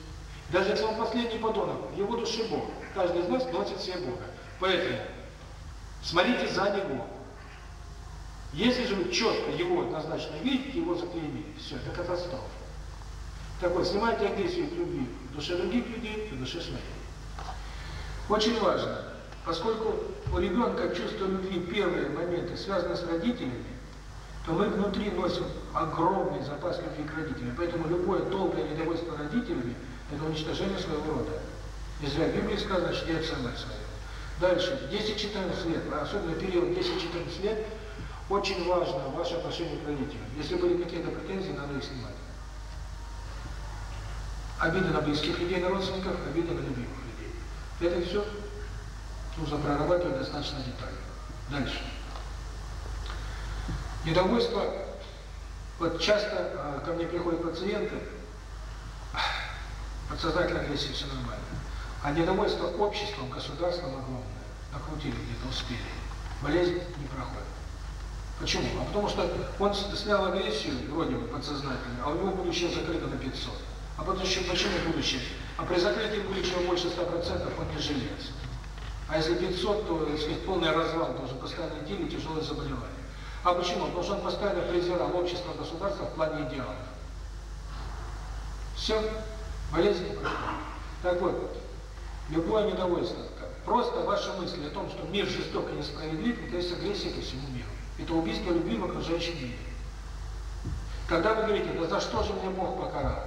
Даже если он последний подонок, в его душе Бог. Каждый из нас носит себе Бога. Поэтому смотрите за него, если же четко его однозначно видите, его заклеймили. Все, это катастрофа. Так вот, снимайте агрессию к любви в душе других людей и в душе своей. Очень важно, поскольку у ребенка чувство любви первые моменты связаны с родителями, то мы внутри носим огромный запас любви к родителям. Поэтому любое долгое недовольство родителями – это уничтожение своего рода. И зря в Библии сказано, что я сама своего. Дальше, 10-14 лет, а особенно период 10-14 лет – очень важно ваше отношение к родителям. Если были какие-то претензии, надо их снимать. Обиды на близких людей, на родственников, обиды на любимых людей. Это все нужно прорабатывать достаточно детально. Дальше. Недовольство. Вот часто а, ко мне приходят пациенты, подсознательно агрессии все нормально. А недовольство обществом, государством огромное. Накрутили где-то, успели. Болезнь не проходит. Почему? А потому что он снял агрессию, вроде бы, подсознательно, а у него будущее закрыто на 500. А потом еще почему будущее? А при закрытии будущего больше 100% он не жалеется. А если 500, то если полный развал должен постоянно идти или тяжелое заболевание. А почему? Потому что он постоянно презирал общество государства в плане идеалов. Все, болезнь. Так вот, любое недовольство, просто ваши мысли о том, что мир жесток и несправедлив, это есть агрессия ко всему миру. Это убийство любимых женщин. Когда вы говорите, да за что же мне Бог покарал?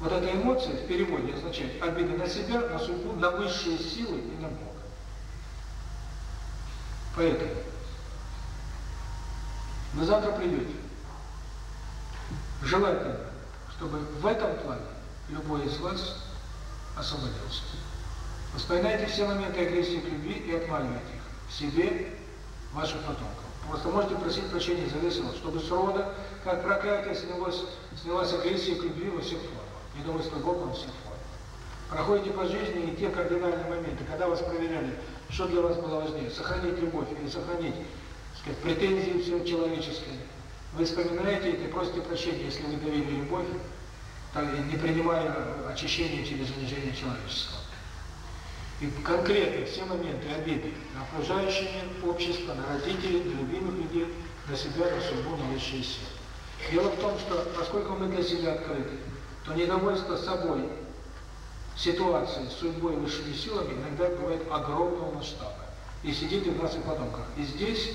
Вот эта эмоция в переводе означает обида на себя, на судьбу, на высшие силы и на Бога. Поэтому вы завтра придете. Желательно, чтобы в этом плане любой из вас освободился. Воспоминайте все моменты агрессии к любви и отмаливайте их в себе, ваших потомков. Просто можете просить прощения за веселость, чтобы с рода, как проклятие, снялось, снялась агрессия к любви во всех формах, недовольство Богом во всех формах. Проходите по жизни и те кардинальные моменты, когда вас проверяли, что для вас было важнее, сохранить любовь или сохранить сказать, претензии все человеческие. Вы вспоминаете это и просите прощения, если вы давили любовь, не принимая очищение через унижение человеческого. И конкретно все моменты обиды на окружающий общество, на родителей, на любимых людей, на себя, на судьбу, на высшие силы. Дело в том, что поскольку мы для себя открыты, то недовольство собой, ситуацией, судьбой, высшими силами иногда бывает огромного масштаба. И сидит в нас и потомках. И здесь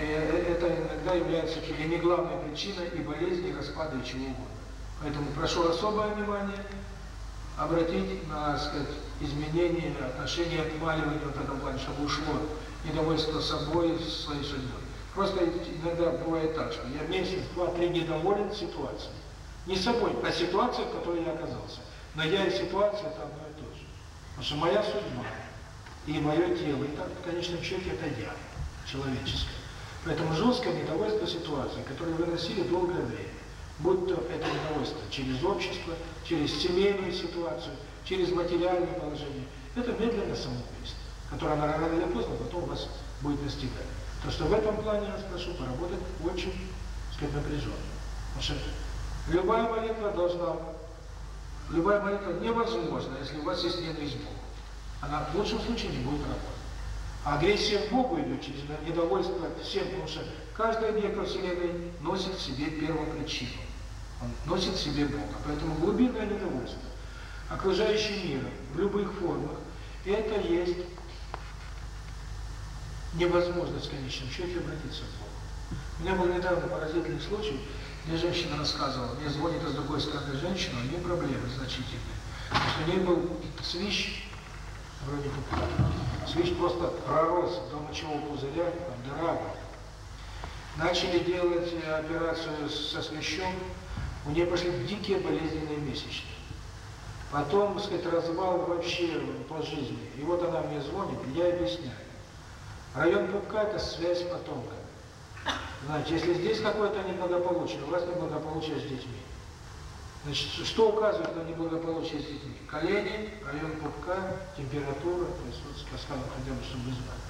э, это иногда является чуть ли не главной причиной и болезни, и распада, и чего угодно. Поэтому прошу особое внимание – обратить на сказать, изменение отношения к Малеванию вот в этом плане, чтобы ушло недовольство собой, своей судьбой. Просто иногда бывает так, что я месяц, два-три недоволен ситуацией. Не собой, а ситуацией, в которой я оказался. Но я и ситуация это одно и то же. Потому что моя судьба и мое тело, и так, конечно, в счете это я, человеческое. Поэтому жесткое недовольство ситуации, которое выносили долгое время, будь то это недовольство через общество, через семейную ситуацию, через материальное положение. Это медленно самоубийство, которое она рано или поздно потом вас будет настигать. То, что в этом плане я спрошу, прошу поработать очень, так сказать, напряженно. Потому что любая молитва должна, любая молитва невозможна, если у вас есть ненависть Богу. Она в лучшем случае не будет работать. А агрессия к Богу идет через недовольство всем, потому что каждая века Вселенной носит в себе первопричину. Он носит в себе Бога. Поэтому глубинное недовольство, окружающий мир в любых формах, это есть невозможность в конечном счете обратиться к Богу. У меня был недавно поразительный случай, мне женщина рассказывала, мне звонит из другой страны женщина, у нее проблемы значительные. У нее был свищ, вроде бы, свищ просто пророс до мочевого пузыря, там дыра. Начали делать операцию со свящом, у нее пошли дикие болезненные месячные. Потом, так сказать, развал вообще по жизни. И вот она мне звонит, и я объясняю. Район пупка – это связь с потомками. Значит, если здесь какое-то неблагополучие, у вас неблагополучие с детьми. Значит, что указывает на неблагополучие с детьми? Колени, район пупка, температура, то есть вот сказано хотя бы, чтобы знать.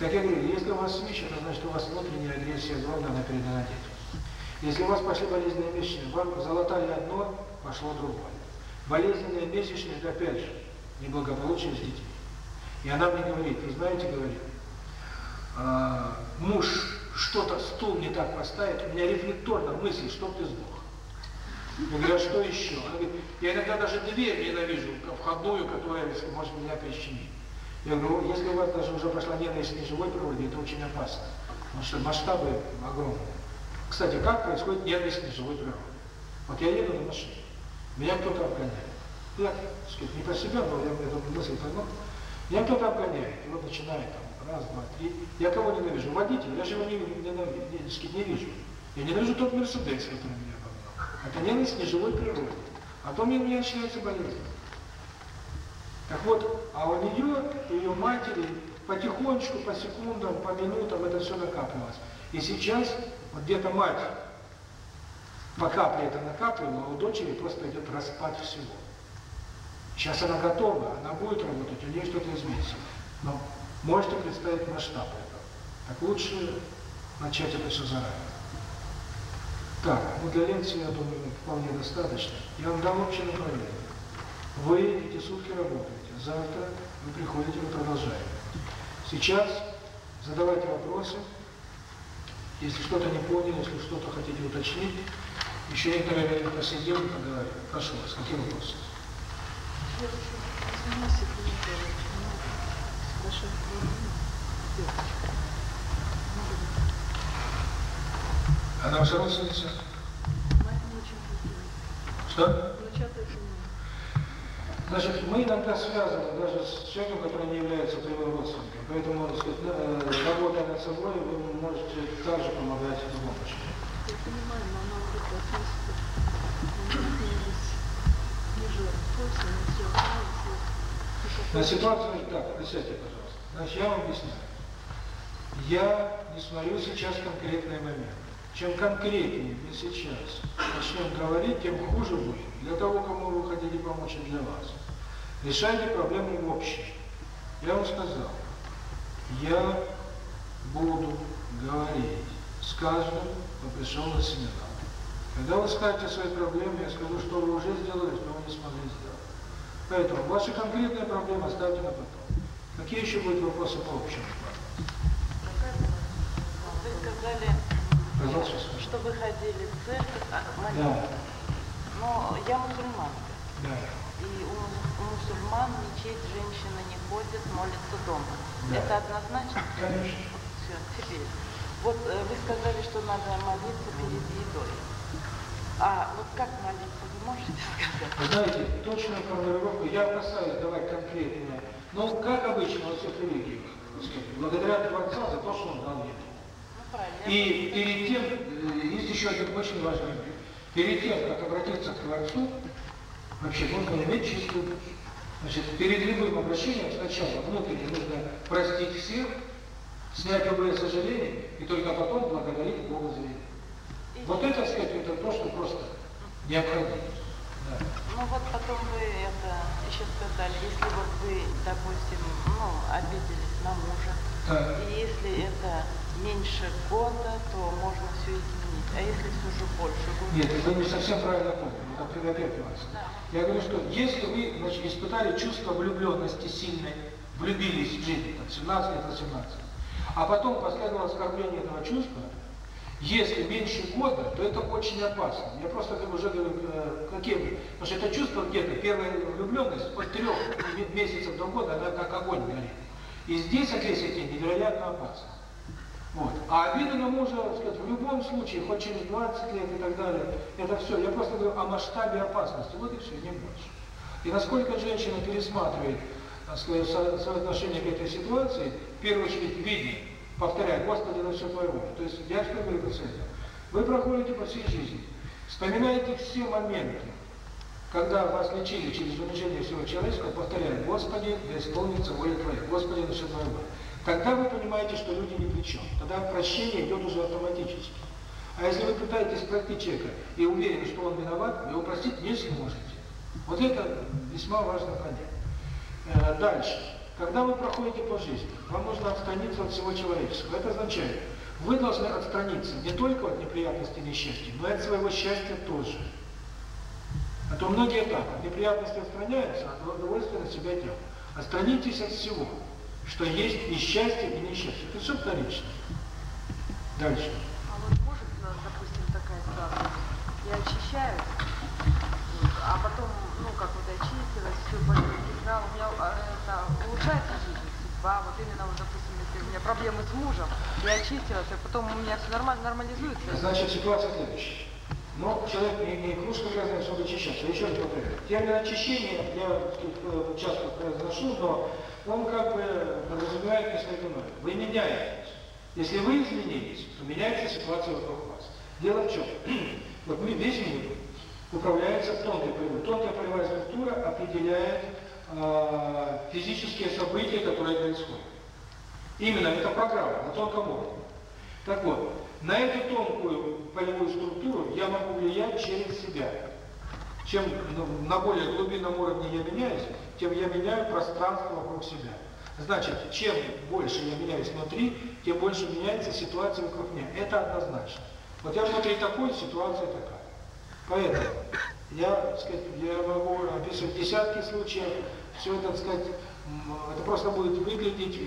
Так я говорю, если у вас ВИЧ, значит, у вас внутренняя агрессия злобная, она передана детям. Если у вас пошли болезненные месячные, вам залатали одно, пошло другое. Болезненные месячные, опять же, неблагополучие с детьми. И она мне говорит, вы знаете, говорю, «А, муж что-то, стул не так поставит, у меня рефлекторно мысль, чтоб ты сдох. Я говорю, а что еще? Она говорит, я иногда даже дверь ненавижу, входную, которая может меня причинить. Я говорю, если у вас даже уже пошла ненависть на живой это очень опасно, потому что масштабы огромные. Кстати, как происходит ненависть к живой природе? Вот я еду на машине, меня кто-то обгоняет. Я, так сказать, не по себе был, я эту мысль понял. Меня кто-то обгоняет, и вот начинает там, раз, два, три. Я кого ненавижу? Водитель, я же его не, ненавижу, не, сказать, не вижу. Я ненавижу тот Мерседес, который меня обогнал. Это ненависть к неживой природе. А то мне, у меня начинается болезнь. Так вот, а у нее, у ее матери, потихонечку, по секундам, по минутам это все накапливалось. И сейчас вот где-то мать по капле это накапливает, а у дочери просто идет распад всего. Сейчас она готова, она будет работать, у нее что-то изменится. Но можете представить масштаб этого. Так лучше начать это все заранее. Так, ну для лекции, я думаю, вполне достаточно. Я вам дам общее направление. Вы эти сутки работаете, завтра вы приходите, вы продолжаете. Сейчас задавайте вопросы, если что-то не понял, если что-то хотите уточнить, еще некоторое время посидим и поговорим. Прошу вас, какие вопросы? Она уже родственница? Что? Значит, мы иногда связаны даже с человеком, который не является твоим родственником. Поэтому, можно сказать, работая над собой, вы можете также помогать этому обществу. Я понимаю, но она говорит, что она ниже так, присядьте, пожалуйста. Значит, я вам объясняю. Я не смотрю сейчас конкретный момент. Чем конкретнее мы сейчас начнем говорить, тем хуже будет. Для того, кому вы хотите помочь, для вас решали проблему в общем. Я вам сказал, я буду говорить с каждым, кто пришел на семинар. Когда вы скажете свои проблемы, я скажу, что вы уже сделали, что вы не смогли сделать. Поэтому ваши конкретные проблемы оставьте на потом. Какие еще будут вопросы по общему плану? Вы сказали, Пожалуйста. что вы ходили в церковь, а, молитвы. Да. Но я мусульманка. Да и у мусульман мечеть женщина не ходит, молится дома. Да. Это однозначно? Конечно. Все, теперь. Вот э, вы сказали, что надо молиться перед едой. А вот как молиться, вы можете [laughs] сказать? Знаете, точную формулировку я бросаю Давай конкретную. Но, ну, как обычно, во всех религиях, благодаря Творца за то, что он дал еду. Ну, И перед тем, э, есть еще один очень важный момент. Перед тем, как обратиться к Творцу, Вообще можно иметь чистую. Значит, перед любым обращением сначала внутренне нужно простить всех, снять любые сожаления и только потом благодарить Бога за это. Вот это, сказать, это то, что просто необходимо. Да. Ну вот потом вы это еще сказали, если вот вы, допустим, ну, обиделись на мужа, да. и если это меньше года, то можно все изменить, а если все же больше года... Нет, вы не совсем правильно поняли. Я говорю, что если вы значит, испытали чувство влюбленности сильной, влюбились в жизнь, там, 17 лет, 18, а потом последовало оскорбление этого чувства, если меньше года, то это очень опасно. Я просто как уже говорю, э, каким, потому что это чувство где-то, первая влюбленность, от трех месяцев до года, она как огонь горит. И здесь агрессия невероятно опасно. Вот. А обида на мужа, сказать, в любом случае, хоть через 20 лет и так далее, это все. Я просто говорю о масштабе опасности. Вот и все, не больше. И насколько женщина пересматривает э, свое соотношение к этой ситуации, в первую очередь видно, повторяю, Господи, на все твоего. То есть я что говорю пациентам? Вы проходите по всей жизни, вспоминаете все моменты, когда вас лечили через унижение всего человеческого, повторяю, Господи, да исполнится воля Твоя, Господи, на все твоего. Когда вы понимаете, что люди не при чем, тогда прощение идет уже автоматически. А если вы пытаетесь пройти человека и уверены, что он виноват, его простить не сможете. Вот это весьма важно понять. Э, дальше. Когда вы проходите по жизни, вам нужно отстраниться от всего человеческого. Это означает, вы должны отстраниться не только от неприятностей и несчастья, но и от своего счастья тоже. А то многие так, от неприятностей отстраняются, а удовольствие на себя делают. Отстранитесь от всего что есть и счастье, и несчастье. Это все вторично. Дальше. А вот может, допустим, такая ситуация, я очищаюсь, а потом, ну, как вот очистилась, все, да, у меня а, это, улучшается жизнь, судьба, вот именно, вот, допустим, если у меня проблемы с мужем, я очистилась, а потом у меня все нормально, нормализуется. Значит, ситуация следующая. Но человек не, не кружка грязная чтобы чищать, а еще что-то. Термин очищение я часто произношу, но он как бы подразумевает несколько ноль. Вы меняетесь. Если вы изменились, то меняется ситуация вокруг вас. Дело в чем? вот мы весь мир управляется тонкой полевой. Тонкая полевая структура определяет э, физические события, которые происходят. Именно это программа на тонком уровне. Так вот, на эту тонкую полевую структуру я могу влиять через себя. Чем на более глубинном уровне я меняюсь, тем я меняю пространство вокруг себя. Значит, чем больше я меняюсь внутри, тем больше меняется ситуация вокруг меня. Это однозначно. Вот я внутри такой, ситуация такая. Поэтому я, так сказать, я могу описывать десятки случаев. Все это, так сказать, это просто будет выглядеть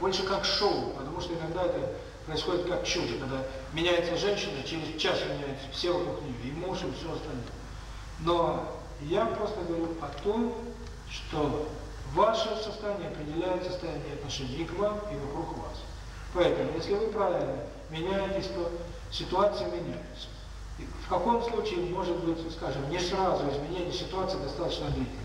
больше как шоу, потому что иногда это происходит как чудо, когда меняется женщина, через час меняется все вокруг нее, и муж, и все остальное. Но я просто говорю о том, что ваше состояние определяет состояние отношений к вам, и вокруг вас. Поэтому, если вы правильно меняетесь, то ситуация меняется. И в каком случае может быть, скажем, не сразу изменение ситуации достаточно длительное.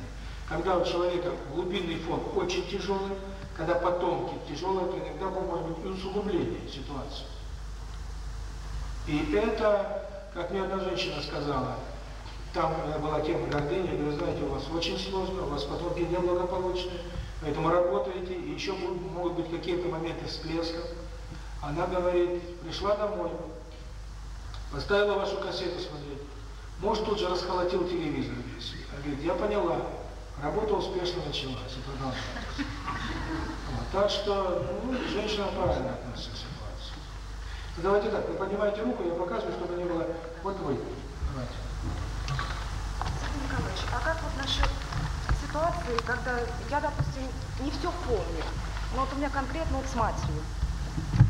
Когда у человека глубинный фон очень тяжелый, когда потомки тяжелые, то иногда может быть и усугубление ситуации. И это, как мне одна женщина сказала, там э, была тема гордыни, я говорю, знаете, у вас очень сложно, у вас потомки неблагополучные, поэтому работаете, и еще могут быть какие-то моменты всплесков. Она говорит, пришла домой, поставила вашу кассету смотреть, муж тут же расхолотил телевизор весь. Она говорит, я поняла, работа успешно началась и продолжалась. Так что ну, женщина правильно относится к ситуации. И давайте так, вы поднимаете руку, я показываю, чтобы не было... Вот вы. Давайте. Сергей Николаевич, а как вот насчет ситуации, когда я, допустим, не все помню, но вот у меня конкретно вот с матерью.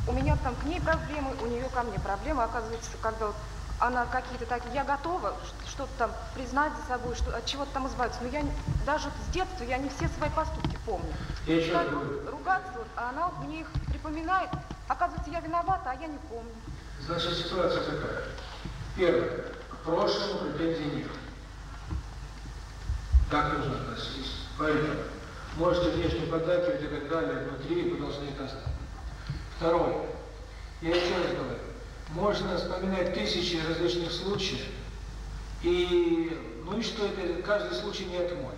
У меня там к ней проблемы, у нее ко мне проблемы. Оказывается, когда она какие-то так я готова что-то там признать за собой, что, от чего-то там избавиться. Но я даже с детства я не все свои поступки помню. Так, ругаться, вот, а она вот мне их припоминает. Оказывается, я виновата, а я не помню. Значит, ситуация такая. Первое. К прошлому претензий нет. Как нужно относиться? Поэтому можете внешне поддакивать и так далее, внутри вы должны это знать. Второе. Я еще раз говорю можно вспоминать тысячи различных случаев, и ну и что это каждый случай не отмолишь.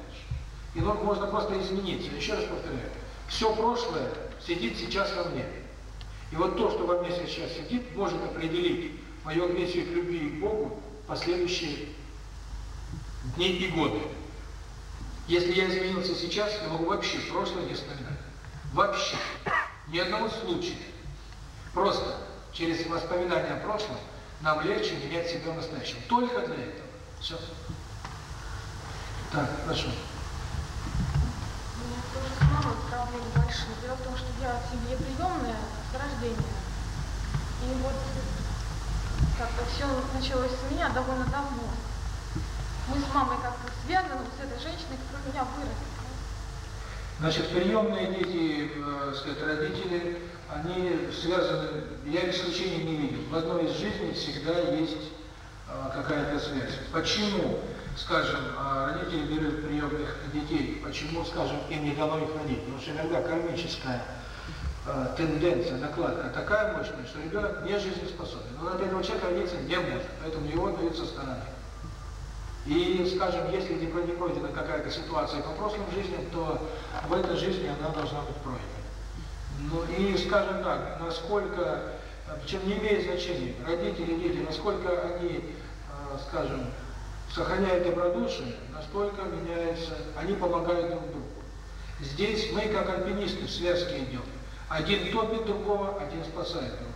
И Его можно просто измениться. Еще раз повторяю, все прошлое сидит сейчас во мне. И вот то, что во мне сейчас сидит, может определить мою агрессию к любви и к Богу последующие дни и годы. Если я изменился сейчас, я могу вообще прошлое не вспоминать. Вообще. Ни одного случая. Просто через воспоминания о прошлом, нам легче менять себя настоящим. Только для этого. Все. Так, хорошо. У меня тоже с мамой проблемы большие. Дело в том, что я в семье приемная с рождения. И вот как-то все началось с меня довольно давно. Мы с мамой как-то связаны с этой женщиной, которая меня вырастила. Значит, приемные дети, э, сказать, родители они связаны, я исключения не видел. В одной из жизней всегда есть а, какая-то связь. Почему, скажем, а, родители берут приемных детей, почему, скажем, им не дано их родить? Потому что иногда кармическая а, тенденция, накладка такая мощная, что ребенок не жизнеспособен. Но на этого человека родиться не может, поэтому его дают со стороны. И, скажем, если не пройдена какая-то ситуация по прошлым жизням, то в этой жизни она должна быть пройдена. Ну и, скажем так, насколько, э, чем не имеет значения, родители, дети, насколько они, э, скажем, сохраняют добродушие, настолько меняются, они помогают друг другу. Здесь мы, как альпинисты, в связке идем. Один топит другого, один спасает другого.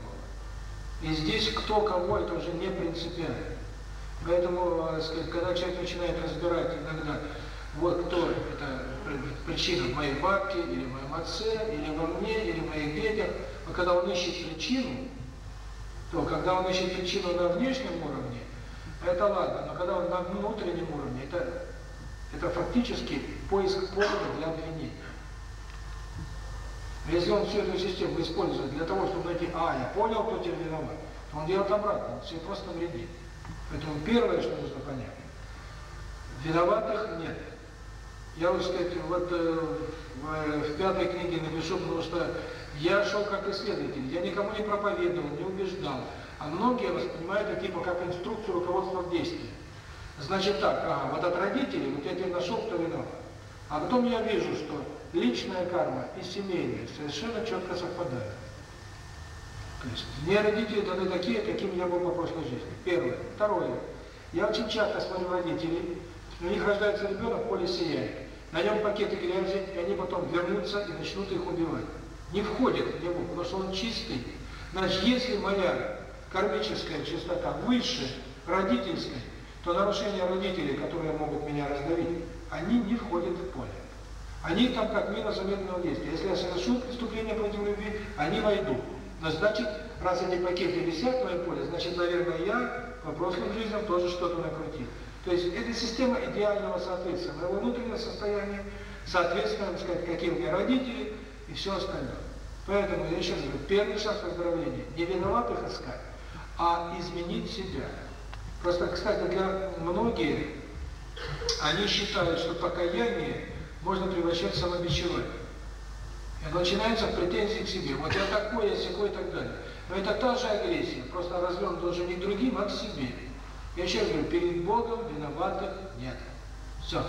И здесь кто кого, это уже не принципиально. Поэтому, э, когда человек начинает разбирать иногда, вот кто это причины в моей бабке или в моем отце, или во мне, или в моих детях. а когда он ищет причину, то когда он ищет причину на внешнем уровне, это ладно, но когда он на внутреннем уровне, это, это фактически поиск повода для обвинения. Если он всю эту систему использует для того, чтобы найти, а, я понял, кто теперь виноват, то он делает обратно, он все просто вредит. Поэтому первое, что нужно понять, виноватых нет я вот, кстати, вот в пятой книге напишу, потому что я шел как исследователь, я никому не проповедовал, не убеждал, а многие воспринимают это типа как инструкцию руководства в действию. Значит так, ага, вот от родителей, вот я тебе нашел, кто виноват. А потом я вижу, что личная карма и семейная совершенно четко совпадают. То есть мне родители даны такие, каким я был по прошлой жизни. Первое. Второе. Я очень часто смотрю родителей, у них рождается ребенок, поле сияет на нем пакеты грязи, и они потом вернутся и начнут их убивать. Не входит к нему, потому что он чистый. Значит, если моя кармическая чистота выше родительской, то нарушения родителей, которые могут меня раздавить, они не входят в поле. Они там как мера заметного действия. А если я совершу преступление против любви, они войдут. Но значит, раз эти пакеты висят в моем поле, значит, наверное, я по прошлым жизням тоже что-то накрутил. То есть эта система идеального соответствия моего внутреннего состояния, соответственно, сказать, каким я родители и все остальное. Поэтому я сейчас говорю, первый шаг оздоровления – не виноватых искать, а изменить себя. Просто, кстати, для многие, они считают, что покаяние можно превращать в самобичевание. Это начинается в претензии к себе. Вот я такой, я секой и так далее. Но это та же агрессия, просто развернута уже не к другим, а к себе. Я сейчас говорю, перед Богом виноватых нет. Все.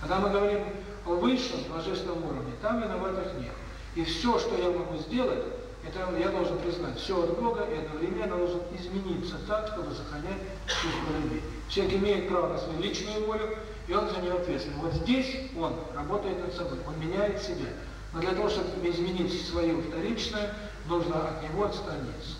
Когда мы говорим о высшем божественном уровне, там виноватых нет. И все, что я могу сделать, это я должен признать. Все от Бога и одновременно должен измениться так, чтобы сохранять чувство любви. Человек имеет право на свою личную волю, и он за нее ответственен. Вот здесь он работает над собой, он меняет себя. Но для того, чтобы изменить свое вторичное, нужно от него отстраниться.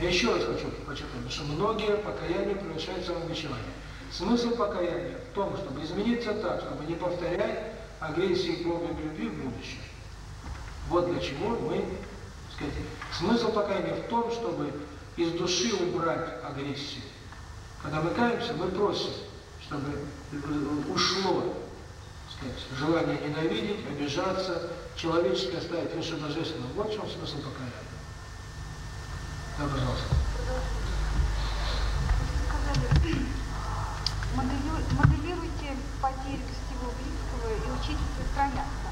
Я еще раз хочу подчеркнуть, что многие покаяния превращают в самобичевание. Смысл покаяния в том, чтобы измениться так, чтобы не повторять агрессии и проблем любви в будущем. Вот для чего мы, так сказать, смысл покаяния в том, чтобы из души убрать агрессию. Когда мы каемся, мы просим, чтобы э, ушло сказать, желание ненавидеть, обижаться, человеческое ставить выше божественного. Вот в чем смысл покаяния. Моделируйте потери всего близкого и учитесь устраняться.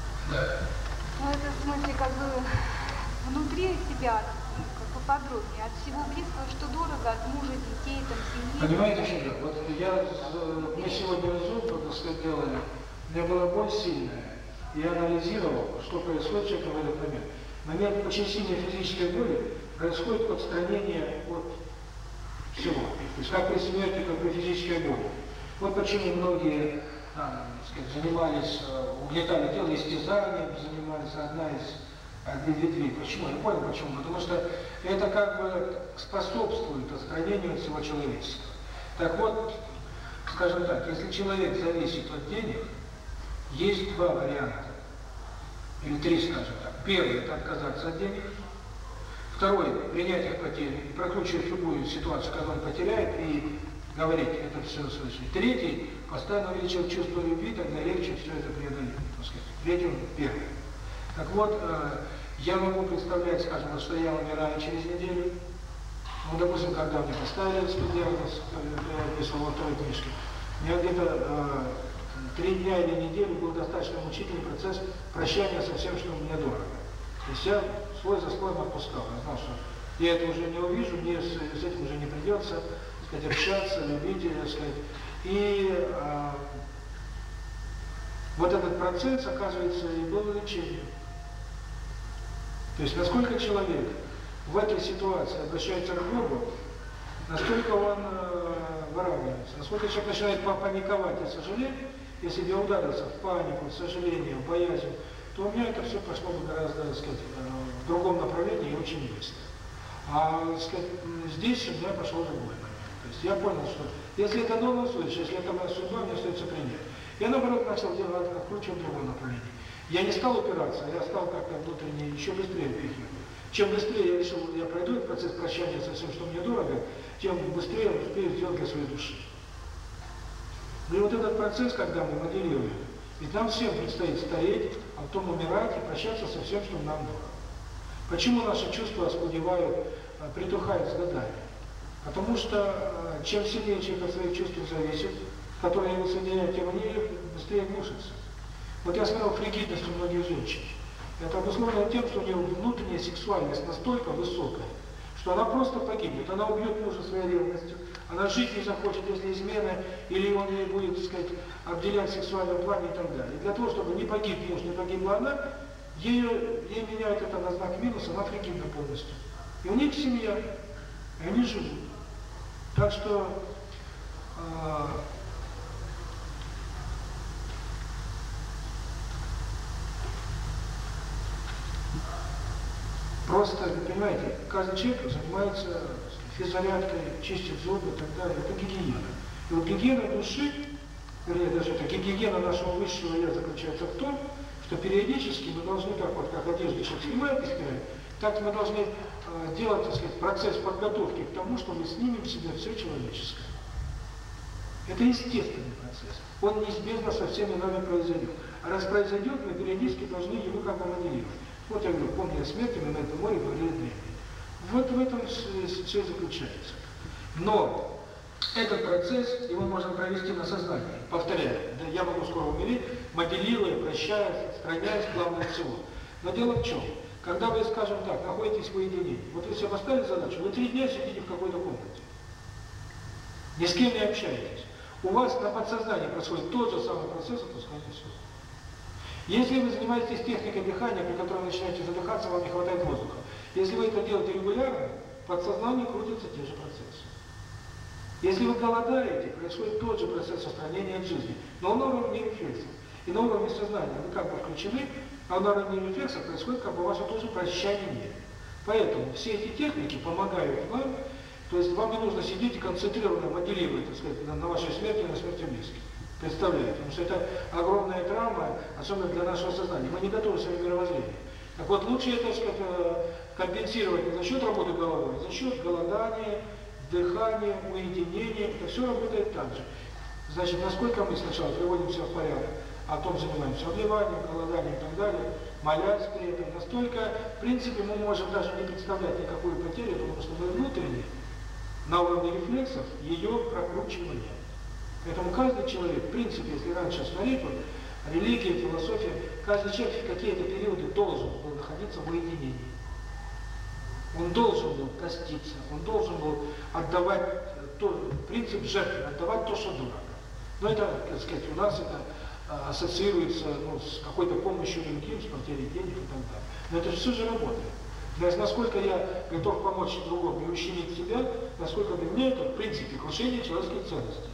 Но это в смысле как бы внутри себя как бы подробнее, от всего близкого, что дорого, от мужа, детей, там, семьи. Понимаете, что? вот я, мы сегодня зуб, так сказать, делали, у меня была боль сильная, я анализировал, что происходит с человеком в этот момент. Момент очень сильной физической боли происходит отстранение от всего. То есть как при смерти, как при физической боли. Вот почему многие а, сказать, занимались, а, угнетали тело истязанием, занимались одна из одни ветви. Почему? Я понял почему. Потому что это как бы способствует отстранению всего человечества. Так вот, скажем так, если человек зависит от денег, есть два варианта, или три, скажем так. Первый – это отказаться от денег – Второе, принять их потери, прокручивать любую ситуацию, когда он потеряет, и говорить, это все слышно. Третий, постоянно увеличивать чувство любви, тогда легче все это преодолеть. Третий, первый. Так вот, э, я могу представлять, скажем, что я умираю через неделю, ну, допустим, когда мне поставили этот диагноз, я э, писал во второй книжке, мне где-то э, три дня или неделю был достаточно мучительный процесс прощания со всем, что мне дорого. И вся, слой за слоем отпускал. Я знал, что я это уже не увижу, мне с, с этим уже не придется, так сказать, общаться, любить, так сказать. И э, вот этот процесс, оказывается, и был лечением. То есть, насколько человек в этой ситуации обращается к Богу, настолько он э, выравнивается, насколько человек начинает паниковать и сожалеть, если не ударился в панику, в сожаление, в боязнь, то у меня это все пошло бы гораздо, сказать, в другом направлении и очень быстро. А сказать, здесь у меня пошел другой момент. То есть я понял, что если это новый случай, если это моя судьба, мне остается принять. Я, наоборот, начал делать, откручивать другом направлении. Я не стал упираться, я стал как-то внутренне еще быстрее впихивать. Чем быстрее я решил, я пройду этот процесс прощания со всем, что мне дорого, тем быстрее успею сделать для своей души. Ну и вот этот процесс, когда мы моделируем, и там всем предстоит стареть, а потом умирать и прощаться со всем, что нам дано. Почему наши чувства оскудевают, э, притухают с годами? Потому что э, чем сильнее человек от своих чувств зависит, которые его соединяют, тем они быстрее глушатся. Вот я сказал фригидность у многих женщин. Это обусловлено тем, что у нее внутренняя сексуальность настолько высокая, что она просто погибнет, она убьет мужа своей ревностью, она жить не захочет, если измена, или он ей будет, так сказать, обделять в сексуальном плане и так далее. И для того, чтобы не погиб муж, не погибла она, ее ей меняют это на знак минуса, она прикинута полностью. И у них семья, и они живут. Так что э, просто, понимаете, каждый человек занимается физзарядкой чистят зубы и так далее. Это гигиена. И вот гигиена души, вернее, даже это гигиена нашего высшего я заключается в том, что периодически мы должны, как вот как одежда сейчас снимает и снимает, так мы должны э, делать, так сказать, процесс подготовки к тому, что мы снимем в себя все человеческое. Это естественный процесс. Он неизбежно со всеми нами произойдет. А раз произойдет, мы периодически должны его как-то моделировать. Вот я говорю, помню о смерти, мы на этом море говорили древние. Вот в этом все заключается. Но этот процесс, его можно провести на сознание. Повторяю, да, я могу скоро умереть, моделируя, прощая, устраняясь, главное всего. Но дело в чем? Когда вы, скажем так, находитесь в уединении, вот вы себе поставили задачу, вы три дня сидите в какой-то комнате, ни с кем не общаетесь, у вас на подсознании происходит тот же самый процесс отпускания все. Если вы занимаетесь техникой дыхания, при которой начинаете задыхаться, вам не хватает воздуха, если вы это делаете регулярно, подсознание крутится те же процессы. Если вы голодаете, происходит тот же процесс устранения от жизни, но на уровне рефлекса. И на уровне сознания вы как бы включены, а на уровне рефлекса происходит как бы ваше тоже прощание. Поэтому все эти техники помогают вам, то есть вам не нужно сидеть и концентрированно моделировать, так сказать, на, на вашей смерти, и на смерти близких. Представляете? Потому что это огромная травма, особенно для нашего сознания. Мы не готовы к своему мировоззрению. Так вот, лучше это, так сказать, э, компенсировать за счет работы головой, за счет голодания, дыхания, уединения. Это все работает так же. Значит, насколько мы сначала приводим приводимся в порядок, а о том занимаемся обливанием, голоданием и так далее, молясь при этом, настолько, в принципе, мы можем даже не представлять никакую потерю, потому что мы внутренне, на уровне рефлексов, ее прокручивание. Поэтому каждый человек, в принципе, если раньше смотреть, вот, религия, философия, каждый человек в какие-то периоды должен был находиться в уединении. Он должен был проститься, он должен был отдавать э, то, принцип жертвы, отдавать то, что дорого. Но это, так сказать, у нас это э, ассоциируется ну, с какой-то помощью другим, с потерей денег и так далее. Но это все же работает. То есть, насколько я готов помочь другому и ущемить себя, насколько для меня это, в принципе, крушение человеческих ценностей.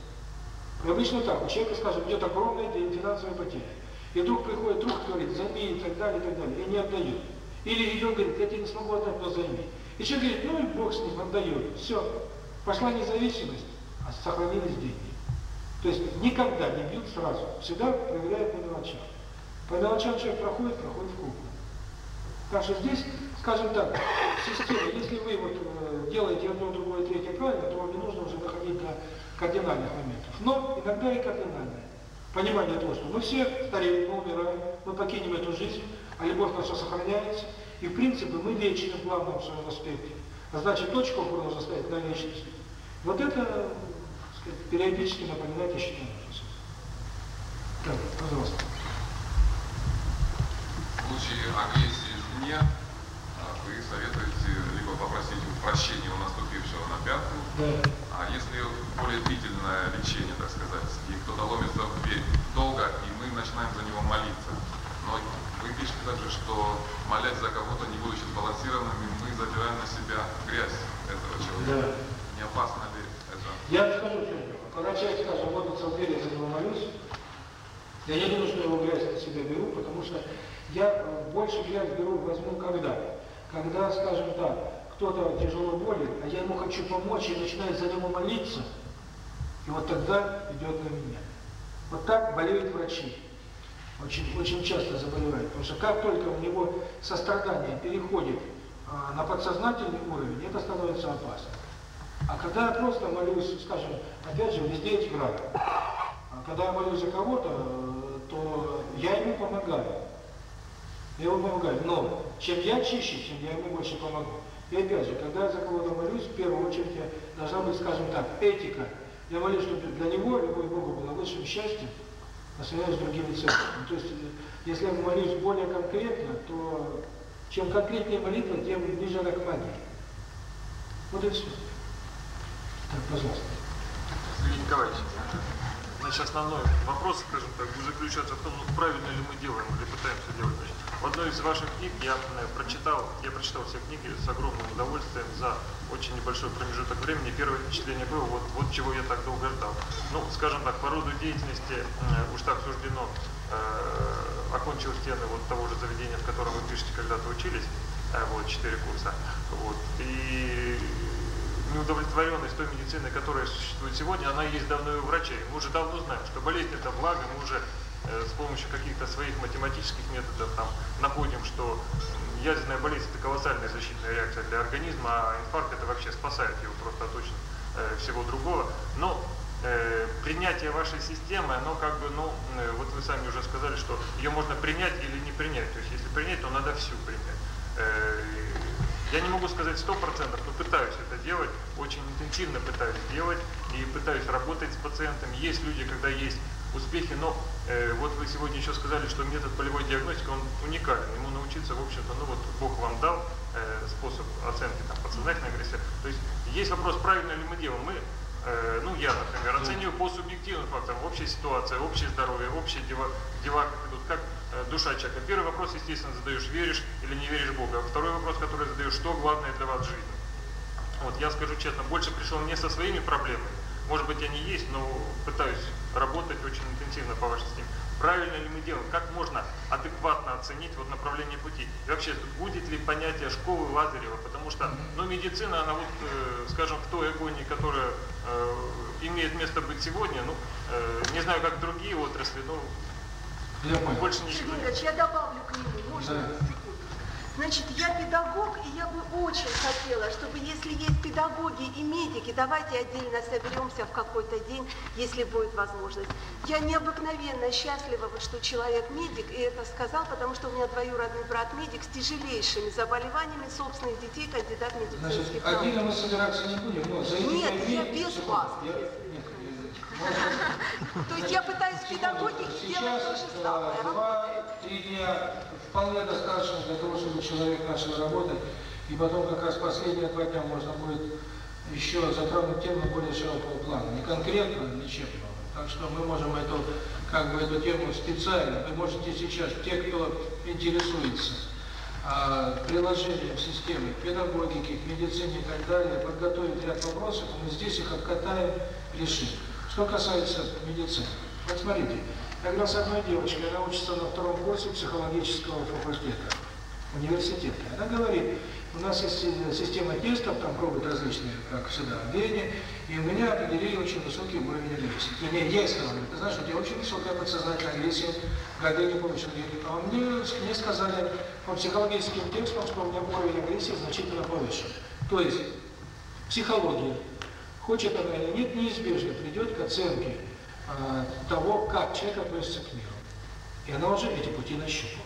Обычно так, у человека, скажем, идет огромная финансовая потеря. И вдруг приходит друг, говорит, займи и так далее, и так далее, и не отдает. Или идем, говорит, я тебе не смогу отдать, но займи. И человек говорит, ну и Бог с ним, отдает. Все, пошла независимость, а сохранились деньги. То есть никогда не бьют сразу, всегда проверяют по мелочам. По мелочам человек проходит, проходит в кругу. Так что здесь, скажем так, система, если вы вот э, делаете одно, другое, третье правильно, то вам не нужно уже доходить до кардинальных моментов. Но иногда и кардинальные. Понимание того, что мы все стареем, мы умираем, мы покинем эту жизнь, а любовь наша сохраняется, и принципы мы вечны в главном своем аспекте. А значит, точку опору заставить на вечность. Вот это, сказать, периодически напоминает еще не. Так, пожалуйста. В случае агрессии жене, вы советуете либо попросить прощения у наступившего на пятку, да. а если более длительное лечение, так сказать, и кто-то ломится в дверь долго, и мы начинаем за него молиться, пишет также, что молясь за кого-то не будучи сбалансированными, мы забираем на себя грязь этого человека. Да. Не опасно ли это? Я скажу, когда человек, скажем, молится в вере, за него молюсь, я не думаю, что я его грязь на себя беру, потому что я больше грязь беру, возьму когда? Когда, скажем так, кто-то тяжело болен, а я ему хочу помочь, и начинает за него молиться, и вот тогда идет на меня. Вот так болеют врачи. Очень, очень часто заболевает, потому что как только у него сострадание переходит а, на подсознательный уровень, это становится опасно. А когда я просто молюсь, скажем, опять же, везде есть град. А когда я молюсь за кого-то, то я ему помогаю. Я ему помогаю. Но чем я чище, тем я ему больше помогу. И опять же, когда я за кого-то молюсь, в первую очередь я должна быть, скажем так, этика. Я молюсь, чтобы для него любой Богу было высшим счастьем, освояешь другими цифрами. То есть, если молись более конкретно, то чем конкретнее молитва, тем ближе она к магии. Вот и все. Так, пожалуйста. Сергей Николаевич, значит, основной вопрос, скажем так, будет заключаться в том, ну, правильно ли мы делаем или пытаемся делать. Значит, в одной из ваших книг я прочитал, я прочитал все книги с огромным удовольствием за очень небольшой промежуток времени. Первое впечатление было, вот, вот чего я так долго ждал. Ну, скажем так, по роду деятельности э, уж так суждено, э, окончил стены вот того же заведения, в котором вы пишете, когда-то учились, э, вот, четыре курса. Вот, и неудовлетворенность той медицины, которая существует сегодня, она есть давно и у врачей. Мы уже давно знаем, что болезнь это благо, мы уже э, с помощью каких-то своих математических методов там находим, что ядерная болезнь это колоссальная защитная реакция для организма, а инфаркт это вообще спасает его просто от очень э, всего другого. Но э, принятие вашей системы, оно как бы, ну, вот вы сами уже сказали, что ее можно принять или не принять. То есть если принять, то надо всю принять. Я не могу сказать 100%, но пытаюсь это делать, очень интенсивно пытаюсь делать и пытаюсь работать с пациентами. Есть люди, когда есть успехи, но э, вот вы сегодня еще сказали, что метод полевой диагностики, он уникален, ему научиться, в общем-то, ну вот Бог вам дал э, способ оценки там, подсознательной агрессии. То есть есть вопрос, правильно ли мы делаем. Мы э, ну я, например, ну. оцениваю по субъективным факторам, общая ситуация, общее здоровье, общие дела, дела как идут, как душа человека. Первый вопрос, естественно, задаешь, веришь или не веришь Бога. А второй вопрос, который задаешь, что главное для вас в жизни. Вот, я скажу честно, больше пришел не со своими проблемами, может быть, они есть, но пытаюсь работать очень интенсивно по вашей системе. Правильно ли мы делаем? Как можно адекватно оценить вот направление пути? И вообще, будет ли понятие школы Лазарева? Потому что, ну, медицина, она вот, э, скажем, в той агонии, которая э, имеет место быть сегодня, ну, э, не знаю, как другие отрасли, но я я добавлю к нему. Значит, я педагог, и я бы очень хотела, чтобы если есть педагоги и медики, давайте отдельно соберемся в какой-то день, если будет возможность. Я необыкновенно счастлива, что человек медик, и это сказал, потому что у меня двоюродный брат медик с тяжелейшими заболеваниями собственных детей, кандидат медицинских Значит, наук. отдельно мы собираться не будем, но Нет, я без вас. Я... То есть я пытаюсь педагогики сделать то же э, самое. Два-три дня вполне достаточно для того, чтобы человек начал работать. И потом как раз последние два дня можно будет еще затронуть тему более широкого плана. Не конкретно, лечебного. Так что мы можем эту, как бы, эту тему специально. Вы можете сейчас, те, кто интересуется, а, приложением системы педагогики, медицине и так далее, подготовить ряд вопросов, мы здесь их обкатаем, решим. Что касается медицины, вот смотрите, когда с одной девочкой, она учится на втором курсе психологического факультета университета. Она говорит, у нас есть система тестов, там пробуют различные, как всегда, вене, и у меня определили очень высокий уровень агрессии. Вернее, я сказал, ты знаешь, у тебя очень высокая подсознательная агрессия, когда я не получил денег. А мне, мне сказали по психологическим текстам, что у меня уровень агрессии значительно повыше. То есть, психология, хочет она или нет, неизбежно придет к оценке э, того, как человек относится к миру. И она уже эти пути нащупала.